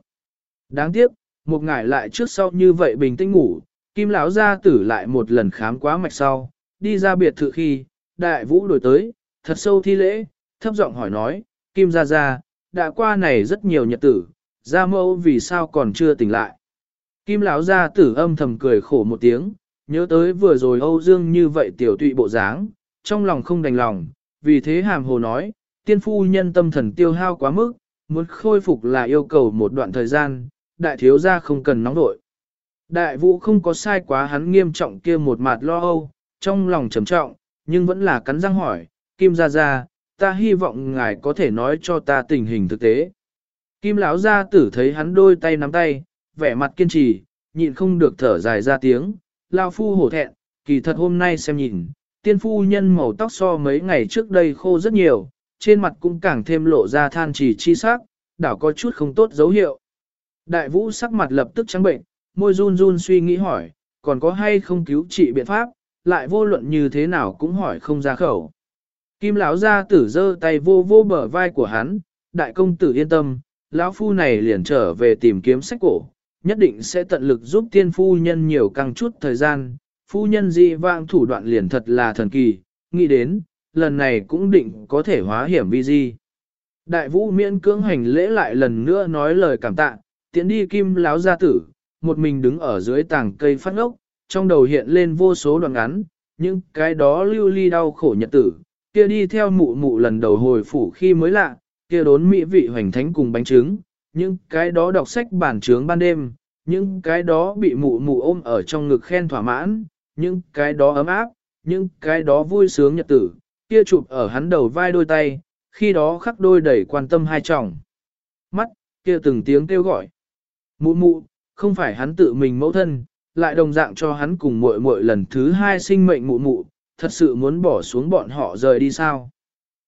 Đáng tiếc, một ngải lại trước sau như vậy bình tĩnh ngủ, kim lão gia tử lại một lần khám quá mạch sau, đi ra biệt thự khi, đại vũ đổi tới, thật sâu thi lễ, thấp giọng hỏi nói, kim gia gia, đã qua này rất nhiều nhật tử, gia mẫu vì sao còn chưa tỉnh lại. Kim lão gia tử âm thầm cười khổ một tiếng, nhớ tới vừa rồi Âu Dương như vậy tiểu tụy bộ dáng, trong lòng không đành lòng, vì thế hàm hồ nói, tiên phu nhân tâm thần tiêu hao quá mức, muốn khôi phục là yêu cầu một đoạn thời gian, đại thiếu gia không cần nóng đội. Đại vũ không có sai quá hắn nghiêm trọng kia một mặt lo âu, trong lòng trầm trọng, nhưng vẫn là cắn răng hỏi, Kim gia gia, ta hy vọng ngài có thể nói cho ta tình hình thực tế. Kim lão gia tử thấy hắn đôi tay nắm tay, vẻ mặt kiên trì, nhịn không được thở dài ra tiếng, lao phu hổ thẹn, kỳ thật hôm nay xem nhìn, tiên phu nhân màu tóc so mấy ngày trước đây khô rất nhiều, trên mặt cũng càng thêm lộ ra than chỉ chi sắc, đảo có chút không tốt dấu hiệu. Đại vũ sắc mặt lập tức trắng bệnh, môi run run suy nghĩ hỏi, còn có hay không cứu trị biện pháp, lại vô luận như thế nào cũng hỏi không ra khẩu. Kim lão gia tử giơ tay vô vô bờ vai của hắn, đại công tử yên tâm, lão phu này liền trở về tìm kiếm sách cổ, nhất định sẽ tận lực giúp tiên phu nhân nhiều càng chút thời gian, phu nhân dị vang thủ đoạn liền thật là thần kỳ, nghĩ đến, lần này cũng định có thể hóa hiểm vi di. Đại vũ miễn cưỡng hành lễ lại lần nữa nói lời cảm tạ, tiễn đi kim láo gia tử, một mình đứng ở dưới tảng cây phát ngốc, trong đầu hiện lên vô số đoạn ngắn, những cái đó lưu ly đau khổ nhật tử, kia đi theo mụ mụ lần đầu hồi phủ khi mới lạ, kia đốn mỹ vị hoành thánh cùng bánh trứng, những cái đó đọc sách bản trướng ban đêm, những cái đó bị mụ mụ ôm ở trong ngực khen thỏa mãn, những cái đó ấm áp, những cái đó vui sướng nhật tử, kia chụp ở hắn đầu vai đôi tay, khi đó khắc đôi đầy quan tâm hai chồng. Mắt, kia từng tiếng kêu gọi. Mụ mụ, không phải hắn tự mình mẫu thân, lại đồng dạng cho hắn cùng muội muội lần thứ hai sinh mệnh mụ mụ, thật sự muốn bỏ xuống bọn họ rời đi sao.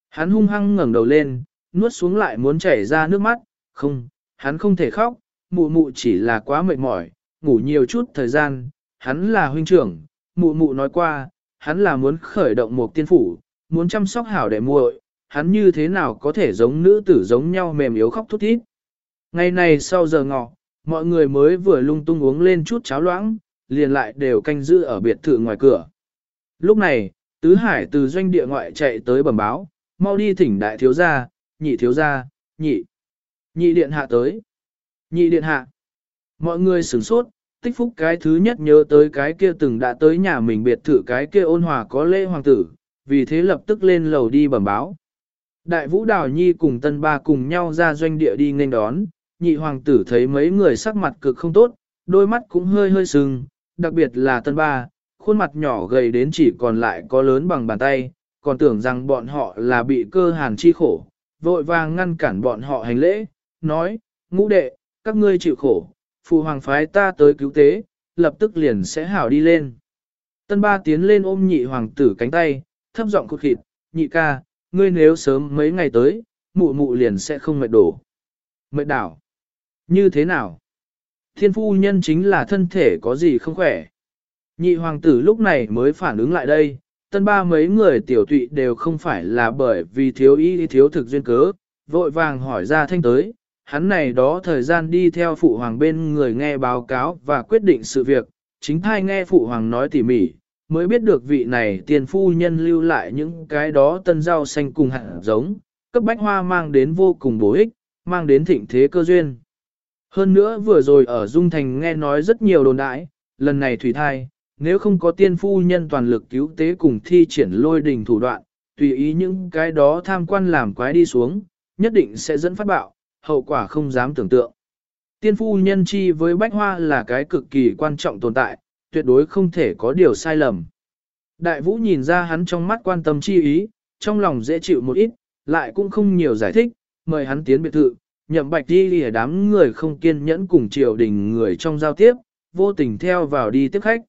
Hắn hung hăng ngẩng đầu lên, nuốt xuống lại muốn chảy ra nước mắt, không, hắn không thể khóc, mụ mụ chỉ là quá mệt mỏi, ngủ nhiều chút thời gian, hắn là huynh trưởng, mụ mụ nói qua, hắn là muốn khởi động một tiên phủ, muốn chăm sóc hảo đệ muội, hắn như thế nào có thể giống nữ tử giống nhau mềm yếu khóc thút thít. Ngày này sau giờ ngọ, mọi người mới vừa lung tung uống lên chút cháo loãng, liền lại đều canh giữ ở biệt thự ngoài cửa. Lúc này, Tứ Hải từ doanh địa ngoại chạy tới bẩm báo, mau đi thỉnh đại thiếu gia, nhị thiếu gia, nhị. Nhị điện hạ tới. Nhị điện hạ. Mọi người sửng sốt, tích phúc cái thứ nhất nhớ tới cái kia từng đã tới nhà mình biệt thự cái kia ôn hòa có lễ hoàng tử, vì thế lập tức lên lầu đi bẩm báo. Đại vũ đào nhi cùng tân ba cùng nhau ra doanh địa đi nghênh đón, nhị hoàng tử thấy mấy người sắc mặt cực không tốt, đôi mắt cũng hơi hơi sưng, đặc biệt là tân ba, khuôn mặt nhỏ gầy đến chỉ còn lại có lớn bằng bàn tay, còn tưởng rằng bọn họ là bị cơ hàn chi khổ, vội vàng ngăn cản bọn họ hành lễ, nói, ngũ đệ, các ngươi chịu khổ, phụ hoàng phái ta tới cứu tế, lập tức liền sẽ hảo đi lên. Tân ba tiến lên ôm nhị hoàng tử cánh tay, thấp giọng cột khịt, nhị ca, ngươi nếu sớm mấy ngày tới, mụ mụ liền sẽ không mệt đổ. Mệt đảo. Như thế nào? Thiên phu nhân chính là thân thể có gì không khỏe. Nhị hoàng tử lúc này mới phản ứng lại đây, tân ba mấy người tiểu tụy đều không phải là bởi vì thiếu y thiếu thực duyên cớ, vội vàng hỏi ra thanh tới, hắn này đó thời gian đi theo phụ hoàng bên người nghe báo cáo và quyết định sự việc, chính thai nghe phụ hoàng nói tỉ mỉ, mới biết được vị này tiền phu nhân lưu lại những cái đó tân rau xanh cùng hạt giống, cấp bách hoa mang đến vô cùng bổ ích, mang đến thịnh thế cơ duyên. Hơn nữa vừa rồi ở Dung Thành nghe nói rất nhiều đồn đại, lần này thủy thai, nếu không có tiên phu nhân toàn lực cứu tế cùng thi triển lôi đình thủ đoạn, tùy ý những cái đó tham quan làm quái đi xuống, nhất định sẽ dẫn phát bạo, hậu quả không dám tưởng tượng. Tiên phu nhân chi với bách hoa là cái cực kỳ quan trọng tồn tại, tuyệt đối không thể có điều sai lầm. Đại vũ nhìn ra hắn trong mắt quan tâm chi ý, trong lòng dễ chịu một ít, lại cũng không nhiều giải thích, mời hắn tiến biệt thự, nhậm bạch đi lìa đám người không kiên nhẫn cùng triều đình người trong giao tiếp, vô tình theo vào đi tiếp khách.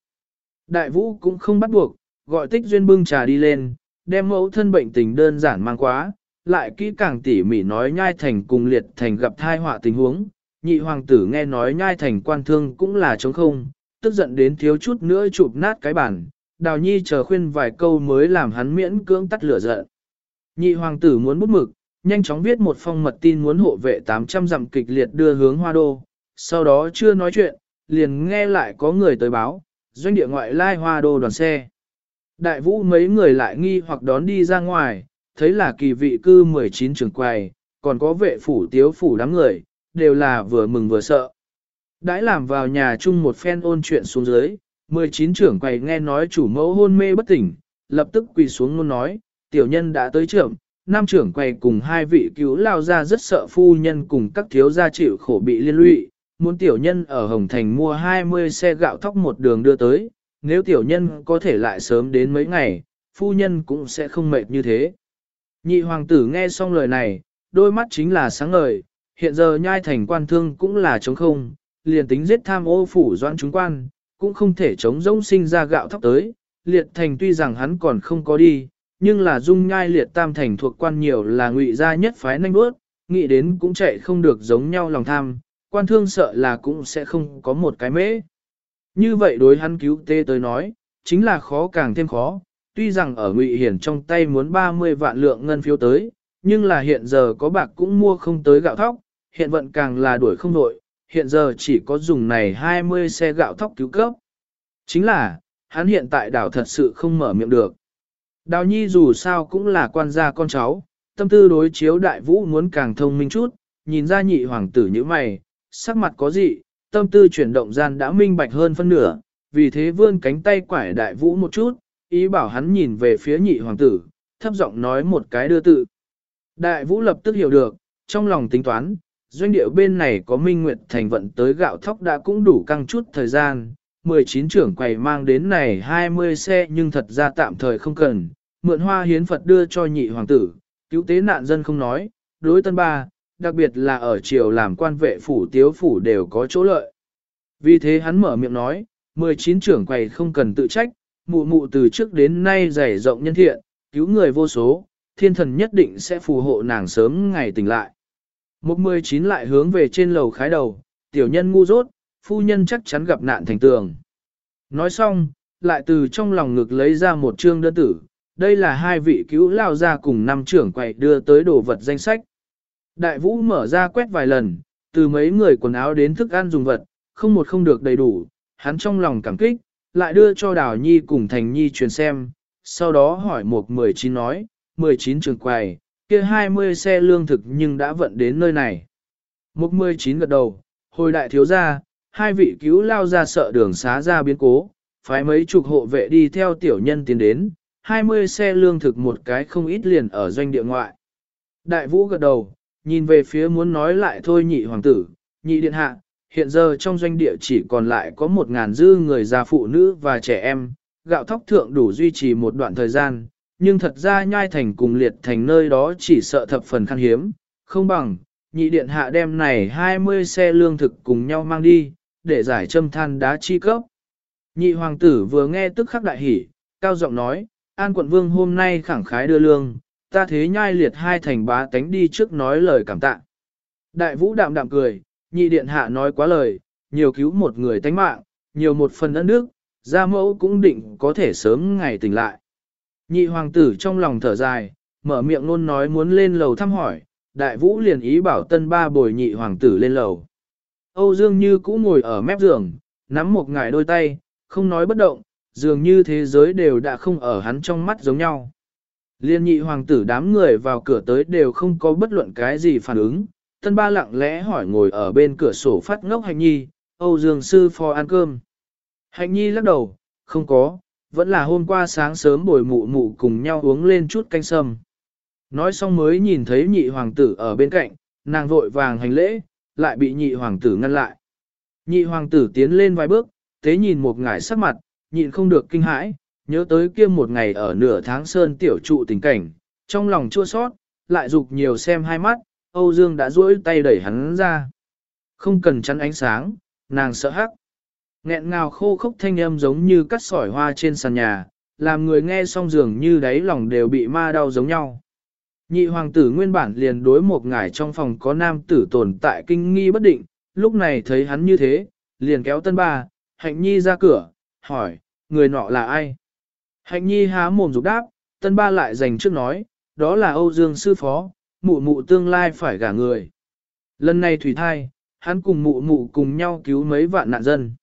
Đại vũ cũng không bắt buộc, gọi tích duyên bưng trà đi lên, đem mẫu thân bệnh tình đơn giản mang quá, lại kỹ càng tỉ mỉ nói nhai thành cùng liệt thành gặp thai họa tình huống. Nhị hoàng tử nghe nói nhai thành quan thương cũng là trống không, tức giận đến thiếu chút nữa chụp nát cái bản, đào nhi chờ khuyên vài câu mới làm hắn miễn cưỡng tắt lửa giận. Nhị hoàng tử muốn bút mực, nhanh chóng viết một phong mật tin muốn hộ vệ 800 dặm kịch liệt đưa hướng hoa đô, sau đó chưa nói chuyện, liền nghe lại có người tới báo, doanh địa ngoại lai hoa đô đoàn xe. Đại vũ mấy người lại nghi hoặc đón đi ra ngoài, thấy là kỳ vị cư 19 trường quầy, còn có vệ phủ tiếu phủ đám người, đều là vừa mừng vừa sợ. Đãi làm vào nhà chung một phen ôn chuyện xuống dưới, 19 trưởng quầy nghe nói chủ mẫu hôn mê bất tỉnh, lập tức quỳ xuống luôn nói, tiểu nhân đã tới trưởng, nam trưởng quầy cùng hai vị cứu lao ra rất sợ phu nhân cùng các thiếu gia chịu khổ bị liên lụy, muốn tiểu nhân ở Hồng Thành mua 20 xe gạo thóc một đường đưa tới, nếu tiểu nhân có thể lại sớm đến mấy ngày, phu nhân cũng sẽ không mệt như thế. Nhị hoàng tử nghe xong lời này, đôi mắt chính là sáng ngời, hiện giờ nhai thành quan thương cũng là chống không, liền tính giết tham ô phủ doãn chúng quan, cũng không thể chống rỗng sinh ra gạo thóc tới, liệt thành tuy rằng hắn còn không có đi, nhưng là dung nhai liệt tam thành thuộc quan nhiều là ngụy gia nhất phái nanh bước, nghĩ đến cũng chạy không được giống nhau lòng tham, quan thương sợ là cũng sẽ không có một cái mễ. Như vậy đối hắn cứu tê tới nói, chính là khó càng thêm khó, tuy rằng ở ngụy hiển trong tay muốn 30 vạn lượng ngân phiếu tới, nhưng là hiện giờ có bạc cũng mua không tới gạo thóc, hiện vận càng là đuổi không nổi, hiện giờ chỉ có dùng này 20 xe gạo thóc cứu cấp. Chính là, hắn hiện tại đảo thật sự không mở miệng được. Đào nhi dù sao cũng là quan gia con cháu, tâm tư đối chiếu đại vũ muốn càng thông minh chút, nhìn ra nhị hoàng tử như mày, sắc mặt có gì, tâm tư chuyển động gian đã minh bạch hơn phân nửa, vì thế vươn cánh tay quải đại vũ một chút, ý bảo hắn nhìn về phía nhị hoàng tử, thấp giọng nói một cái đưa tự. Đại vũ lập tức hiểu được, trong lòng tính toán, doanh địa bên này có minh nguyệt thành vận tới gạo thóc đã cũng đủ căng chút thời gian, 19 trưởng quầy mang đến này 20 xe nhưng thật ra tạm thời không cần, mượn hoa hiến Phật đưa cho nhị hoàng tử, cứu tế nạn dân không nói, đối tân ba, đặc biệt là ở triều làm quan vệ phủ tiếu phủ đều có chỗ lợi. Vì thế hắn mở miệng nói, 19 trưởng quầy không cần tự trách, mụ mụ từ trước đến nay dày rộng nhân thiện, cứu người vô số, thiên thần nhất định sẽ phù hộ nàng sớm ngày tỉnh lại. Một 19 lại hướng về trên lầu khái đầu, tiểu nhân ngu dốt, phu nhân chắc chắn gặp nạn thành tường. Nói xong, lại từ trong lòng ngực lấy ra một chương đơn tử, đây là hai vị cứu lao ra cùng năm trưởng quầy đưa tới đồ vật danh sách. Đại vũ mở ra quét vài lần, từ mấy người quần áo đến thức ăn dùng vật, không một không được đầy đủ, hắn trong lòng cảm kích, lại đưa cho Đào Nhi cùng Thành Nhi truyền xem, sau đó hỏi một 19 nói, 19 trường quầy, kia 20 xe lương thực nhưng đã vận đến nơi này. Một 19 gật đầu, hồi đại thiếu gia, hai vị cứu lao ra sợ đường xá ra biến cố, phái mấy chục hộ vệ đi theo tiểu nhân tiến đến, 20 xe lương thực một cái không ít liền ở doanh địa ngoại. Đại vũ gật đầu, nhìn về phía muốn nói lại thôi nhị hoàng tử, nhị điện hạ, hiện giờ trong doanh địa chỉ còn lại có một ngàn dư người già phụ nữ và trẻ em, gạo thóc thượng đủ duy trì một đoạn thời gian, nhưng thật ra nhai thành cùng liệt thành nơi đó chỉ sợ thập phần khan hiếm, không bằng, nhị điện hạ đem này 20 xe lương thực cùng nhau mang đi, để giải châm than đá chi cấp. Nhị hoàng tử vừa nghe tức khắc đại hỉ, cao giọng nói, An quận vương hôm nay khẳng khái đưa lương, ta thế nhai liệt hai thành bá tánh đi trước nói lời cảm tạ. Đại vũ đạm đạm cười, nhị điện hạ nói quá lời, nhiều cứu một người tánh mạng, nhiều một phần đất nước, gia mẫu cũng định có thể sớm ngày tỉnh lại. Nhị hoàng tử trong lòng thở dài, mở miệng luôn nói muốn lên lầu thăm hỏi, đại vũ liền ý bảo tân ba bồi nhị hoàng tử lên lầu. Âu Dương như cũ ngồi ở mép giường, nắm một ngải đôi tay, không nói bất động, dường như thế giới đều đã không ở hắn trong mắt giống nhau. Liên nhị hoàng tử đám người vào cửa tới đều không có bất luận cái gì phản ứng, tân ba lặng lẽ hỏi ngồi ở bên cửa sổ phát ngốc hạnh nhi, Âu Dương sư phò ăn cơm. Hạnh nhi lắc đầu, không có, vẫn là hôm qua sáng sớm bồi mụ mụ cùng nhau uống lên chút canh sâm. Nói xong mới nhìn thấy nhị hoàng tử ở bên cạnh, nàng vội vàng hành lễ, lại bị nhị hoàng tử ngăn lại. Nhị hoàng tử tiến lên vài bước, tế nhìn một ngải sắc mặt, nhịn không được kinh hãi, nhớ tới kia một ngày ở nửa tháng sơn tiểu trụ tình cảnh, trong lòng chua sót, lại dục nhiều xem hai mắt, Âu Dương đã duỗi tay đẩy hắn ra. Không cần chắn ánh sáng, nàng sợ hắc. Nghẹn ngào khô khốc thanh âm giống như cắt sỏi hoa trên sàn nhà, làm người nghe xong dường như đáy lòng đều bị ma đau giống nhau. Nhị hoàng tử nguyên bản liền đối một ngải trong phòng có nam tử tồn tại kinh nghi bất định, lúc này thấy hắn như thế, liền kéo tân ba, hạnh nhi ra cửa, hỏi, người nọ là ai? Hạnh nhi há mồm rục đáp, tân ba lại dành trước nói, đó là Âu Dương sư phó, mụ mụ tương lai phải gả người. Lần này thủy thai, hắn cùng mụ mụ cùng nhau cứu mấy vạn nạn dân.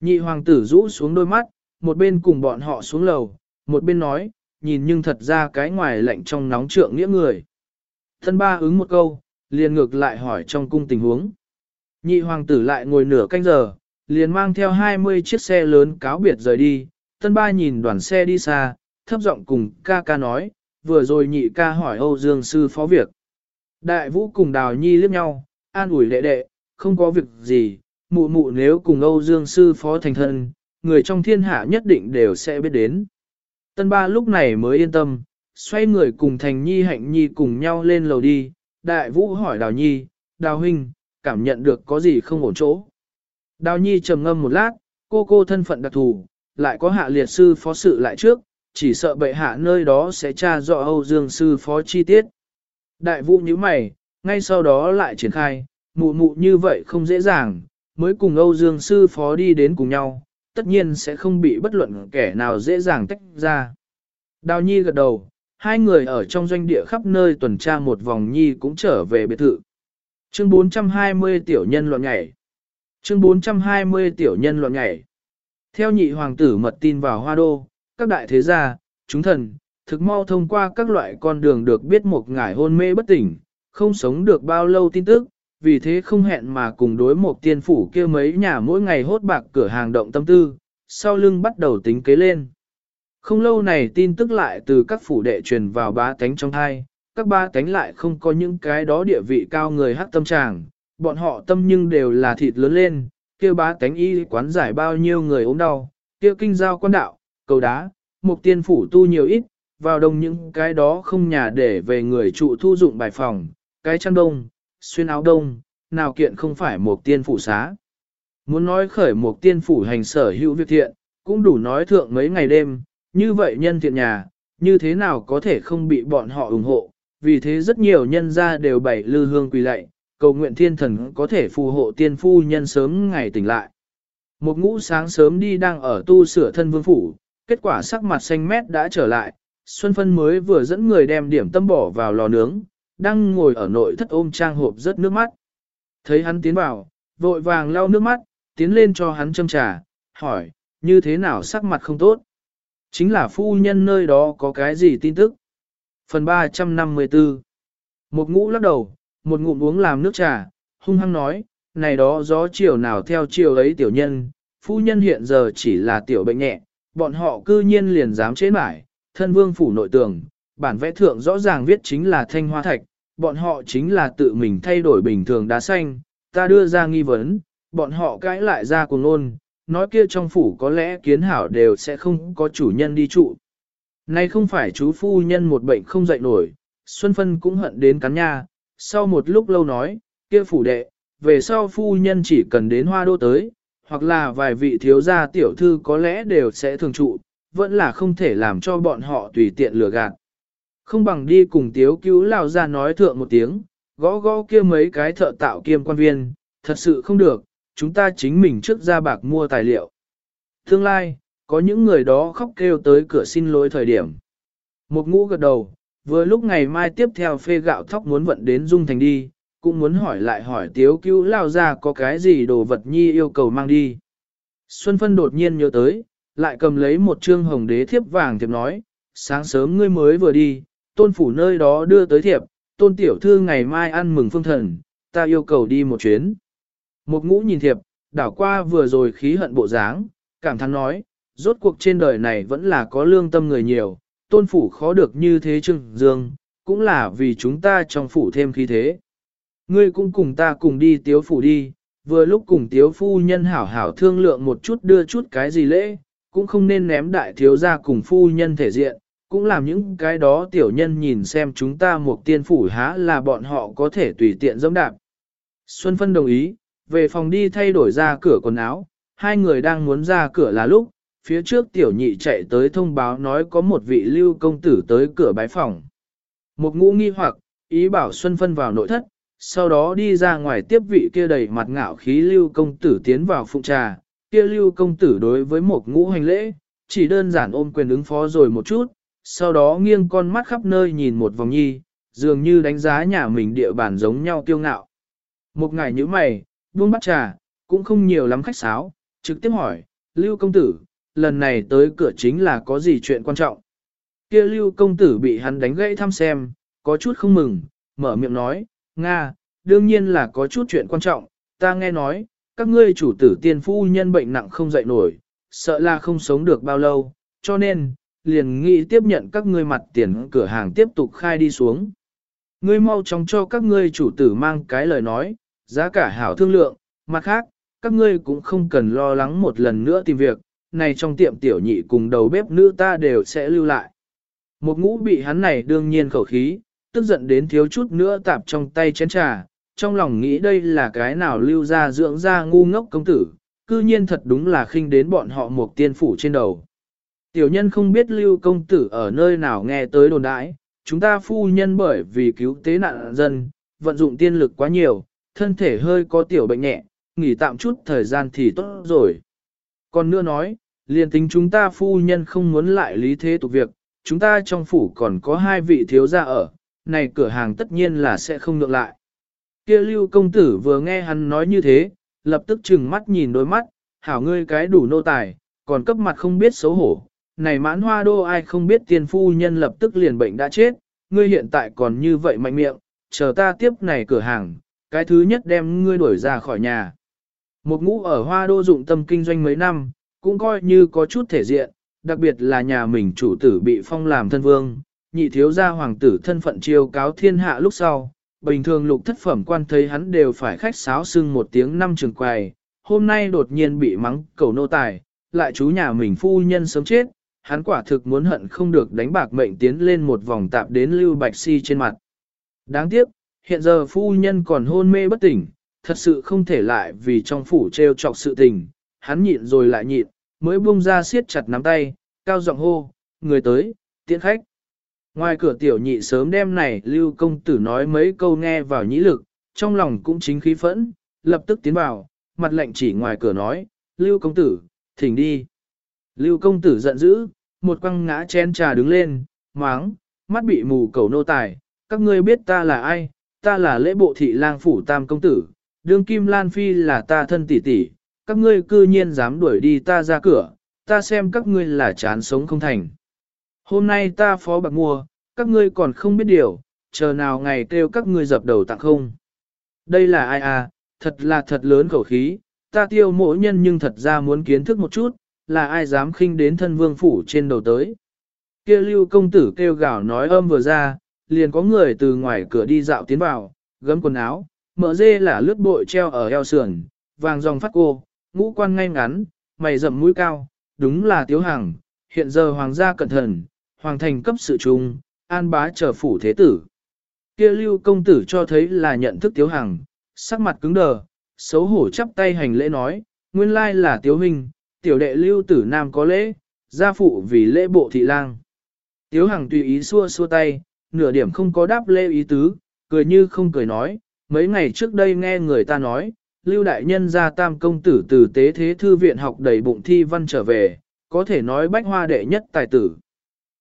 Nhị hoàng tử rũ xuống đôi mắt, một bên cùng bọn họ xuống lầu, một bên nói, nhìn nhưng thật ra cái ngoài lạnh trong nóng trượng nghĩa người. Thân ba ứng một câu, liền ngược lại hỏi trong cung tình huống. Nhị hoàng tử lại ngồi nửa canh giờ, liền mang theo 20 chiếc xe lớn cáo biệt rời đi. Tân ba nhìn đoàn xe đi xa, thấp giọng cùng ca ca nói, vừa rồi nhị ca hỏi Âu Dương sư phó việc. Đại vũ cùng đào nhi liếc nhau, an ủi đệ đệ, không có việc gì, mụ mụ nếu cùng Âu Dương sư phó thành thân, người trong thiên hạ nhất định đều sẽ biết đến. Tân ba lúc này mới yên tâm, xoay người cùng thành nhi hạnh nhi cùng nhau lên lầu đi, đại vũ hỏi đào nhi, đào huynh, cảm nhận được có gì không ổn chỗ. Đào nhi trầm ngâm một lát, cô cô thân phận đặc thù, lại có hạ liệt sư phó sự lại trước, chỉ sợ bệ hạ nơi đó sẽ tra rõ Âu Dương sư phó chi tiết. Đại vũ như mày, ngay sau đó lại triển khai, mụ mụ như vậy không dễ dàng, mới cùng Âu Dương sư phó đi đến cùng nhau, tất nhiên sẽ không bị bất luận kẻ nào dễ dàng tách ra. Đào Nhi gật đầu, hai người ở trong doanh địa khắp nơi tuần tra một vòng Nhi cũng trở về biệt thự. Chương 420 tiểu nhân loạn nhảy. Chương 420 tiểu nhân loạn nhảy. Theo nhị hoàng tử mật tin vào hoa đô, các đại thế gia, chúng thần, thực mau thông qua các loại con đường được biết một ngải hôn mê bất tỉnh, không sống được bao lâu tin tức, vì thế không hẹn mà cùng đối một tiên phủ kia mấy nhà mỗi ngày hốt bạc cửa hàng động tâm tư, sau lưng bắt đầu tính kế lên. Không lâu này tin tức lại từ các phủ đệ truyền vào ba tánh trong thai, các ba tánh lại không có những cái đó địa vị cao người hắc tâm tràng, bọn họ tâm nhưng đều là thịt lớn lên, kia ba tánh y quán giải bao nhiêu người ốm đau, kia kinh giao quan đạo, cầu đá, một tiên phủ tu nhiều ít, vào đông những cái đó không nhà để về người trụ thu dụng bài phòng, cái chăn đông, xuyên áo đông, nào kiện không phải một tiên phủ xá. Muốn nói khởi một tiên phủ hành sở hữu việc thiện, cũng đủ nói thượng mấy ngày đêm, như vậy nhân thiện nhà, như thế nào có thể không bị bọn họ ủng hộ, vì thế rất nhiều nhân gia đều bày lư hương quỳ lạy, cầu nguyện thiên thần có thể phù hộ tiên phu nhân sớm ngày tỉnh lại. Một ngũ sáng sớm đi đang ở tu sửa thân vương phủ, kết quả sắc mặt xanh mét đã trở lại, Xuân Phân mới vừa dẫn người đem điểm tâm bỏ vào lò nướng, đang ngồi ở nội thất ôm trang hộp rất nước mắt. Thấy hắn tiến vào, vội vàng lau nước mắt, tiến lên cho hắn châm trà, hỏi, như thế nào sắc mặt không tốt? Chính là phu nhân nơi đó có cái gì tin tức? Phần 354 Một ngũ lắc đầu, một ngụm uống làm nước trà, hung hăng nói, này đó gió chiều nào theo chiều ấy tiểu nhân, phu nhân hiện giờ chỉ là tiểu bệnh nhẹ, bọn họ cư nhiên liền dám chế mải, thân vương phủ nội tường, bản vẽ thượng rõ ràng viết chính là thanh hoa thạch, bọn họ chính là tự mình thay đổi bình thường đá xanh, ta đưa ra nghi vấn, bọn họ cãi lại ra cùng ngôn, nói kia trong phủ có lẽ kiến hảo đều sẽ không có chủ nhân đi trụ. Nay không phải chú phu nhân một bệnh không dậy nổi, Xuân Phân cũng hận đến cắn nha, sau một lúc lâu nói, kia phủ đệ, về sau phu nhân chỉ cần đến hoa đô tới, hoặc là vài vị thiếu gia tiểu thư có lẽ đều sẽ thường trụ, vẫn là không thể làm cho bọn họ tùy tiện lừa gạt. Không bằng đi cùng tiếu cứu lao ra nói thượng một tiếng, gõ gõ kia mấy cái thợ tạo kiêm quan viên, thật sự không được, chúng ta chính mình trước ra bạc mua tài liệu. Tương lai, có những người đó khóc kêu tới cửa xin lỗi thời điểm. Một ngũ gật đầu, vừa lúc ngày mai tiếp theo phê gạo thóc muốn vận đến Dung Thành đi, cũng muốn hỏi lại hỏi tiếu cứu lao ra có cái gì đồ vật nhi yêu cầu mang đi. Xuân Phân đột nhiên nhớ tới, lại cầm lấy một trương hồng đế thiếp vàng thiệp nói, sáng sớm ngươi mới vừa đi, tôn phủ nơi đó đưa tới thiệp, tôn tiểu thư ngày mai ăn mừng phương thần, ta yêu cầu đi một chuyến. Một ngũ nhìn thiệp, đảo qua vừa rồi khí hận bộ dáng, cảm thán nói, rốt cuộc trên đời này vẫn là có lương tâm người nhiều, tôn phủ khó được như thế trưng dương, cũng là vì chúng ta trong phủ thêm khí thế. Ngươi cũng cùng ta cùng đi tiếu phủ đi, vừa lúc cùng tiếu phu nhân hảo hảo thương lượng một chút đưa chút cái gì lễ, cũng không nên ném đại thiếu gia cùng phu nhân thể diện, cũng làm những cái đó tiểu nhân nhìn xem chúng ta một tiên phủ há là bọn họ có thể tùy tiện dẫm đạp. Xuân Phân đồng ý, về phòng đi thay đổi ra cửa quần áo, hai người đang muốn ra cửa là lúc, phía trước tiểu nhị chạy tới thông báo nói có một vị lưu công tử tới cửa bái phòng. Một ngũ nghi hoặc, ý bảo Xuân Phân vào nội thất, sau đó đi ra ngoài tiếp vị kia đầy mặt ngạo khí lưu công tử tiến vào phụng trà, kia lưu công tử đối với một ngũ hành lễ, chỉ đơn giản ôm quyền ứng phó rồi một chút, sau đó nghiêng con mắt khắp nơi nhìn một vòng nhi, dường như đánh giá nhà mình địa bàn giống nhau kiêu ngạo. Một ngày như mày, buông bắt trà, cũng không nhiều lắm khách sáo, trực tiếp hỏi, Lưu công tử, lần này tới cửa chính là có gì chuyện quan trọng? Kia Lưu công tử bị hắn đánh gãy thăm xem, có chút không mừng, mở miệng nói, Nga, đương nhiên là có chút chuyện quan trọng, ta nghe nói, các ngươi chủ tử tiên phu nhân bệnh nặng không dậy nổi, sợ là không sống được bao lâu, cho nên, liền nghĩ tiếp nhận các ngươi mặt tiền cửa hàng tiếp tục khai đi xuống. Ngươi mau chóng cho các ngươi chủ tử mang cái lời nói, giá cả hảo thương lượng, mặt khác, các ngươi cũng không cần lo lắng một lần nữa tìm việc, này trong tiệm tiểu nhị cùng đầu bếp nữ ta đều sẽ lưu lại. Một ngũ bị hắn này đương nhiên khẩu khí, tức giận đến thiếu chút nữa tạp trong tay chén trà, trong lòng nghĩ đây là cái nào lưu ra dưỡng ra ngu ngốc công tử, cư nhiên thật đúng là khinh đến bọn họ một tiên phủ trên đầu. Tiểu nhân không biết lưu công tử ở nơi nào nghe tới đồn đãi, chúng ta phu nhân bởi vì cứu tế nạn dân, vận dụng tiên lực quá nhiều, thân thể hơi có tiểu bệnh nhẹ, nghỉ tạm chút thời gian thì tốt rồi. Còn nữa nói, liền tính chúng ta phu nhân không muốn lại lý thế tục việc, chúng ta trong phủ còn có hai vị thiếu gia ở, này cửa hàng tất nhiên là sẽ không ngược lại. Kia lưu công tử vừa nghe hắn nói như thế, lập tức chừng mắt nhìn đôi mắt, hảo ngươi cái đủ nô tài, còn cấp mặt không biết xấu hổ, này mãn hoa đô ai không biết tiên phu nhân lập tức liền bệnh đã chết, ngươi hiện tại còn như vậy mạnh miệng, chờ ta tiếp này cửa hàng, cái thứ nhất đem ngươi đuổi ra khỏi nhà. Một ngũ ở hoa đô dụng tâm kinh doanh mấy năm, cũng coi như có chút thể diện, đặc biệt là nhà mình chủ tử bị phong làm thân vương, nhị thiếu gia hoàng tử thân phận chiêu cáo thiên hạ lúc sau. Bình thường lục thất phẩm quan thấy hắn đều phải khách sáo sưng một tiếng năm trường quài, hôm nay đột nhiên bị mắng cầu nô tài, lại chú nhà mình phu nhân sớm chết, hắn quả thực muốn hận không được đánh bạc mệnh tiến lên một vòng tạp đến Lưu Bạch Si trên mặt. Đáng tiếc, hiện giờ phu nhân còn hôn mê bất tỉnh, thật sự không thể lại vì trong phủ treo chọc sự tình, hắn nhịn rồi lại nhịn, mới buông ra siết chặt nắm tay, cao giọng hô, người tới, tiễn khách. Ngoài cửa tiểu nhị sớm đêm này Lưu công tử nói mấy câu nghe vào nhĩ lực, trong lòng cũng chính khí phẫn, lập tức tiến vào, mặt lệnh chỉ ngoài cửa nói, Lưu công tử, thỉnh đi. Lưu công tử giận dữ, một quăng ngã chén trà đứng lên, máng, mắt bị mù cầu nô tài, các ngươi biết ta là ai, ta là lễ bộ thị lang phủ tam công tử, đương kim lan phi là ta thân tỷ tỷ, các ngươi cư nhiên dám đuổi đi ta ra cửa, ta xem các ngươi là chán sống không thành. Hôm nay ta phó bạc mua, các ngươi còn không biết điều, chờ nào ngày kêu các ngươi dập đầu tặng không. Đây là ai à, thật là thật lớn khẩu khí, ta tiêu mỗi nhân nhưng thật ra muốn kiến thức một chút, là ai dám khinh đến thân vương phủ trên đầu tới. Kia lưu công tử kêu gào nói âm vừa ra, liền có người từ ngoài cửa đi dạo tiến vào, gấm quần áo, mở dê là lướt bội treo ở eo sườn, vàng dòng phát cô, ngũ quan ngay ngắn, mày rậm mũi cao, đúng là tiếu hàng, hiện giờ hoàng gia cẩn thận, hoàng thành cấp sự trung, an bá chờ phủ thế tử. Kia lưu công tử cho thấy là nhận thức tiếu Hằng, sắc mặt cứng đờ, xấu hổ chắp tay hành lễ nói, nguyên lai là tiếu hình, tiểu đệ lưu tử nam có lễ, gia phụ vì lễ bộ thị lang. Tiếu hằng tùy ý xua xua tay, nửa điểm không có đáp lễ ý tứ, cười như không cười nói, mấy ngày trước đây nghe người ta nói, lưu đại nhân gia tam công tử từ tế thế thư viện học đầy bụng thi văn trở về, có thể nói bách hoa đệ nhất tài tử.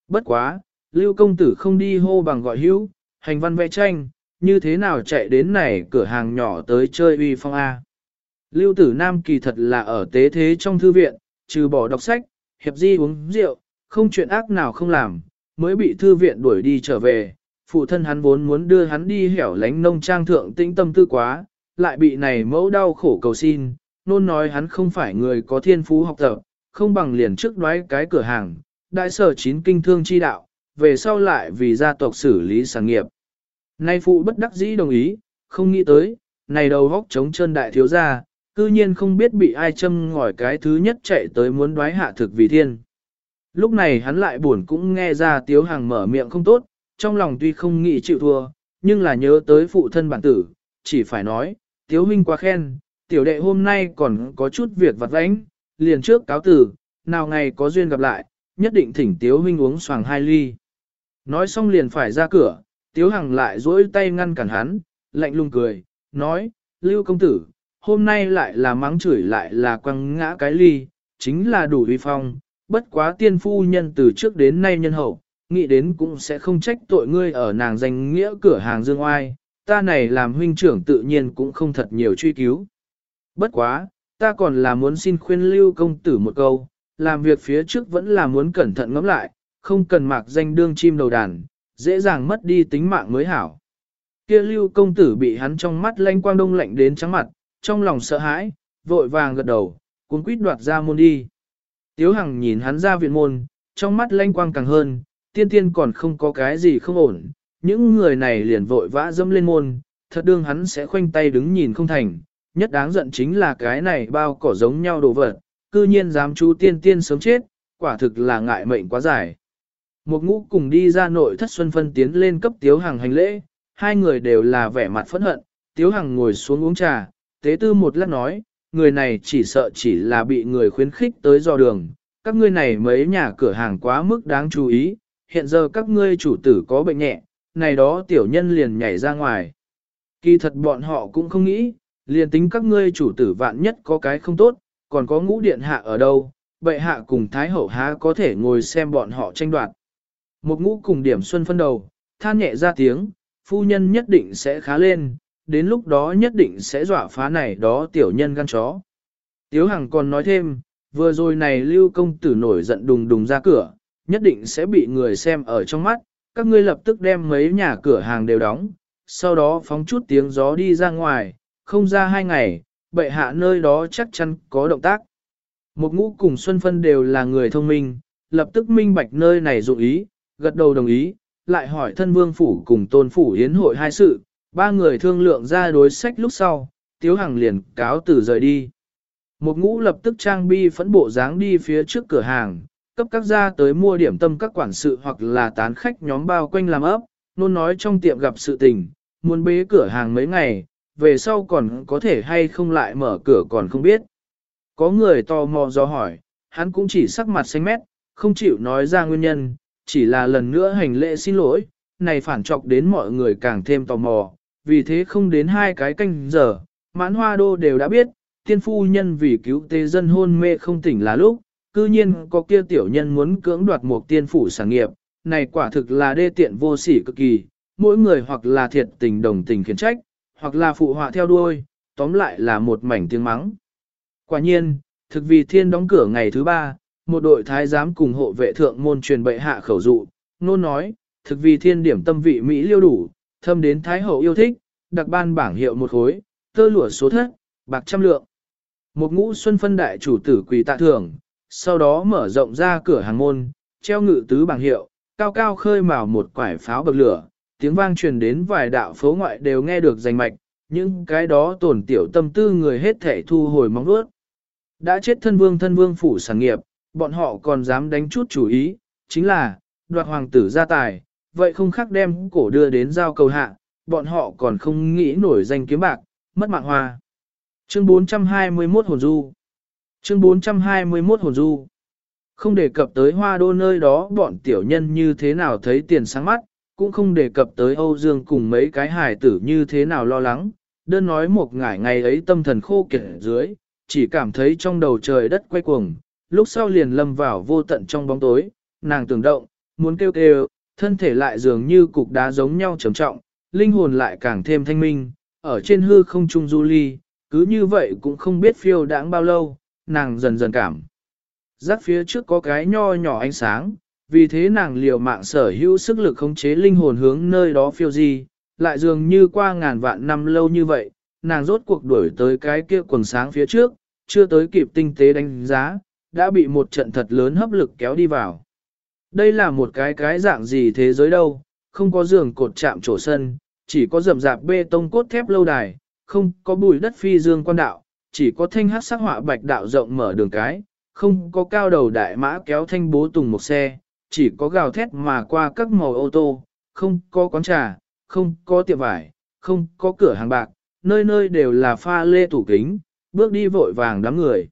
Bất quá, lưu công tử không đi hô bằng gọi hữu, hành văn vẽ tranh, như thế nào chạy đến này cửa hàng nhỏ tới chơi uy phong A. Lưu tử nam kỳ thật là ở tế thế trong thư viện, trừ bỏ đọc sách, hiệp di uống rượu, không chuyện ác nào không làm, mới bị thư viện đuổi đi trở về. Phụ thân hắn vốn muốn đưa hắn đi hẻo lánh nông trang thượng tĩnh tâm tư quá, lại bị này mẫu đau khổ cầu xin, nôn nói hắn không phải người có thiên phú học tập, không bằng liền trước đoái cái cửa hàng, đại sở chín kinh thương chi đạo, về sau lại vì gia tộc xử lý sản nghiệp. Nay phụ bất đắc dĩ đồng ý, không nghĩ tới, này đầu góc chống chân đại thiếu gia, cư nhiên không biết bị ai châm ngòi cái thứ nhất chạy tới muốn đoái hạ thực vì thiên. Lúc này hắn lại buồn cũng nghe ra tiếu hàng mở miệng không tốt, trong lòng tuy không nghĩ chịu thua, nhưng là nhớ tới phụ thân bản tử, chỉ phải nói, tiếu huynh quá khen, tiểu đệ hôm nay còn có chút việc vặt vãnh, liền trước cáo tử, nào ngày có duyên gặp lại, nhất định thỉnh tiếu huynh uống xoàng hai ly. Nói xong liền phải ra cửa, tiếu hằng lại duỗi tay ngăn cản hắn, lạnh lùng cười, nói, lưu công tử, hôm nay lại là mắng chửi lại là quăng ngã cái ly, chính là đủ uy phong, bất quá tiên phu nhân từ trước đến nay nhân hậu, nghĩ đến cũng sẽ không trách tội ngươi ở nàng danh nghĩa cửa hàng dương oai, ta này làm huynh trưởng tự nhiên cũng không thật nhiều truy cứu. Bất quá, ta còn là muốn xin khuyên lưu công tử một câu, làm việc phía trước vẫn là muốn cẩn thận ngẫm lại, không cần mạc danh đương chim đầu đàn, dễ dàng mất đi tính mạng mới hảo. Kia lưu công tử bị hắn trong mắt lanh quang đông lạnh đến trắng mặt, trong lòng sợ hãi, vội vàng gật đầu, cuốn quýt đoạt ra môn đi. Tiếu Hằng nhìn hắn ra viện môn, trong mắt lanh quang càng hơn, tiên tiên còn không có cái gì không ổn, những người này liền vội vã dâm lên môn, thật đương hắn sẽ khoanh tay đứng nhìn không thành, nhất đáng giận chính là cái này bao cỏ giống nhau đồ vật, cư nhiên dám chú tiên tiên sớm chết, quả thực là ngại mệnh quá dài. Một ngũ cùng đi ra nội thất xuân phân tiến lên cấp Tiếu Hằng hành lễ, hai người đều là vẻ mặt phẫn hận, Tiếu Hằng ngồi xuống uống trà, tế tư một lát nói, người này chỉ sợ chỉ là bị người khuyến khích tới do đường, các ngươi này mấy nhà cửa hàng quá mức đáng chú ý, hiện giờ các ngươi chủ tử có bệnh nhẹ, này đó tiểu nhân liền nhảy ra ngoài. Kỳ thật bọn họ cũng không nghĩ, liền tính các ngươi chủ tử vạn nhất có cái không tốt, còn có ngũ điện hạ ở đâu, bệ hạ cùng thái hậu há có thể ngồi xem bọn họ tranh đoạt. Một ngũ cùng điểm xuân phân đầu, than nhẹ ra tiếng, phu nhân nhất định sẽ khá lên, đến lúc đó nhất định sẽ dọa phá này đó tiểu nhân gan chó. Tiếu Hằng còn nói thêm, vừa rồi này lưu công tử nổi giận đùng đùng ra cửa, nhất định sẽ bị người xem ở trong mắt, các ngươi lập tức đem mấy nhà cửa hàng đều đóng, sau đó phóng chút tiếng gió đi ra ngoài, không ra hai ngày, bệ hạ nơi đó chắc chắn có động tác. Một ngũ cùng Xuân Phân đều là người thông minh, lập tức minh bạch nơi này dụng ý, gật đầu đồng ý, lại hỏi thân vương phủ cùng tôn phủ yến hội hai sự, ba người thương lượng ra đối sách lúc sau, Tiếu Hằng liền cáo từ rời đi. Một ngũ lập tức trang bi phẫn bộ dáng đi phía trước cửa hàng, cấp các gia tới mua điểm tâm các quản sự hoặc là tán khách nhóm bao quanh làm ấp, luôn nói trong tiệm gặp sự tình, muốn bế cửa hàng mấy ngày, về sau còn có thể hay không lại mở cửa còn không biết. Có người tò mò do hỏi, hắn cũng chỉ sắc mặt xanh mét, không chịu nói ra nguyên nhân, chỉ là lần nữa hành lễ xin lỗi, này phản trọc đến mọi người càng thêm tò mò, vì thế không đến hai cái canh giờ, mãn hoa đô đều đã biết, tiên phu nhân vì cứu tế dân hôn mê không tỉnh là lúc, cư nhiên có kia tiểu nhân muốn cưỡng đoạt một tiên phủ sản nghiệp, này quả thực là đê tiện vô sỉ cực kỳ, mỗi người hoặc là thiệt tình đồng tình khiển trách, hoặc là phụ họa theo đuôi, tóm lại là một mảnh tiếng mắng. Quả nhiên, thực vì thiên đóng cửa ngày thứ ba, một đội thái giám cùng hộ vệ thượng môn truyền bệ hạ khẩu dụ, nôn nói, thực vì thiên điểm tâm vị Mỹ liêu đủ, thâm đến thái hậu yêu thích, đặc ban bảng hiệu một khối, tơ lụa số thất, bạc trăm lượng. Một ngũ xuân phân đại chủ tử quỳ tạ thưởng, sau đó mở rộng ra cửa hàng môn, treo ngự tứ bảng hiệu, cao cao khơi mào một quải pháo bậc lửa, tiếng vang truyền đến vài đạo phố ngoại đều nghe được danh mạch, những cái đó tổn tiểu tâm tư người hết thể thu hồi mong vuốt. Đã chết thân vương thân vương phủ sản nghiệp, bọn họ còn dám đánh chút chủ ý, chính là, đoạt hoàng tử gia tài, vậy không khác đem cổ đưa đến giao cầu hạ, bọn họ còn không nghĩ nổi danh kiếm bạc, mất mạng hoa. Chương 421 hồn du Chương 421 hồn du Không đề cập tới hoa đô nơi đó bọn tiểu nhân như thế nào thấy tiền sáng mắt, cũng không đề cập tới Âu Dương cùng mấy cái hài tử như thế nào lo lắng, đơn nói một ngải ngày ấy tâm thần khô kiệt dưới, chỉ cảm thấy trong đầu trời đất quay cuồng, lúc sau liền lâm vào vô tận trong bóng tối, nàng tưởng động, muốn kêu kêu, thân thể lại dường như cục đá giống nhau trầm trọng, linh hồn lại càng thêm thanh minh, ở trên hư không trung du ly, cứ như vậy cũng không biết phiêu đãng bao lâu, nàng dần dần cảm. Giác phía trước có cái nho nhỏ ánh sáng, vì thế nàng liều mạng sở hữu sức lực khống chế linh hồn hướng nơi đó phiêu di, lại dường như qua ngàn vạn năm lâu như vậy, nàng rốt cuộc đuổi tới cái kia quần sáng phía trước, chưa tới kịp tinh tế đánh giá, đã bị một trận thật lớn hấp lực kéo đi vào. Đây là một cái cái dạng gì thế giới đâu, không có giường cột chạm trổ sân, chỉ có rậm rạp bê tông cốt thép lâu đài, không có bùi đất phi dương quan đạo, chỉ có thanh hát sắc họa bạch đạo rộng mở đường cái, không có cao đầu đại mã kéo thanh bố tùng một xe, chỉ có gào thét mà qua các màu ô tô, không có quán trà, không có tiệm vải, không có cửa hàng bạc, nơi nơi đều là pha lê tủ kính, bước đi vội vàng đám người.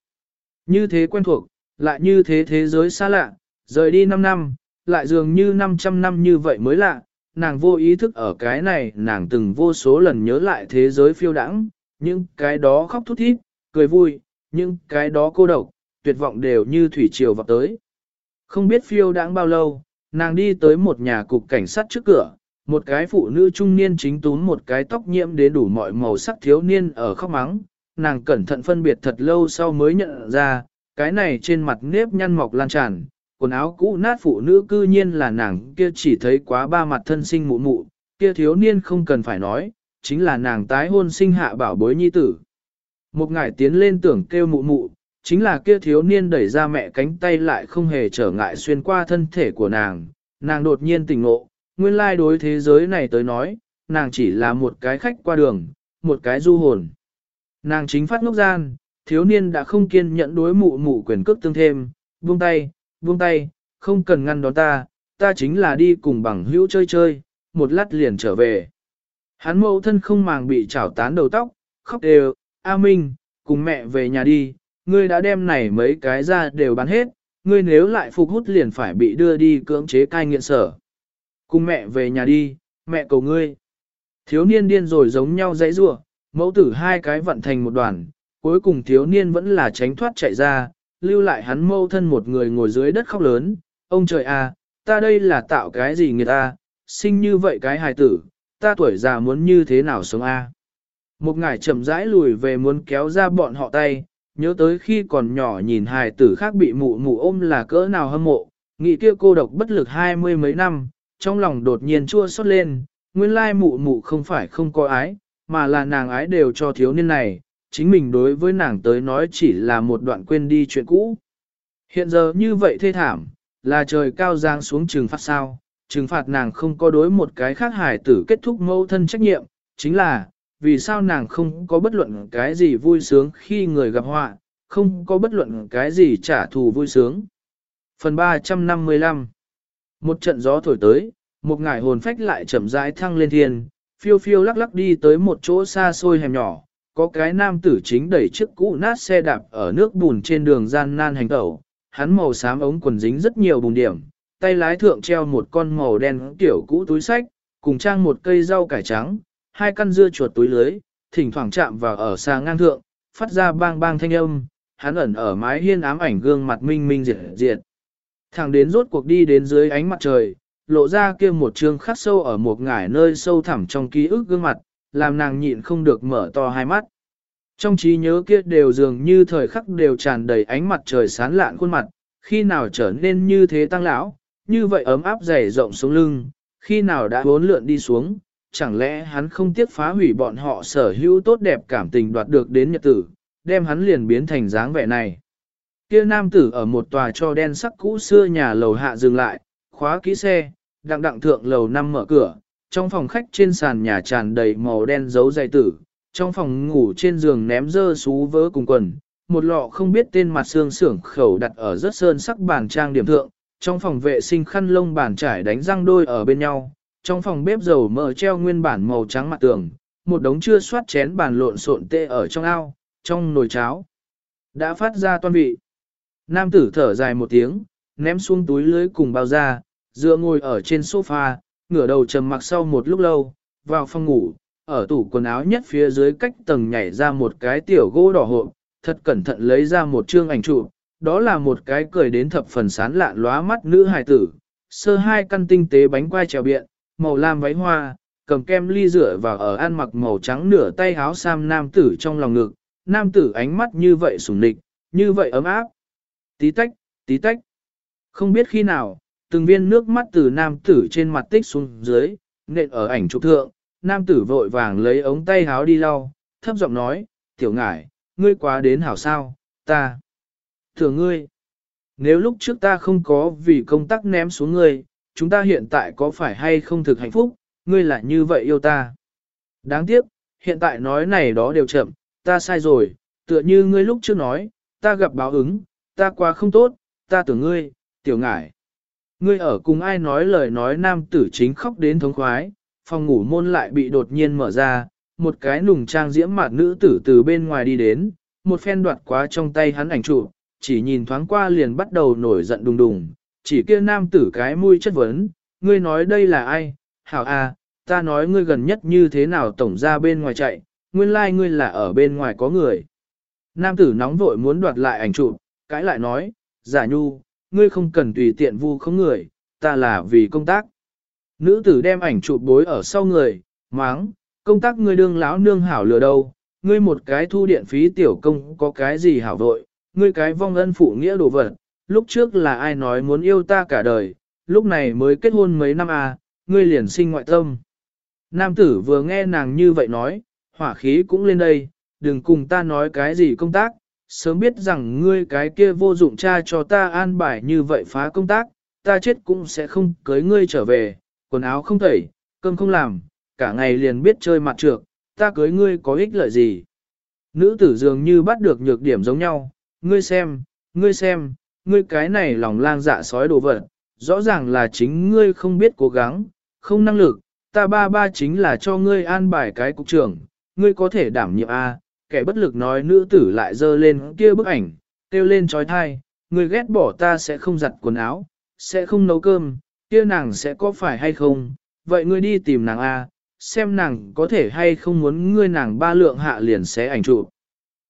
Như thế quen thuộc, lại như thế thế giới xa lạ, rời đi 5 năm, lại dường như 500 năm như vậy mới lạ, nàng vô ý thức ở cái này nàng từng vô số lần nhớ lại thế giới phiêu đãng, những cái đó khóc thút thít, cười vui, những cái đó cô độc, tuyệt vọng đều như thủy triều vào tới. Không biết phiêu đãng bao lâu, nàng đi tới một nhà cục cảnh sát trước cửa, một cái phụ nữ trung niên chính tún một cái tóc nhiễm đến đủ mọi màu sắc thiếu niên ở khóc mắng, nàng cẩn thận phân biệt thật lâu sau mới nhận ra, cái này trên mặt nếp nhăn mọc lan tràn, quần áo cũ nát phụ nữ cư nhiên là nàng kia chỉ thấy quá ba mặt thân sinh mụ mụ, kia thiếu niên không cần phải nói, chính là nàng tái hôn sinh hạ bảo bối nhi tử. Một ngải tiến lên tưởng kêu mụ mụ, chính là kia thiếu niên đẩy ra mẹ cánh tay lại không hề trở ngại xuyên qua thân thể của nàng, nàng đột nhiên tỉnh ngộ, nguyên lai đối thế giới này tới nói, nàng chỉ là một cái khách qua đường, một cái du hồn. Nàng chính phát ngốc gian, thiếu niên đã không kiên nhẫn đối mụ mụ quyền cước tương thêm, buông tay, buông tay, không cần ngăn đón ta, ta chính là đi cùng bằng hữu chơi chơi, một lát liền trở về. Hắn mẫu thân không màng bị chảo tán đầu tóc, khóc đều, A Minh, cùng mẹ về nhà đi, ngươi đã đem này mấy cái ra đều bán hết, ngươi nếu lại phục hút liền phải bị đưa đi cưỡng chế cai nghiện sở. Cùng mẹ về nhà đi, mẹ cầu ngươi. Thiếu niên điên rồi giống nhau dãy rủa, mẫu tử hai cái vận thành một đoàn, cuối cùng thiếu niên vẫn là tránh thoát chạy ra, lưu lại hắn mâu thân một người ngồi dưới đất khóc lớn, ông trời à, ta đây là tạo cái gì người ta, sinh như vậy cái hài tử, ta tuổi già muốn như thế nào sống a? Một ngải chậm rãi lùi về muốn kéo ra bọn họ tay, nhớ tới khi còn nhỏ nhìn hài tử khác bị mụ mụ ôm là cỡ nào hâm mộ, nghĩ kia cô độc bất lực hai mươi mấy năm, trong lòng đột nhiên chua xót lên, nguyên lai mụ mụ không phải không có ái, mà là nàng ái đều cho thiếu niên này, chính mình đối với nàng tới nói chỉ là một đoạn quên đi chuyện cũ. Hiện giờ như vậy thê thảm, là trời cao giang xuống trừng phạt sao, trừng phạt nàng không có đối một cái khác hài tử kết thúc mâu thân trách nhiệm, chính là, vì sao nàng không có bất luận cái gì vui sướng khi người gặp họa, không có bất luận cái gì trả thù vui sướng. Phần 355 Một trận gió thổi tới, một ngải hồn phách lại chậm rãi thăng lên thiên, phiêu phiêu lắc lắc đi tới một chỗ xa xôi hẻm nhỏ, có cái nam tử chính đẩy chiếc cũ nát xe đạp ở nước bùn trên đường gian nan hành tẩu, hắn màu xám ống quần dính rất nhiều bùn điểm, tay lái thượng treo một con màu đen tiểu cũ túi sách, cùng trang một cây rau cải trắng, hai căn dưa chuột túi lưới, thỉnh thoảng chạm vào ở xa ngang thượng, phát ra bang bang thanh âm, hắn ẩn ở mái hiên ám ảnh gương mặt minh minh diệt diệt. Thẳng đến rốt cuộc đi đến dưới ánh mặt trời, lộ ra kia một trương khắc sâu ở một ngải nơi sâu thẳm trong ký ức gương mặt, làm nàng nhịn không được mở to hai mắt. Trong trí nhớ kia đều dường như thời khắc đều tràn đầy ánh mặt trời sán lạn khuôn mặt, khi nào trở nên như thế tăng lão, như vậy ấm áp dày rộng xuống lưng, khi nào đã bốn lượn đi xuống, chẳng lẽ hắn không tiếc phá hủy bọn họ sở hữu tốt đẹp cảm tình đoạt được đến nhật tử, đem hắn liền biến thành dáng vẻ này. Kia nam tử ở một tòa cho đen sắc cũ xưa nhà lầu hạ dừng lại, khóa kỹ xe, đặng đặng thượng lầu năm mở cửa, trong phòng khách trên sàn nhà tràn đầy màu đen dấu dày tử, trong phòng ngủ trên giường ném dơ xú vỡ cùng quần, một lọ không biết tên mặt xương xưởng khẩu đặt ở rất sơn sắc bàn trang điểm thượng, trong phòng vệ sinh khăn lông bàn trải đánh răng đôi ở bên nhau, trong phòng bếp dầu mỡ treo nguyên bản màu trắng mặt tường, một đống chưa soát chén bàn lộn xộn tê ở trong ao, trong nồi cháo. Đã phát ra toan vị. Nam tử thở dài một tiếng, ném xuống túi lưới cùng bao da, dựa ngồi ở trên sofa, ngửa đầu trầm mặc sau một lúc lâu, vào phòng ngủ, ở tủ quần áo nhất phía dưới cách tầng nhảy ra một cái tiểu gỗ đỏ hộp, thật cẩn thận lấy ra một chương ảnh chụp, đó là một cái cười đến thập phần sán lạn lóa mắt nữ hài tử, sơ hai căn tinh tế bánh quai trèo biện, màu lam váy hoa, cầm kem ly rửa và ở ăn mặc màu trắng nửa tay áo sam nam tử trong lòng ngực, nam tử ánh mắt như vậy sủng nịch, như vậy ấm áp. Tí tách, tí tách. Không biết khi nào, từng viên nước mắt từ nam tử trên mặt tích xuống dưới, nện ở ảnh chụp thượng, nam tử vội vàng lấy ống tay háo đi lau, thấp giọng nói, tiểu ngải, ngươi quá đến hảo sao, ta. thưa ngươi, nếu lúc trước ta không có vì công tác ném xuống ngươi, chúng ta hiện tại có phải hay không thực hạnh phúc, ngươi lại như vậy yêu ta. Đáng tiếc, hiện tại nói này đó đều chậm, ta sai rồi, tựa như ngươi lúc trước nói, ta gặp báo ứng, ta quá không tốt, ta tưởng ngươi, tiểu ngải. Ngươi ở cùng ai nói lời nói nam tử chính khóc đến thống khoái, phòng ngủ môn lại bị đột nhiên mở ra, một cái nùng trang diễm mạt nữ tử từ bên ngoài đi đến, một phen đoạt quá trong tay hắn ảnh trụ, chỉ nhìn thoáng qua liền bắt đầu nổi giận đùng đùng, chỉ kia nam tử cái mũi chất vấn, ngươi nói đây là ai, hảo a, ta nói ngươi gần nhất như thế nào tổng ra bên ngoài chạy, nguyên lai like ngươi là ở bên ngoài có người. Nam tử nóng vội muốn đoạt lại ảnh chụp, cãi lại nói, giả nhu, ngươi không cần tùy tiện vu không người, ta là vì công tác. Nữ tử đem ảnh chụp bối ở sau người, máng, công tác ngươi đương lão nương hảo lừa đâu, ngươi một cái thu điện phí tiểu công có cái gì hảo vội, ngươi cái vong ân phụ nghĩa đồ vật, lúc trước là ai nói muốn yêu ta cả đời, lúc này mới kết hôn mấy năm à, ngươi liền sinh ngoại tâm. Nam tử vừa nghe nàng như vậy nói, hỏa khí cũng lên đây, đừng cùng ta nói cái gì công tác, sớm biết rằng ngươi cái kia vô dụng cha cho ta an bài như vậy phá công tác, ta chết cũng sẽ không cưới ngươi trở về, quần áo không thẩy, cơm không làm, cả ngày liền biết chơi mặt trược, ta cưới ngươi có ích lợi gì. Nữ tử dường như bắt được nhược điểm giống nhau, ngươi xem, ngươi xem, ngươi cái này lòng lang dạ sói đồ vật, rõ ràng là chính ngươi không biết cố gắng, không năng lực, ta ba ba chính là cho ngươi an bài cái cục trưởng, ngươi có thể đảm nhiệm A, kẻ bất lực nói nữ tử lại dơ lên kia bức ảnh, kêu lên trói thai, ngươi ghét bỏ ta sẽ không giặt quần áo, sẽ không nấu cơm, kia nàng sẽ có phải hay không, vậy ngươi đi tìm nàng A, xem nàng có thể hay không muốn ngươi nàng ba lượng hạ liền sẽ ảnh chụp.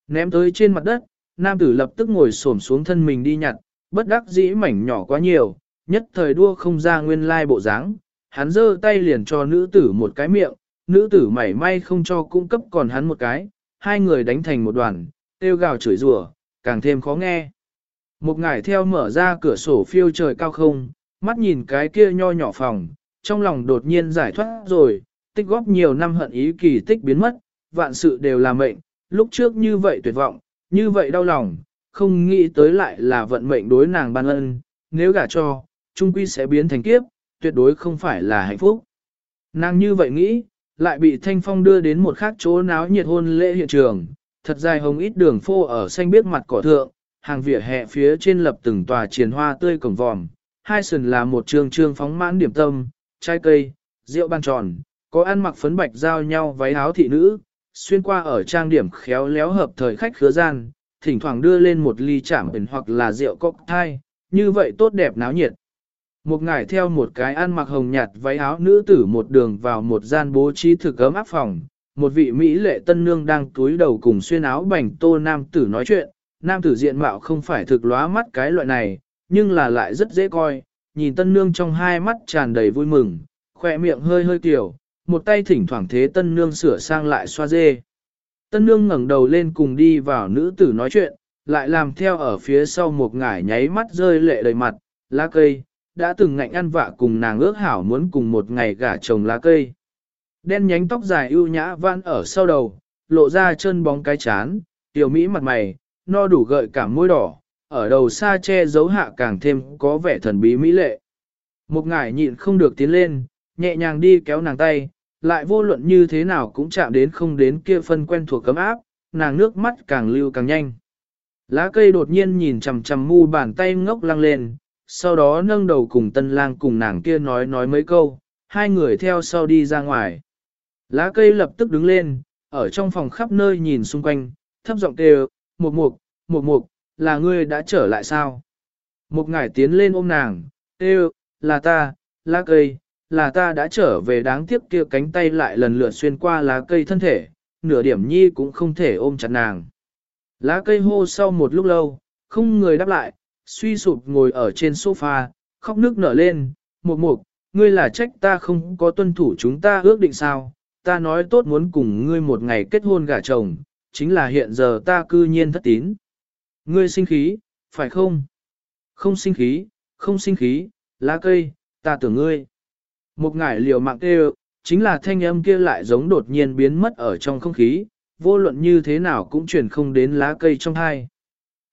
Ném tới trên mặt đất, nam tử lập tức ngồi xổm xuống thân mình đi nhặt, bất đắc dĩ mảnh nhỏ quá nhiều, nhất thời đua không ra nguyên lai bộ dáng, hắn giơ tay liền cho nữ tử một cái miệng, nữ tử mảy may không cho cung cấp còn hắn một cái, hai người đánh thành một đoàn, tiêu gào chửi rủa, càng thêm khó nghe. Một ngải theo mở ra cửa sổ phiêu trời cao không, mắt nhìn cái kia nho nhỏ phòng, trong lòng đột nhiên giải thoát rồi, tích góp nhiều năm hận ý kỳ tích biến mất, vạn sự đều là mệnh, lúc trước như vậy tuyệt vọng, như vậy đau lòng, không nghĩ tới lại là vận mệnh đối nàng ban ân, nếu gả cho, trung quy sẽ biến thành kiếp, tuyệt đối không phải là hạnh phúc. Nàng như vậy nghĩ, lại bị Thanh Phong đưa đến một khác chỗ náo nhiệt hôn lễ hiện trường, thật dài hồng ít đường phô ở xanh biếc mặt cỏ thượng, hàng vỉa hè phía trên lập từng tòa triền hoa tươi cổng vòm, hai sườn là một trường trương phóng mãn điểm tâm, trái cây, rượu ban tròn, có ăn mặc phấn bạch giao nhau váy áo thị nữ, xuyên qua ở trang điểm khéo léo hợp thời khách khứa gian, thỉnh thoảng đưa lên một ly chảm bình hoặc là rượu cocktail, như vậy tốt đẹp náo nhiệt. Một ngải theo một cái ăn mặc hồng nhạt váy áo nữ tử một đường vào một gian bố trí thực ấm áp phòng, một vị Mỹ lệ tân nương đang túi đầu cùng xuyên áo bành tô nam tử nói chuyện, nam tử diện mạo không phải thực lóa mắt cái loại này, nhưng là lại rất dễ coi, nhìn tân nương trong hai mắt tràn đầy vui mừng, khỏe miệng hơi hơi kiểu, một tay thỉnh thoảng thế tân nương sửa sang lại xoa dê. Tân nương ngẩng đầu lên cùng đi vào nữ tử nói chuyện, lại làm theo ở phía sau một ngải nháy mắt rơi lệ đầy mặt, lá cây, đã từng ngạnh ăn vạ cùng nàng ước hảo muốn cùng một ngày gả chồng lá cây. Đen nhánh tóc dài ưu nhã van ở sau đầu, lộ ra chân bóng cái chán, tiểu mỹ mặt mày, no đủ gợi cả môi đỏ, ở đầu xa che giấu hạ càng thêm có vẻ thần bí mỹ lệ. Một ngải nhịn không được tiến lên, nhẹ nhàng đi kéo nàng tay, lại vô luận như thế nào cũng chạm đến không đến kia phân quen thuộc cấm áp, nàng nước mắt càng lưu càng nhanh. Lá cây đột nhiên nhìn chằm chằm mu bàn tay ngốc lăng lên, sau đó nâng đầu cùng tân lang cùng nàng kia nói nói mấy câu, hai người theo sau đi ra ngoài. Lá cây lập tức đứng lên, ở trong phòng khắp nơi nhìn xung quanh, thấp giọng kêu, mục mục, mục mục, là ngươi đã trở lại sao? Một ngải tiến lên ôm nàng, kêu, là ta, lá cây, là ta đã trở về đáng tiếc kia cánh tay lại lần lượt xuyên qua lá cây thân thể, nửa điểm nhi cũng không thể ôm chặt nàng. Lá cây hô sau một lúc lâu, không người đáp lại, suy sụp ngồi ở trên sofa, khóc nước nở lên, mục mục, ngươi là trách ta không có tuân thủ chúng ta ước định sao, ta nói tốt muốn cùng ngươi một ngày kết hôn gả chồng, chính là hiện giờ ta cư nhiên thất tín. Ngươi sinh khí, phải không? Không sinh khí, không sinh khí, lá cây, ta tưởng ngươi. Một ngải liều mạng kêu, chính là thanh âm kia lại giống đột nhiên biến mất ở trong không khí, vô luận như thế nào cũng truyền không đến lá cây trong hai.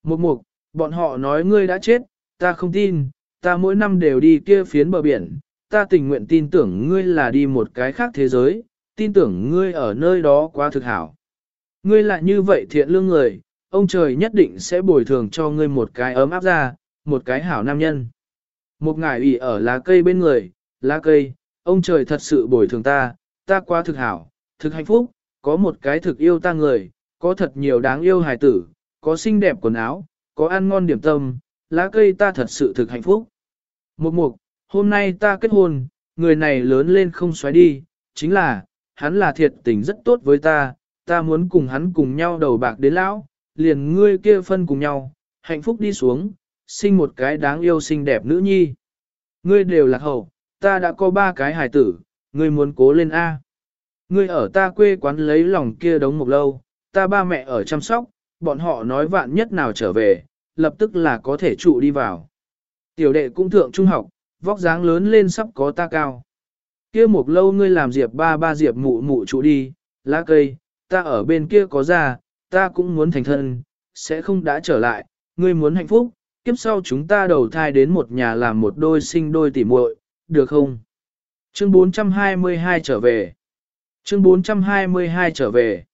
Một mục, bọn họ nói ngươi đã chết, ta không tin, ta mỗi năm đều đi kia phiến bờ biển, ta tình nguyện tin tưởng ngươi là đi một cái khác thế giới, tin tưởng ngươi ở nơi đó quá thực hảo. Ngươi lại như vậy thiện lương người, ông trời nhất định sẽ bồi thường cho ngươi một cái ấm áp ra, một cái hảo nam nhân. Một ngải ủy ở lá cây bên người, lá cây, ông trời thật sự bồi thường ta, ta quá thực hảo, thực hạnh phúc, có một cái thực yêu ta người, có thật nhiều đáng yêu hài tử, có xinh đẹp quần áo, có ăn ngon điểm tâm, lá cây ta thật sự thực hạnh phúc. Một mục, hôm nay ta kết hôn, người này lớn lên không xoáy đi, chính là, hắn là thiệt tình rất tốt với ta, ta muốn cùng hắn cùng nhau đầu bạc đến lão, liền ngươi kia phân cùng nhau, hạnh phúc đi xuống, sinh một cái đáng yêu xinh đẹp nữ nhi. Ngươi đều lạc hậu, ta đã có ba cái hài tử, ngươi muốn cố lên A. Ngươi ở ta quê quán lấy lòng kia đống một lâu, ta ba mẹ ở chăm sóc, bọn họ nói vạn nhất nào trở về, lập tức là có thể trụ đi vào. Tiểu đệ cũng thượng trung học, vóc dáng lớn lên sắp có ta cao. Kia một lâu ngươi làm diệp ba ba diệp mụ mụ trụ đi, lá cây, ta ở bên kia có ra, ta cũng muốn thành thân, sẽ không đã trở lại, ngươi muốn hạnh phúc, kiếp sau chúng ta đầu thai đến một nhà làm một đôi sinh đôi tỉ muội, được không? Chương 422 trở về. Chương 422 trở về.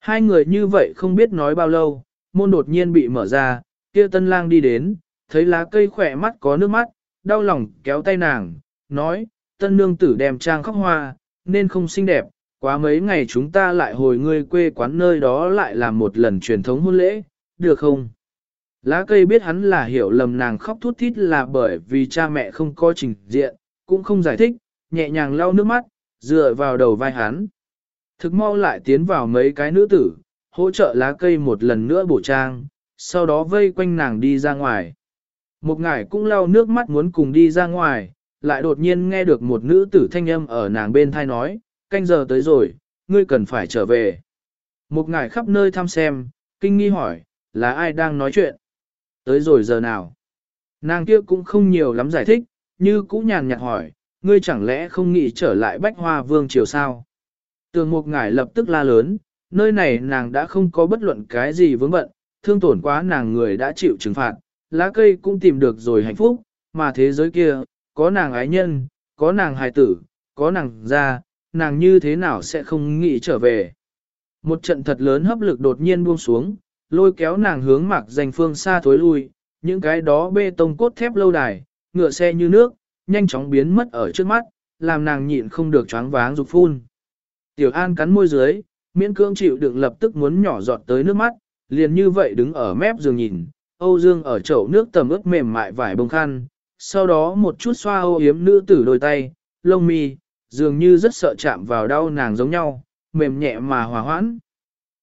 Hai người như vậy không biết nói bao lâu, môn đột nhiên bị mở ra, kia tân lang đi đến, thấy lá cây khỏe mắt có nước mắt, đau lòng kéo tay nàng, nói, tân nương tử đem trang khóc hoa, nên không xinh đẹp, quá mấy ngày chúng ta lại hồi ngươi quê quán nơi đó lại làm một lần truyền thống hôn lễ, được không? Lá cây biết hắn là hiểu lầm nàng khóc thút thít là bởi vì cha mẹ không có trình diện, cũng không giải thích, nhẹ nhàng lau nước mắt, dựa vào đầu vai hắn. Thực mau lại tiến vào mấy cái nữ tử, hỗ trợ lá cây một lần nữa bổ trang, sau đó vây quanh nàng đi ra ngoài. Một ngải cũng lau nước mắt muốn cùng đi ra ngoài, lại đột nhiên nghe được một nữ tử thanh âm ở nàng bên thai nói, canh giờ tới rồi, ngươi cần phải trở về. Một ngải khắp nơi thăm xem, kinh nghi hỏi, là ai đang nói chuyện? Tới rồi giờ nào? Nàng kia cũng không nhiều lắm giải thích, như cũ nhàn nhạt hỏi, ngươi chẳng lẽ không nghĩ trở lại bách hoa vương triều sao? Tường một ngải lập tức la lớn, nơi này nàng đã không có bất luận cái gì vướng bận, thương tổn quá nàng người đã chịu trừng phạt, lá cây cũng tìm được rồi hạnh phúc, mà thế giới kia, có nàng ái nhân, có nàng hài tử, có nàng gia, nàng như thế nào sẽ không nghĩ trở về. Một trận thật lớn hấp lực đột nhiên buông xuống, lôi kéo nàng hướng mạc danh phương xa thối lui, những cái đó bê tông cốt thép lâu đài, ngựa xe như nước, nhanh chóng biến mất ở trước mắt, làm nàng nhịn không được choáng váng rục phun. Tiểu An cắn môi dưới, miễn cưỡng chịu đựng lập tức muốn nhỏ giọt tới nước mắt, liền như vậy đứng ở mép giường nhìn, Âu Dương ở chậu nước tầm ướt mềm mại vải bông khăn, sau đó một chút xoa ô yếm nữ tử đôi tay, lông mi, dường như rất sợ chạm vào đau nàng giống nhau, mềm nhẹ mà hòa hoãn.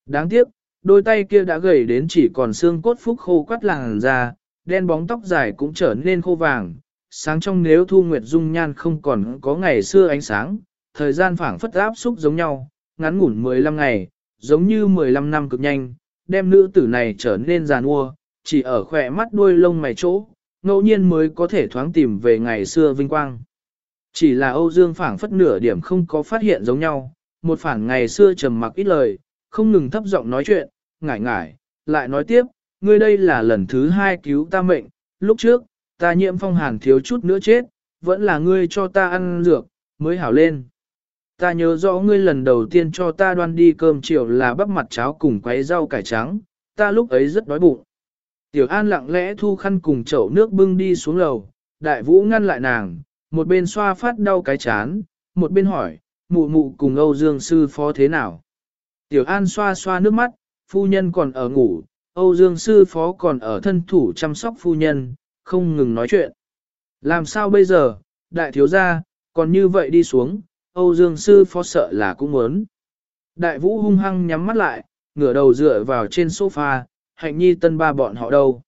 Đáng tiếc, đôi tay kia đã gầy đến chỉ còn xương cốt phúc khô quắt làng ra, đen bóng tóc dài cũng trở nên khô vàng, sáng trong nếu thu nguyệt dung nhan không còn có ngày xưa ánh sáng, thời gian phảng phất áp xúc giống nhau, ngắn ngủn 15 ngày, giống như 15 năm cực nhanh, đem nữ tử này trở nên giàn ua, chỉ ở khỏe mắt đuôi lông mày chỗ, ngẫu nhiên mới có thể thoáng tìm về ngày xưa vinh quang. Chỉ là Âu Dương phảng phất nửa điểm không có phát hiện giống nhau, một phản ngày xưa trầm mặc ít lời, không ngừng thấp giọng nói chuyện, ngải ngải, lại nói tiếp, ngươi đây là lần thứ hai cứu ta mệnh, lúc trước, ta nhiễm phong hàn thiếu chút nữa chết, vẫn là ngươi cho ta ăn dược, mới hảo lên. Ta nhớ rõ ngươi lần đầu tiên cho ta đoan đi cơm chiều là bắp mặt cháo cùng quấy rau cải trắng, ta lúc ấy rất đói bụng. Tiểu An lặng lẽ thu khăn cùng chậu nước bưng đi xuống lầu, đại vũ ngăn lại nàng, một bên xoa phát đau cái chán, một bên hỏi, mụ mụ cùng Âu Dương sư phó thế nào. Tiểu An xoa xoa nước mắt, phu nhân còn ở ngủ, Âu Dương sư phó còn ở thân thủ chăm sóc phu nhân, không ngừng nói chuyện. Làm sao bây giờ, đại thiếu gia, còn như vậy đi xuống, Âu Dương sư phó sợ là cũng muốn. Đại vũ hung hăng nhắm mắt lại, ngửa đầu dựa vào trên sofa, hạnh nhi tân ba bọn họ đâu.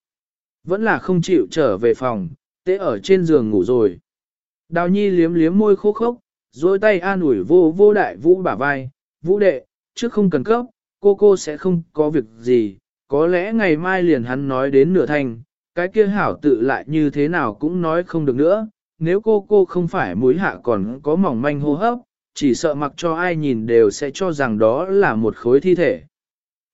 Vẫn là không chịu trở về phòng, tế ở trên giường ngủ rồi. Đào nhi liếm liếm môi khô khốc, dôi tay an ủi vô vô đại vũ bả vai, vũ đệ, trước không cần cấp, cô cô sẽ không có việc gì, có lẽ ngày mai liền hắn nói đến nửa thành, cái kia hảo tự lại như thế nào cũng nói không được nữa, nếu cô cô không phải mũi hạ còn có mỏng manh hô hấp, chỉ sợ mặc cho ai nhìn đều sẽ cho rằng đó là một khối thi thể.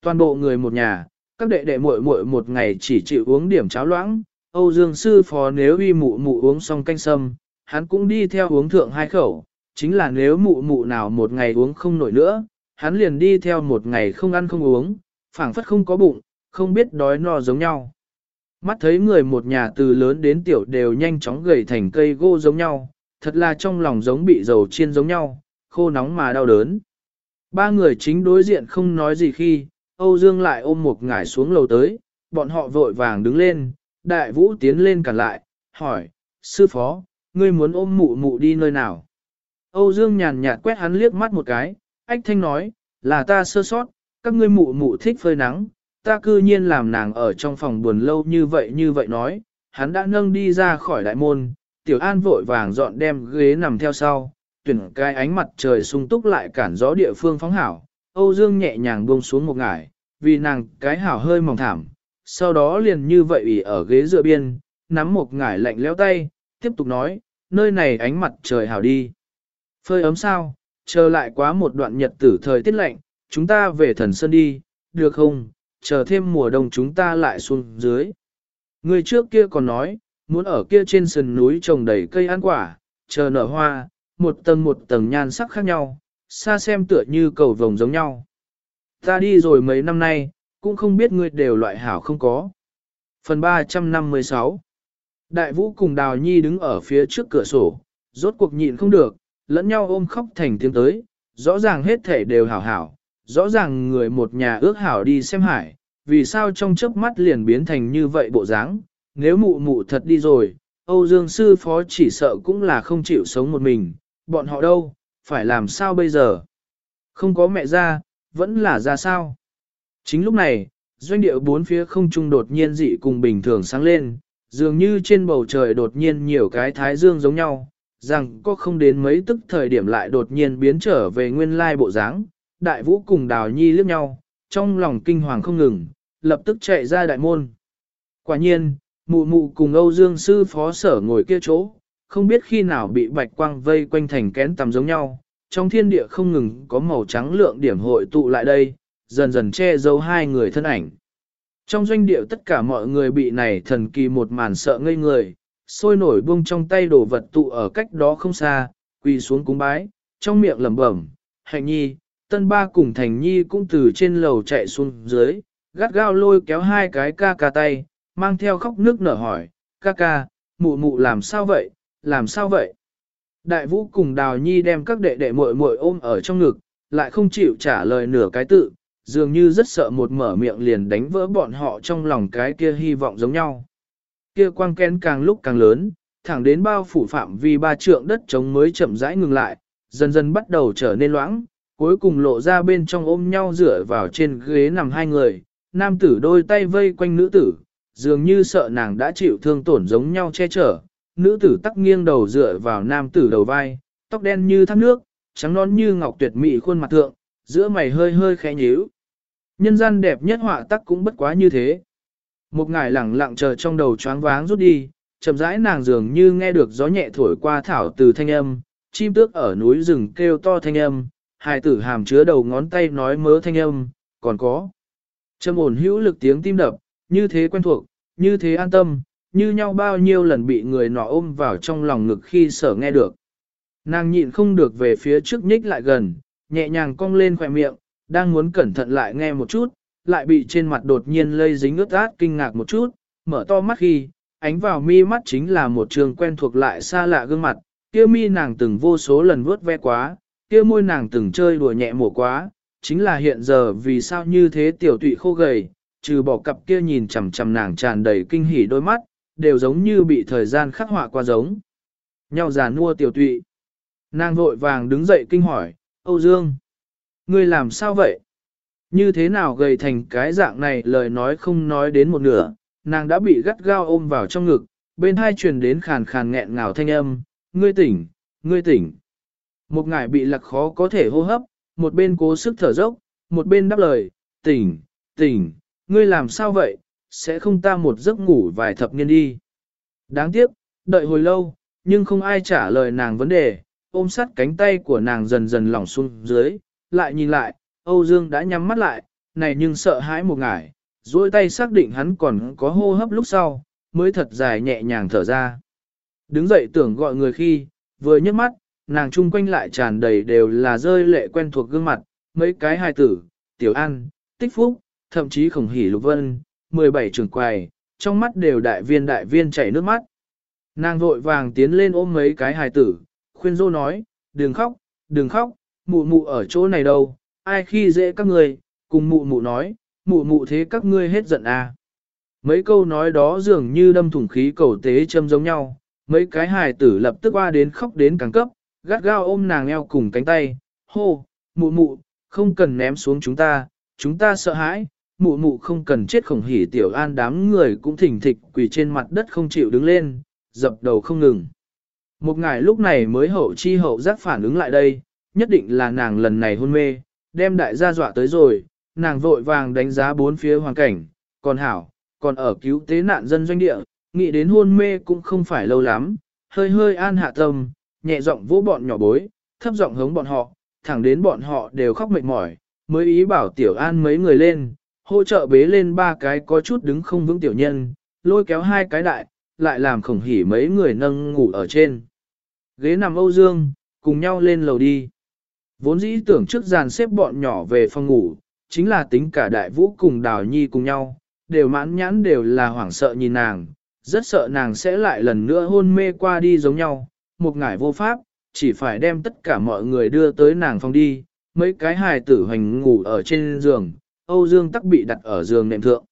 Toàn bộ người một nhà, các đệ đệ muội muội một ngày chỉ chịu uống điểm cháo loãng, Âu Dương sư phó nếu uy mụ mụ uống xong canh sâm, hắn cũng đi theo uống thượng hai khẩu, chính là nếu mụ mụ nào một ngày uống không nổi nữa, hắn liền đi theo một ngày không ăn không uống, phảng phất không có bụng, không biết đói no giống nhau. Mắt thấy người một nhà từ lớn đến tiểu đều nhanh chóng gầy thành cây gỗ giống nhau, thật là trong lòng giống bị dầu chiên giống nhau, khô nóng mà đau đớn. Ba người chính đối diện không nói gì khi, Âu Dương lại ôm một ngải xuống lầu tới, bọn họ vội vàng đứng lên, đại vũ tiến lên cản lại, hỏi, sư phó, ngươi muốn ôm mụ mụ đi nơi nào? Âu Dương nhàn nhạt quét hắn liếc mắt một cái, ách thanh nói, là ta sơ sót, các ngươi mụ mụ thích phơi nắng, ta cư nhiên làm nàng ở trong phòng buồn lâu như vậy như vậy nói, hắn đã nâng đi ra khỏi đại môn, tiểu an vội vàng dọn đem ghế nằm theo sau, tuyển cái ánh mặt trời sung túc lại cản gió địa phương phóng hảo, Âu Dương nhẹ nhàng buông xuống một ngải, vì nàng cái hảo hơi mỏng thảm, sau đó liền như vậy ủy ở ghế dựa biên, nắm một ngải lạnh lẽo tay, tiếp tục nói, nơi này ánh mặt trời hảo đi. Phơi ấm sao, chờ lại quá một đoạn nhật tử thời tiết lạnh, chúng ta về thần sơn đi, được không, chờ thêm mùa đông chúng ta lại xuống dưới. Người trước kia còn nói, muốn ở kia trên sườn núi trồng đầy cây ăn quả, chờ nở hoa, một tầng một tầng nhan sắc khác nhau, xa xem tựa như cầu vồng giống nhau. Ta đi rồi mấy năm nay, cũng không biết ngươi đều loại hảo không có. Phần 356 Đại vũ cùng Đào Nhi đứng ở phía trước cửa sổ, rốt cuộc nhịn không được, lẫn nhau ôm khóc thành tiếng tới, rõ ràng hết thể đều hảo hảo, rõ ràng người một nhà ước hảo đi xem hải, vì sao trong chớp mắt liền biến thành như vậy bộ dáng, nếu mụ mụ thật đi rồi, Âu Dương Sư Phó chỉ sợ cũng là không chịu sống một mình, bọn họ đâu, phải làm sao bây giờ? Không có mẹ ra, vẫn là ra sao? Chính lúc này, doanh địa bốn phía không trung đột nhiên dị cùng bình thường sáng lên, dường như trên bầu trời đột nhiên nhiều cái thái dương giống nhau, rằng có không đến mấy tức thời điểm lại đột nhiên biến trở về nguyên lai bộ dáng. Đại vũ cùng đào nhi liếc nhau, trong lòng kinh hoàng không ngừng, lập tức chạy ra đại môn. Quả nhiên, mụ mụ cùng Âu Dương sư phó sở ngồi kia chỗ, không biết khi nào bị bạch quang vây quanh thành kén tầm giống nhau, trong thiên địa không ngừng có màu trắng lượng điểm hội tụ lại đây, dần dần che giấu hai người thân ảnh. Trong doanh địa tất cả mọi người bị này thần kỳ một màn sợ ngây người, sôi nổi buông trong tay đồ vật tụ ở cách đó không xa, quỳ xuống cúng bái, trong miệng lẩm bẩm, hạnh nhi, tân ba cùng thành nhi cũng từ trên lầu chạy xuống dưới, gắt gao lôi kéo hai cái ca ca tay, mang theo khóc nước nở hỏi, ca ca, mụ mụ làm sao vậy, làm sao vậy? Đại vũ cùng đào nhi đem các đệ đệ muội muội ôm ở trong ngực, lại không chịu trả lời nửa cái tự, dường như rất sợ một mở miệng liền đánh vỡ bọn họ trong lòng cái kia hy vọng giống nhau. Kia quang kén càng lúc càng lớn, thẳng đến bao phủ phạm vi ba trượng đất trống mới chậm rãi ngừng lại, dần dần bắt đầu trở nên loãng, cuối cùng lộ ra bên trong ôm nhau dựa vào trên ghế nằm hai người, nam tử đôi tay vây quanh nữ tử, dường như sợ nàng đã chịu thương tổn giống nhau che chở, nữ tử tắc nghiêng đầu dựa vào nam tử đầu vai, tóc đen như thác nước, trắng nón như ngọc tuyệt mỹ khuôn mặt thượng, giữa mày hơi hơi khẽ nhíu. Nhân gian đẹp nhất họa tắc cũng bất quá như thế. Một ngải lẳng lặng chờ trong đầu choáng váng rút đi, chậm rãi nàng dường như nghe được gió nhẹ thổi qua thảo từ thanh âm, chim tước ở núi rừng kêu to thanh âm, hài tử hàm chứa đầu ngón tay nói mớ thanh âm, còn có. Trầm ổn hữu lực tiếng tim đập, như thế quen thuộc, như thế an tâm, như nhau bao nhiêu lần bị người nọ ôm vào trong lòng ngực khi sở nghe được. Nàng nhịn không được về phía trước nhích lại gần, nhẹ nhàng cong lên khỏe miệng, đang muốn cẩn thận lại nghe một chút, lại bị trên mặt đột nhiên lây dính ướt át kinh ngạc một chút, mở to mắt khi, ánh vào mi mắt chính là một trường quen thuộc lại xa lạ gương mặt, kia mi nàng từng vô số lần vuốt ve quá, kia môi nàng từng chơi đùa nhẹ mùa quá, chính là hiện giờ vì sao như thế tiểu tụy khô gầy, trừ bỏ cặp kia nhìn chằm chằm nàng tràn đầy kinh hỉ đôi mắt, đều giống như bị thời gian khắc họa qua giống. Nhau già nua tiểu tụy. Nàng vội vàng đứng dậy kinh hỏi, Âu Dương, ngươi làm sao vậy? Như thế nào gầy thành cái dạng này lời nói không nói đến một nửa, nàng đã bị gắt gao ôm vào trong ngực, bên hai truyền đến khàn khàn nghẹn ngào thanh âm, ngươi tỉnh, ngươi tỉnh. Một ngải bị lạc khó có thể hô hấp, một bên cố sức thở dốc, một bên đáp lời, tỉnh, tỉnh, ngươi làm sao vậy, sẽ không ta một giấc ngủ vài thập niên đi. Đáng tiếc, đợi hồi lâu, nhưng không ai trả lời nàng vấn đề, ôm sát cánh tay của nàng dần dần lỏng xuống dưới, lại nhìn lại, Âu Dương đã nhắm mắt lại, này nhưng sợ hãi một ngải, duỗi tay xác định hắn còn có hô hấp lúc sau, mới thật dài nhẹ nhàng thở ra. Đứng dậy tưởng gọi người khi, vừa nhấc mắt, nàng chung quanh lại tràn đầy đều là rơi lệ quen thuộc gương mặt, mấy cái hài tử, tiểu an, tích phúc, thậm chí khổng hỉ lục vân, 17 trường quài, trong mắt đều đại viên đại viên chảy nước mắt. Nàng vội vàng tiến lên ôm mấy cái hài tử, khuyên dô nói, đừng khóc, đừng khóc, mụ mụ ở chỗ này đâu, ai khi dễ các người, cùng mụ mụ nói, mụ mụ thế các ngươi hết giận à. Mấy câu nói đó dường như đâm thủng khí cầu tế châm giống nhau, mấy cái hài tử lập tức qua đến khóc đến càng cấp, gắt gao ôm nàng eo cùng cánh tay, hô, mụ mụ, không cần ném xuống chúng ta, chúng ta sợ hãi, mụ mụ không cần chết khổng hỉ tiểu an đám người cũng thỉnh thịch quỳ trên mặt đất không chịu đứng lên, dập đầu không ngừng. Một ngày lúc này mới hậu chi hậu giác phản ứng lại đây, nhất định là nàng lần này hôn mê, đem đại gia dọa tới rồi, nàng vội vàng đánh giá bốn phía hoàn cảnh, còn hảo, còn ở cứu tế nạn dân doanh địa, nghĩ đến hôn mê cũng không phải lâu lắm, hơi hơi an hạ tâm, nhẹ giọng vỗ bọn nhỏ bối, thấp giọng hống bọn họ, thẳng đến bọn họ đều khóc mệt mỏi, mới ý bảo tiểu an mấy người lên, hỗ trợ bế lên ba cái có chút đứng không vững tiểu nhân, lôi kéo hai cái đại, lại làm khổng hỉ mấy người nâng ngủ ở trên. Ghế nằm Âu Dương, cùng nhau lên lầu đi. Vốn dĩ tưởng trước dàn xếp bọn nhỏ về phòng ngủ, chính là tính cả đại vũ cùng đào nhi cùng nhau, đều mãn nhãn đều là hoảng sợ nhìn nàng, rất sợ nàng sẽ lại lần nữa hôn mê qua đi giống nhau, một ngải vô pháp, chỉ phải đem tất cả mọi người đưa tới nàng phòng đi, mấy cái hài tử hoành ngủ ở trên giường, Âu Dương tắc bị đặt ở giường nệm thượng.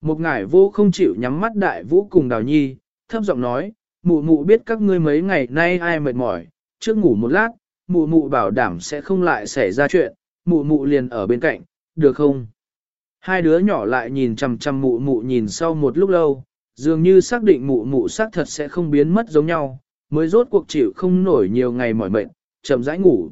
Một ngải vô không chịu nhắm mắt đại vũ cùng đào nhi, thấp giọng nói, mụ mụ biết các ngươi mấy ngày nay ai mệt mỏi, trước ngủ một lát, mụ mụ bảo đảm sẽ không lại xảy ra chuyện, mụ mụ liền ở bên cạnh, được không? Hai đứa nhỏ lại nhìn chằm chằm mụ mụ nhìn sau một lúc lâu, dường như xác định mụ mụ xác thật sẽ không biến mất giống nhau, mới rốt cuộc chịu không nổi nhiều ngày mỏi mệt, chậm rãi ngủ.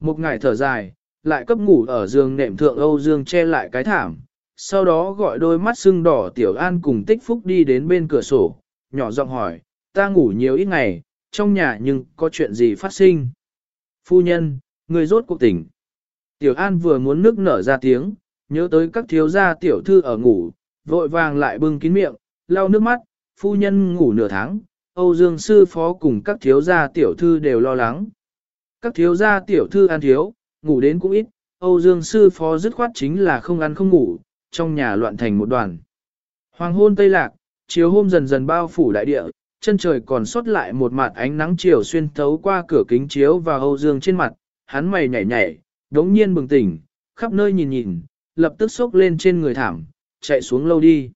Một ngày thở dài, lại cấp ngủ ở giường nệm thượng Âu Dương che lại cái thảm, sau đó gọi đôi mắt sưng đỏ Tiểu An cùng Tích Phúc đi đến bên cửa sổ, nhỏ giọng hỏi, ta ngủ nhiều ít ngày, trong nhà nhưng có chuyện gì phát sinh? Phu nhân, người rốt cuộc tỉnh. Tiểu An vừa muốn nước nở ra tiếng, nhớ tới các thiếu gia tiểu thư ở ngủ, vội vàng lại bưng kín miệng, lau nước mắt, phu nhân ngủ nửa tháng, Âu Dương sư phó cùng các thiếu gia tiểu thư đều lo lắng. Các thiếu gia tiểu thư ăn thiếu, ngủ đến cũng ít, Âu Dương sư phó dứt khoát chính là không ăn không ngủ, trong nhà loạn thành một đoàn. Hoàng hôn tây lạc, chiều hôm dần dần bao phủ đại địa, chân trời còn sót lại một mặt ánh nắng chiều xuyên thấu qua cửa kính chiếu vào Âu Dương trên mặt, hắn mày nhảy nhảy, đống nhiên bừng tỉnh, khắp nơi nhìn nhìn, lập tức xốc lên trên người thảm, chạy xuống lâu đi.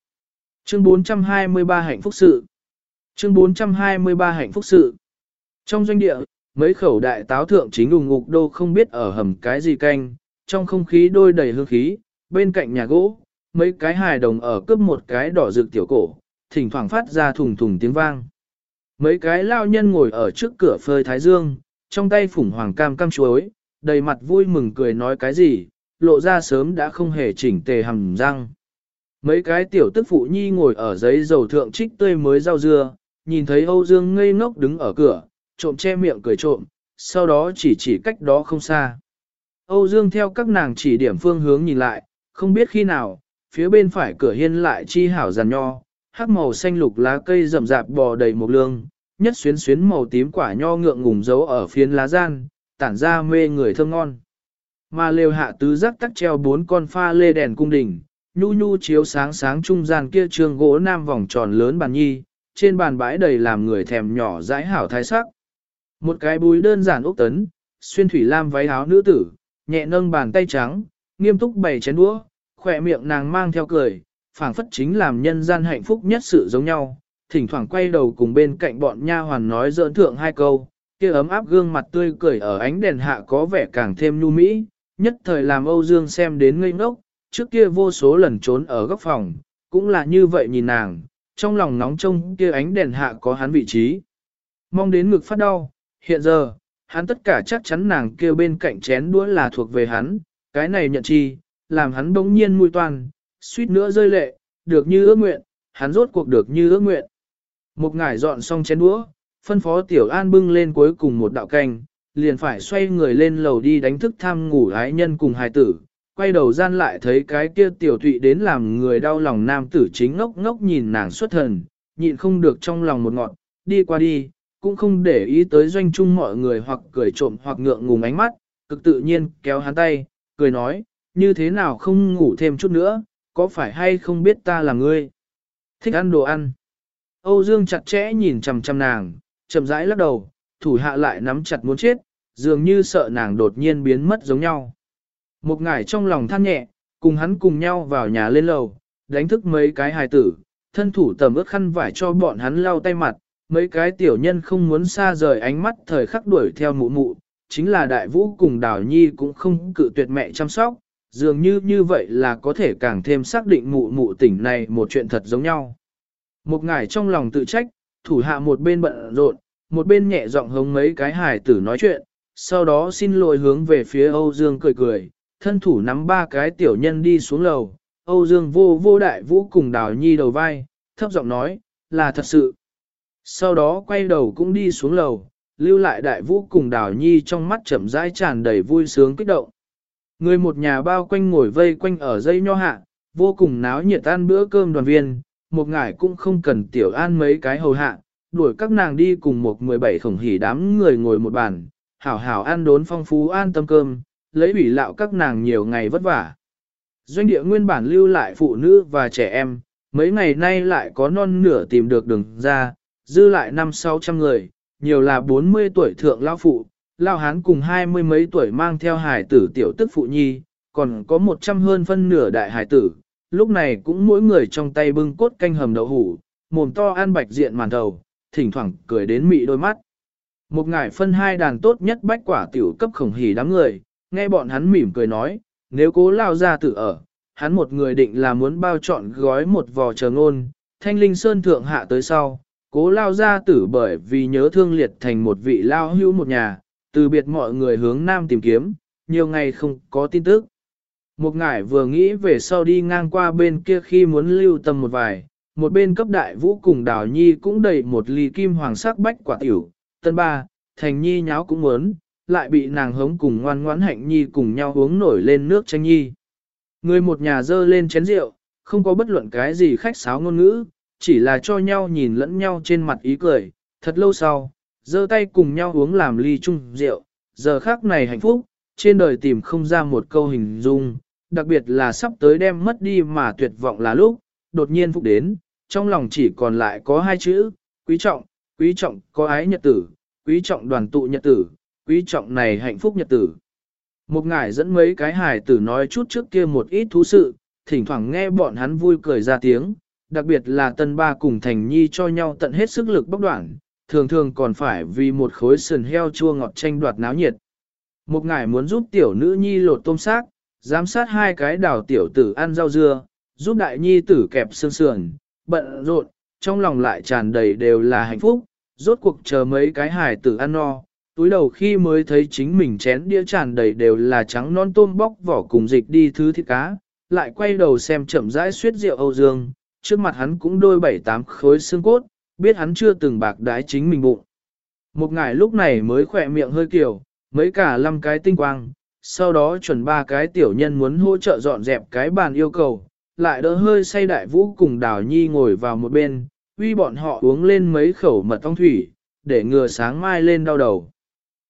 Chương 423 hạnh phúc sự Chương 423 hạnh phúc sự Trong doanh địa, mấy khẩu đại táo thượng chính ủng ngục đô không biết ở hầm cái gì canh, trong không khí đôi đầy hương khí, bên cạnh nhà gỗ, mấy cái hài đồng ở cướp một cái đỏ rực tiểu cổ, thỉnh thoảng phát ra thùng thùng tiếng vang. Mấy cái lao nhân ngồi ở trước cửa phơi thái dương, trong tay phủng hoàng cam cam chuối, đầy mặt vui mừng cười nói cái gì, lộ ra sớm đã không hề chỉnh tề hầm răng. Mấy cái tiểu tức phụ nhi ngồi ở giấy dầu thượng trích tươi mới rau dưa, nhìn thấy Âu Dương ngây ngốc đứng ở cửa, trộm che miệng cười trộm, sau đó chỉ chỉ cách đó không xa. Âu Dương theo các nàng chỉ điểm phương hướng nhìn lại, không biết khi nào, phía bên phải cửa hiên lại chi hảo giàn nho, hắc màu xanh lục lá cây rậm rạp bò đầy một lương, nhất xuyến xuyến màu tím quả nho ngượng ngùng giấu ở phiến lá gian, tản ra mê người thơm ngon. Mà lều hạ tứ giác tắc treo bốn con pha lê đèn cung đình, nhu nhu chiếu sáng sáng trung gian kia trường gỗ nam vòng tròn lớn bàn nhi, trên bàn bãi đầy làm người thèm nhỏ dãi hảo thái sắc. Một cái búi đơn giản úc tấn, xuyên thủy lam váy áo nữ tử, nhẹ nâng bàn tay trắng, nghiêm túc bày chén đũa, khỏe miệng nàng mang theo cười, phảng phất chính làm nhân gian hạnh phúc nhất sự giống nhau, thỉnh thoảng quay đầu cùng bên cạnh bọn nha hoàn nói giỡn thượng hai câu, kia ấm áp gương mặt tươi cười ở ánh đèn hạ có vẻ càng thêm nhu mỹ, nhất thời làm Âu Dương xem đến ngây ngốc, trước kia vô số lần trốn ở góc phòng, cũng là như vậy nhìn nàng, trong lòng nóng trông kia ánh đèn hạ có hắn vị trí. Mong đến ngực phát đau, hiện giờ, hắn tất cả chắc chắn nàng kêu bên cạnh chén đũa là thuộc về hắn, cái này nhận chi, làm hắn bỗng nhiên mùi toàn, suýt nữa rơi lệ, được như ước nguyện, hắn rốt cuộc được như ước nguyện. Một ngải dọn xong chén đũa, phân phó Tiểu An bưng lên cuối cùng một đạo canh, liền phải xoay người lên lầu đi đánh thức tham ngủ ái nhân cùng hài tử. Quay đầu gian lại thấy cái kia tiểu thụy đến làm người đau lòng nam tử chính ngốc ngốc nhìn nàng xuất thần, nhịn không được trong lòng một ngọn, đi qua đi, cũng không để ý tới doanh chung mọi người hoặc cười trộm hoặc ngượng ngùng ánh mắt, cực tự nhiên kéo hắn tay, cười nói, như thế nào không ngủ thêm chút nữa, có phải hay không biết ta là ngươi? Thích ăn đồ ăn. Âu Dương chặt chẽ nhìn chằm chằm nàng, chậm rãi lắc đầu, thủ hạ lại nắm chặt muốn chết, dường như sợ nàng đột nhiên biến mất giống nhau. Một ngải trong lòng than nhẹ, cùng hắn cùng nhau vào nhà lên lầu, đánh thức mấy cái hài tử, thân thủ tầm ướt khăn vải cho bọn hắn lau tay mặt, mấy cái tiểu nhân không muốn xa rời ánh mắt thời khắc đuổi theo mụ mụ, chính là đại vũ cùng đào nhi cũng không cự tuyệt mẹ chăm sóc, dường như như vậy là có thể càng thêm xác định mụ mụ tỉnh này một chuyện thật giống nhau. Một ngải trong lòng tự trách, thủ hạ một bên bận rộn, một bên nhẹ giọng hống mấy cái hài tử nói chuyện, sau đó xin lỗi hướng về phía Âu Dương cười cười, thân thủ nắm ba cái tiểu nhân đi xuống lầu, Âu Dương vô vô đại vũ cùng đào nhi đầu vai, thấp giọng nói, là thật sự. Sau đó quay đầu cũng đi xuống lầu, lưu lại đại vũ cùng đào nhi trong mắt chậm rãi tràn đầy vui sướng kích động. Người một nhà bao quanh ngồi vây quanh ở dây nho hạ, vô cùng náo nhiệt ăn bữa cơm đoàn viên, một ngải cũng không cần tiểu an mấy cái hầu hạ, đuổi các nàng đi cùng một 17 khổng hỉ đám người ngồi một bàn, hảo hảo ăn đốn phong phú an tâm cơm, lấy ủy lạo các nàng nhiều ngày vất vả. Doanh địa nguyên bản lưu lại phụ nữ và trẻ em, mấy ngày nay lại có non nửa tìm được đường ra, dư lại năm sáu trăm người, nhiều là 40 tuổi thượng lao phụ, lao hán cùng hai mươi mấy tuổi mang theo hải tử tiểu tức phụ nhi, còn có một trăm hơn phân nửa đại hải tử, lúc này cũng mỗi người trong tay bưng cốt canh hầm đậu hủ, mồm to ăn bạch diện màn đầu, thỉnh thoảng cười đến mị đôi mắt. Một ngải phân hai đàn tốt nhất bách quả tiểu cấp khổng hỉ đám người, nghe bọn hắn mỉm cười nói, nếu cố lao ra tự ở, hắn một người định là muốn bao chọn gói một vò chờ ngôn, thanh linh sơn thượng hạ tới sau, cố lao ra tử bởi vì nhớ thương liệt thành một vị lao hữu một nhà, từ biệt mọi người hướng nam tìm kiếm, nhiều ngày không có tin tức. Một ngải vừa nghĩ về sau đi ngang qua bên kia khi muốn lưu tâm một vài, một bên cấp đại vũ cùng đào nhi cũng đầy một ly kim hoàng sắc bách quả tiểu, tân ba, thành nhi nháo cũng muốn, lại bị nàng hống cùng ngoan ngoãn hạnh nhi cùng nhau uống nổi lên nước tranh nhi. Người một nhà dơ lên chén rượu, không có bất luận cái gì khách sáo ngôn ngữ, chỉ là cho nhau nhìn lẫn nhau trên mặt ý cười, thật lâu sau, dơ tay cùng nhau uống làm ly chung rượu, giờ khác này hạnh phúc, trên đời tìm không ra một câu hình dung, đặc biệt là sắp tới đem mất đi mà tuyệt vọng là lúc, đột nhiên phúc đến, trong lòng chỉ còn lại có hai chữ, quý trọng, quý trọng có ái nhật tử, quý trọng đoàn tụ nhật tử, quý trọng này hạnh phúc nhật tử. Một ngải dẫn mấy cái hài tử nói chút trước kia một ít thú sự, thỉnh thoảng nghe bọn hắn vui cười ra tiếng, đặc biệt là tân ba cùng thành nhi cho nhau tận hết sức lực bóc đoạn, thường thường còn phải vì một khối sườn heo chua ngọt tranh đoạt náo nhiệt. Một ngải muốn giúp tiểu nữ nhi lột tôm xác, giám sát hai cái đào tiểu tử ăn rau dưa, giúp đại nhi tử kẹp xương sườn, bận rộn, trong lòng lại tràn đầy đều là hạnh phúc, rốt cuộc chờ mấy cái hài tử ăn no, túi đầu khi mới thấy chính mình chén đĩa tràn đầy đều là trắng non tôm bóc vỏ cùng dịch đi thứ thịt cá, lại quay đầu xem chậm rãi suyết rượu Âu Dương, trước mặt hắn cũng đôi bảy tám khối xương cốt, biết hắn chưa từng bạc đái chính mình bụng. Một ngày lúc này mới khỏe miệng hơi kiểu, mấy cả năm cái tinh quang, sau đó chuẩn ba cái tiểu nhân muốn hỗ trợ dọn dẹp cái bàn yêu cầu, lại đỡ hơi say đại vũ cùng đào nhi ngồi vào một bên, uy bọn họ uống lên mấy khẩu mật ong thủy, để ngừa sáng mai lên đau đầu.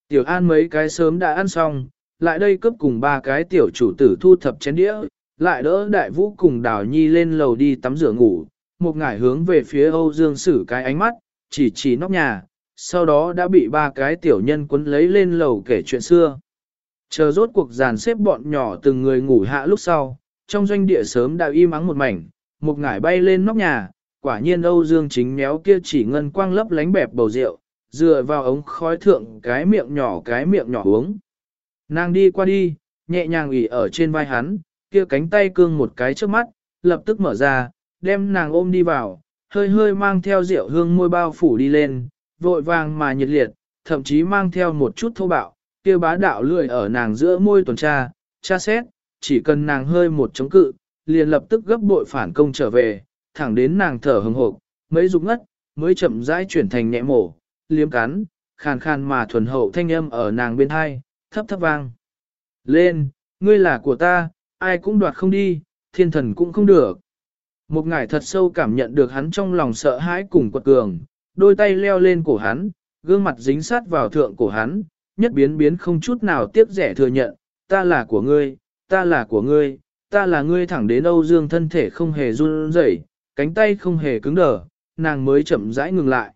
Tiểu an mấy cái sớm đã ăn xong, lại đây cấp cùng ba cái tiểu chủ tử thu thập chén đĩa, lại đỡ đại vũ cùng đào nhi lên lầu đi tắm rửa ngủ, một ngải hướng về phía Âu Dương sử cái ánh mắt, chỉ chỉ nóc nhà, sau đó đã bị ba cái tiểu nhân quấn lấy lên lầu kể chuyện xưa. Chờ rốt cuộc dàn xếp bọn nhỏ từng người ngủ hạ lúc sau, trong doanh địa sớm đã im ắng một mảnh, một ngải bay lên nóc nhà, quả nhiên Âu Dương chính méo kia chỉ ngân quang lấp lánh bẹp bầu rượu, dựa vào ống khói thượng cái miệng nhỏ cái miệng nhỏ uống. Nàng đi qua đi, nhẹ nhàng ủy ở trên vai hắn, kia cánh tay cương một cái trước mắt, lập tức mở ra, đem nàng ôm đi vào, hơi hơi mang theo rượu hương môi bao phủ đi lên, vội vàng mà nhiệt liệt, thậm chí mang theo một chút thô bạo, kia bá đạo lười ở nàng giữa môi tuần tra, tra xét, chỉ cần nàng hơi một chống cự, liền lập tức gấp bội phản công trở về, thẳng đến nàng thở hừng hộp, mấy rụng ngất, mới chậm rãi chuyển thành nhẹ mổ, liếm cắn, khàn khàn mà thuần hậu thanh âm ở nàng bên hai, thấp thấp vang. Lên, ngươi là của ta, ai cũng đoạt không đi, thiên thần cũng không được. Một ngải thật sâu cảm nhận được hắn trong lòng sợ hãi cùng quật cường, đôi tay leo lên cổ hắn, gương mặt dính sát vào thượng cổ hắn, nhất biến biến không chút nào tiếc rẻ thừa nhận, ta là của ngươi, ta là của ngươi, ta là ngươi thẳng đến Âu Dương thân thể không hề run rẩy, cánh tay không hề cứng đờ, nàng mới chậm rãi ngừng lại.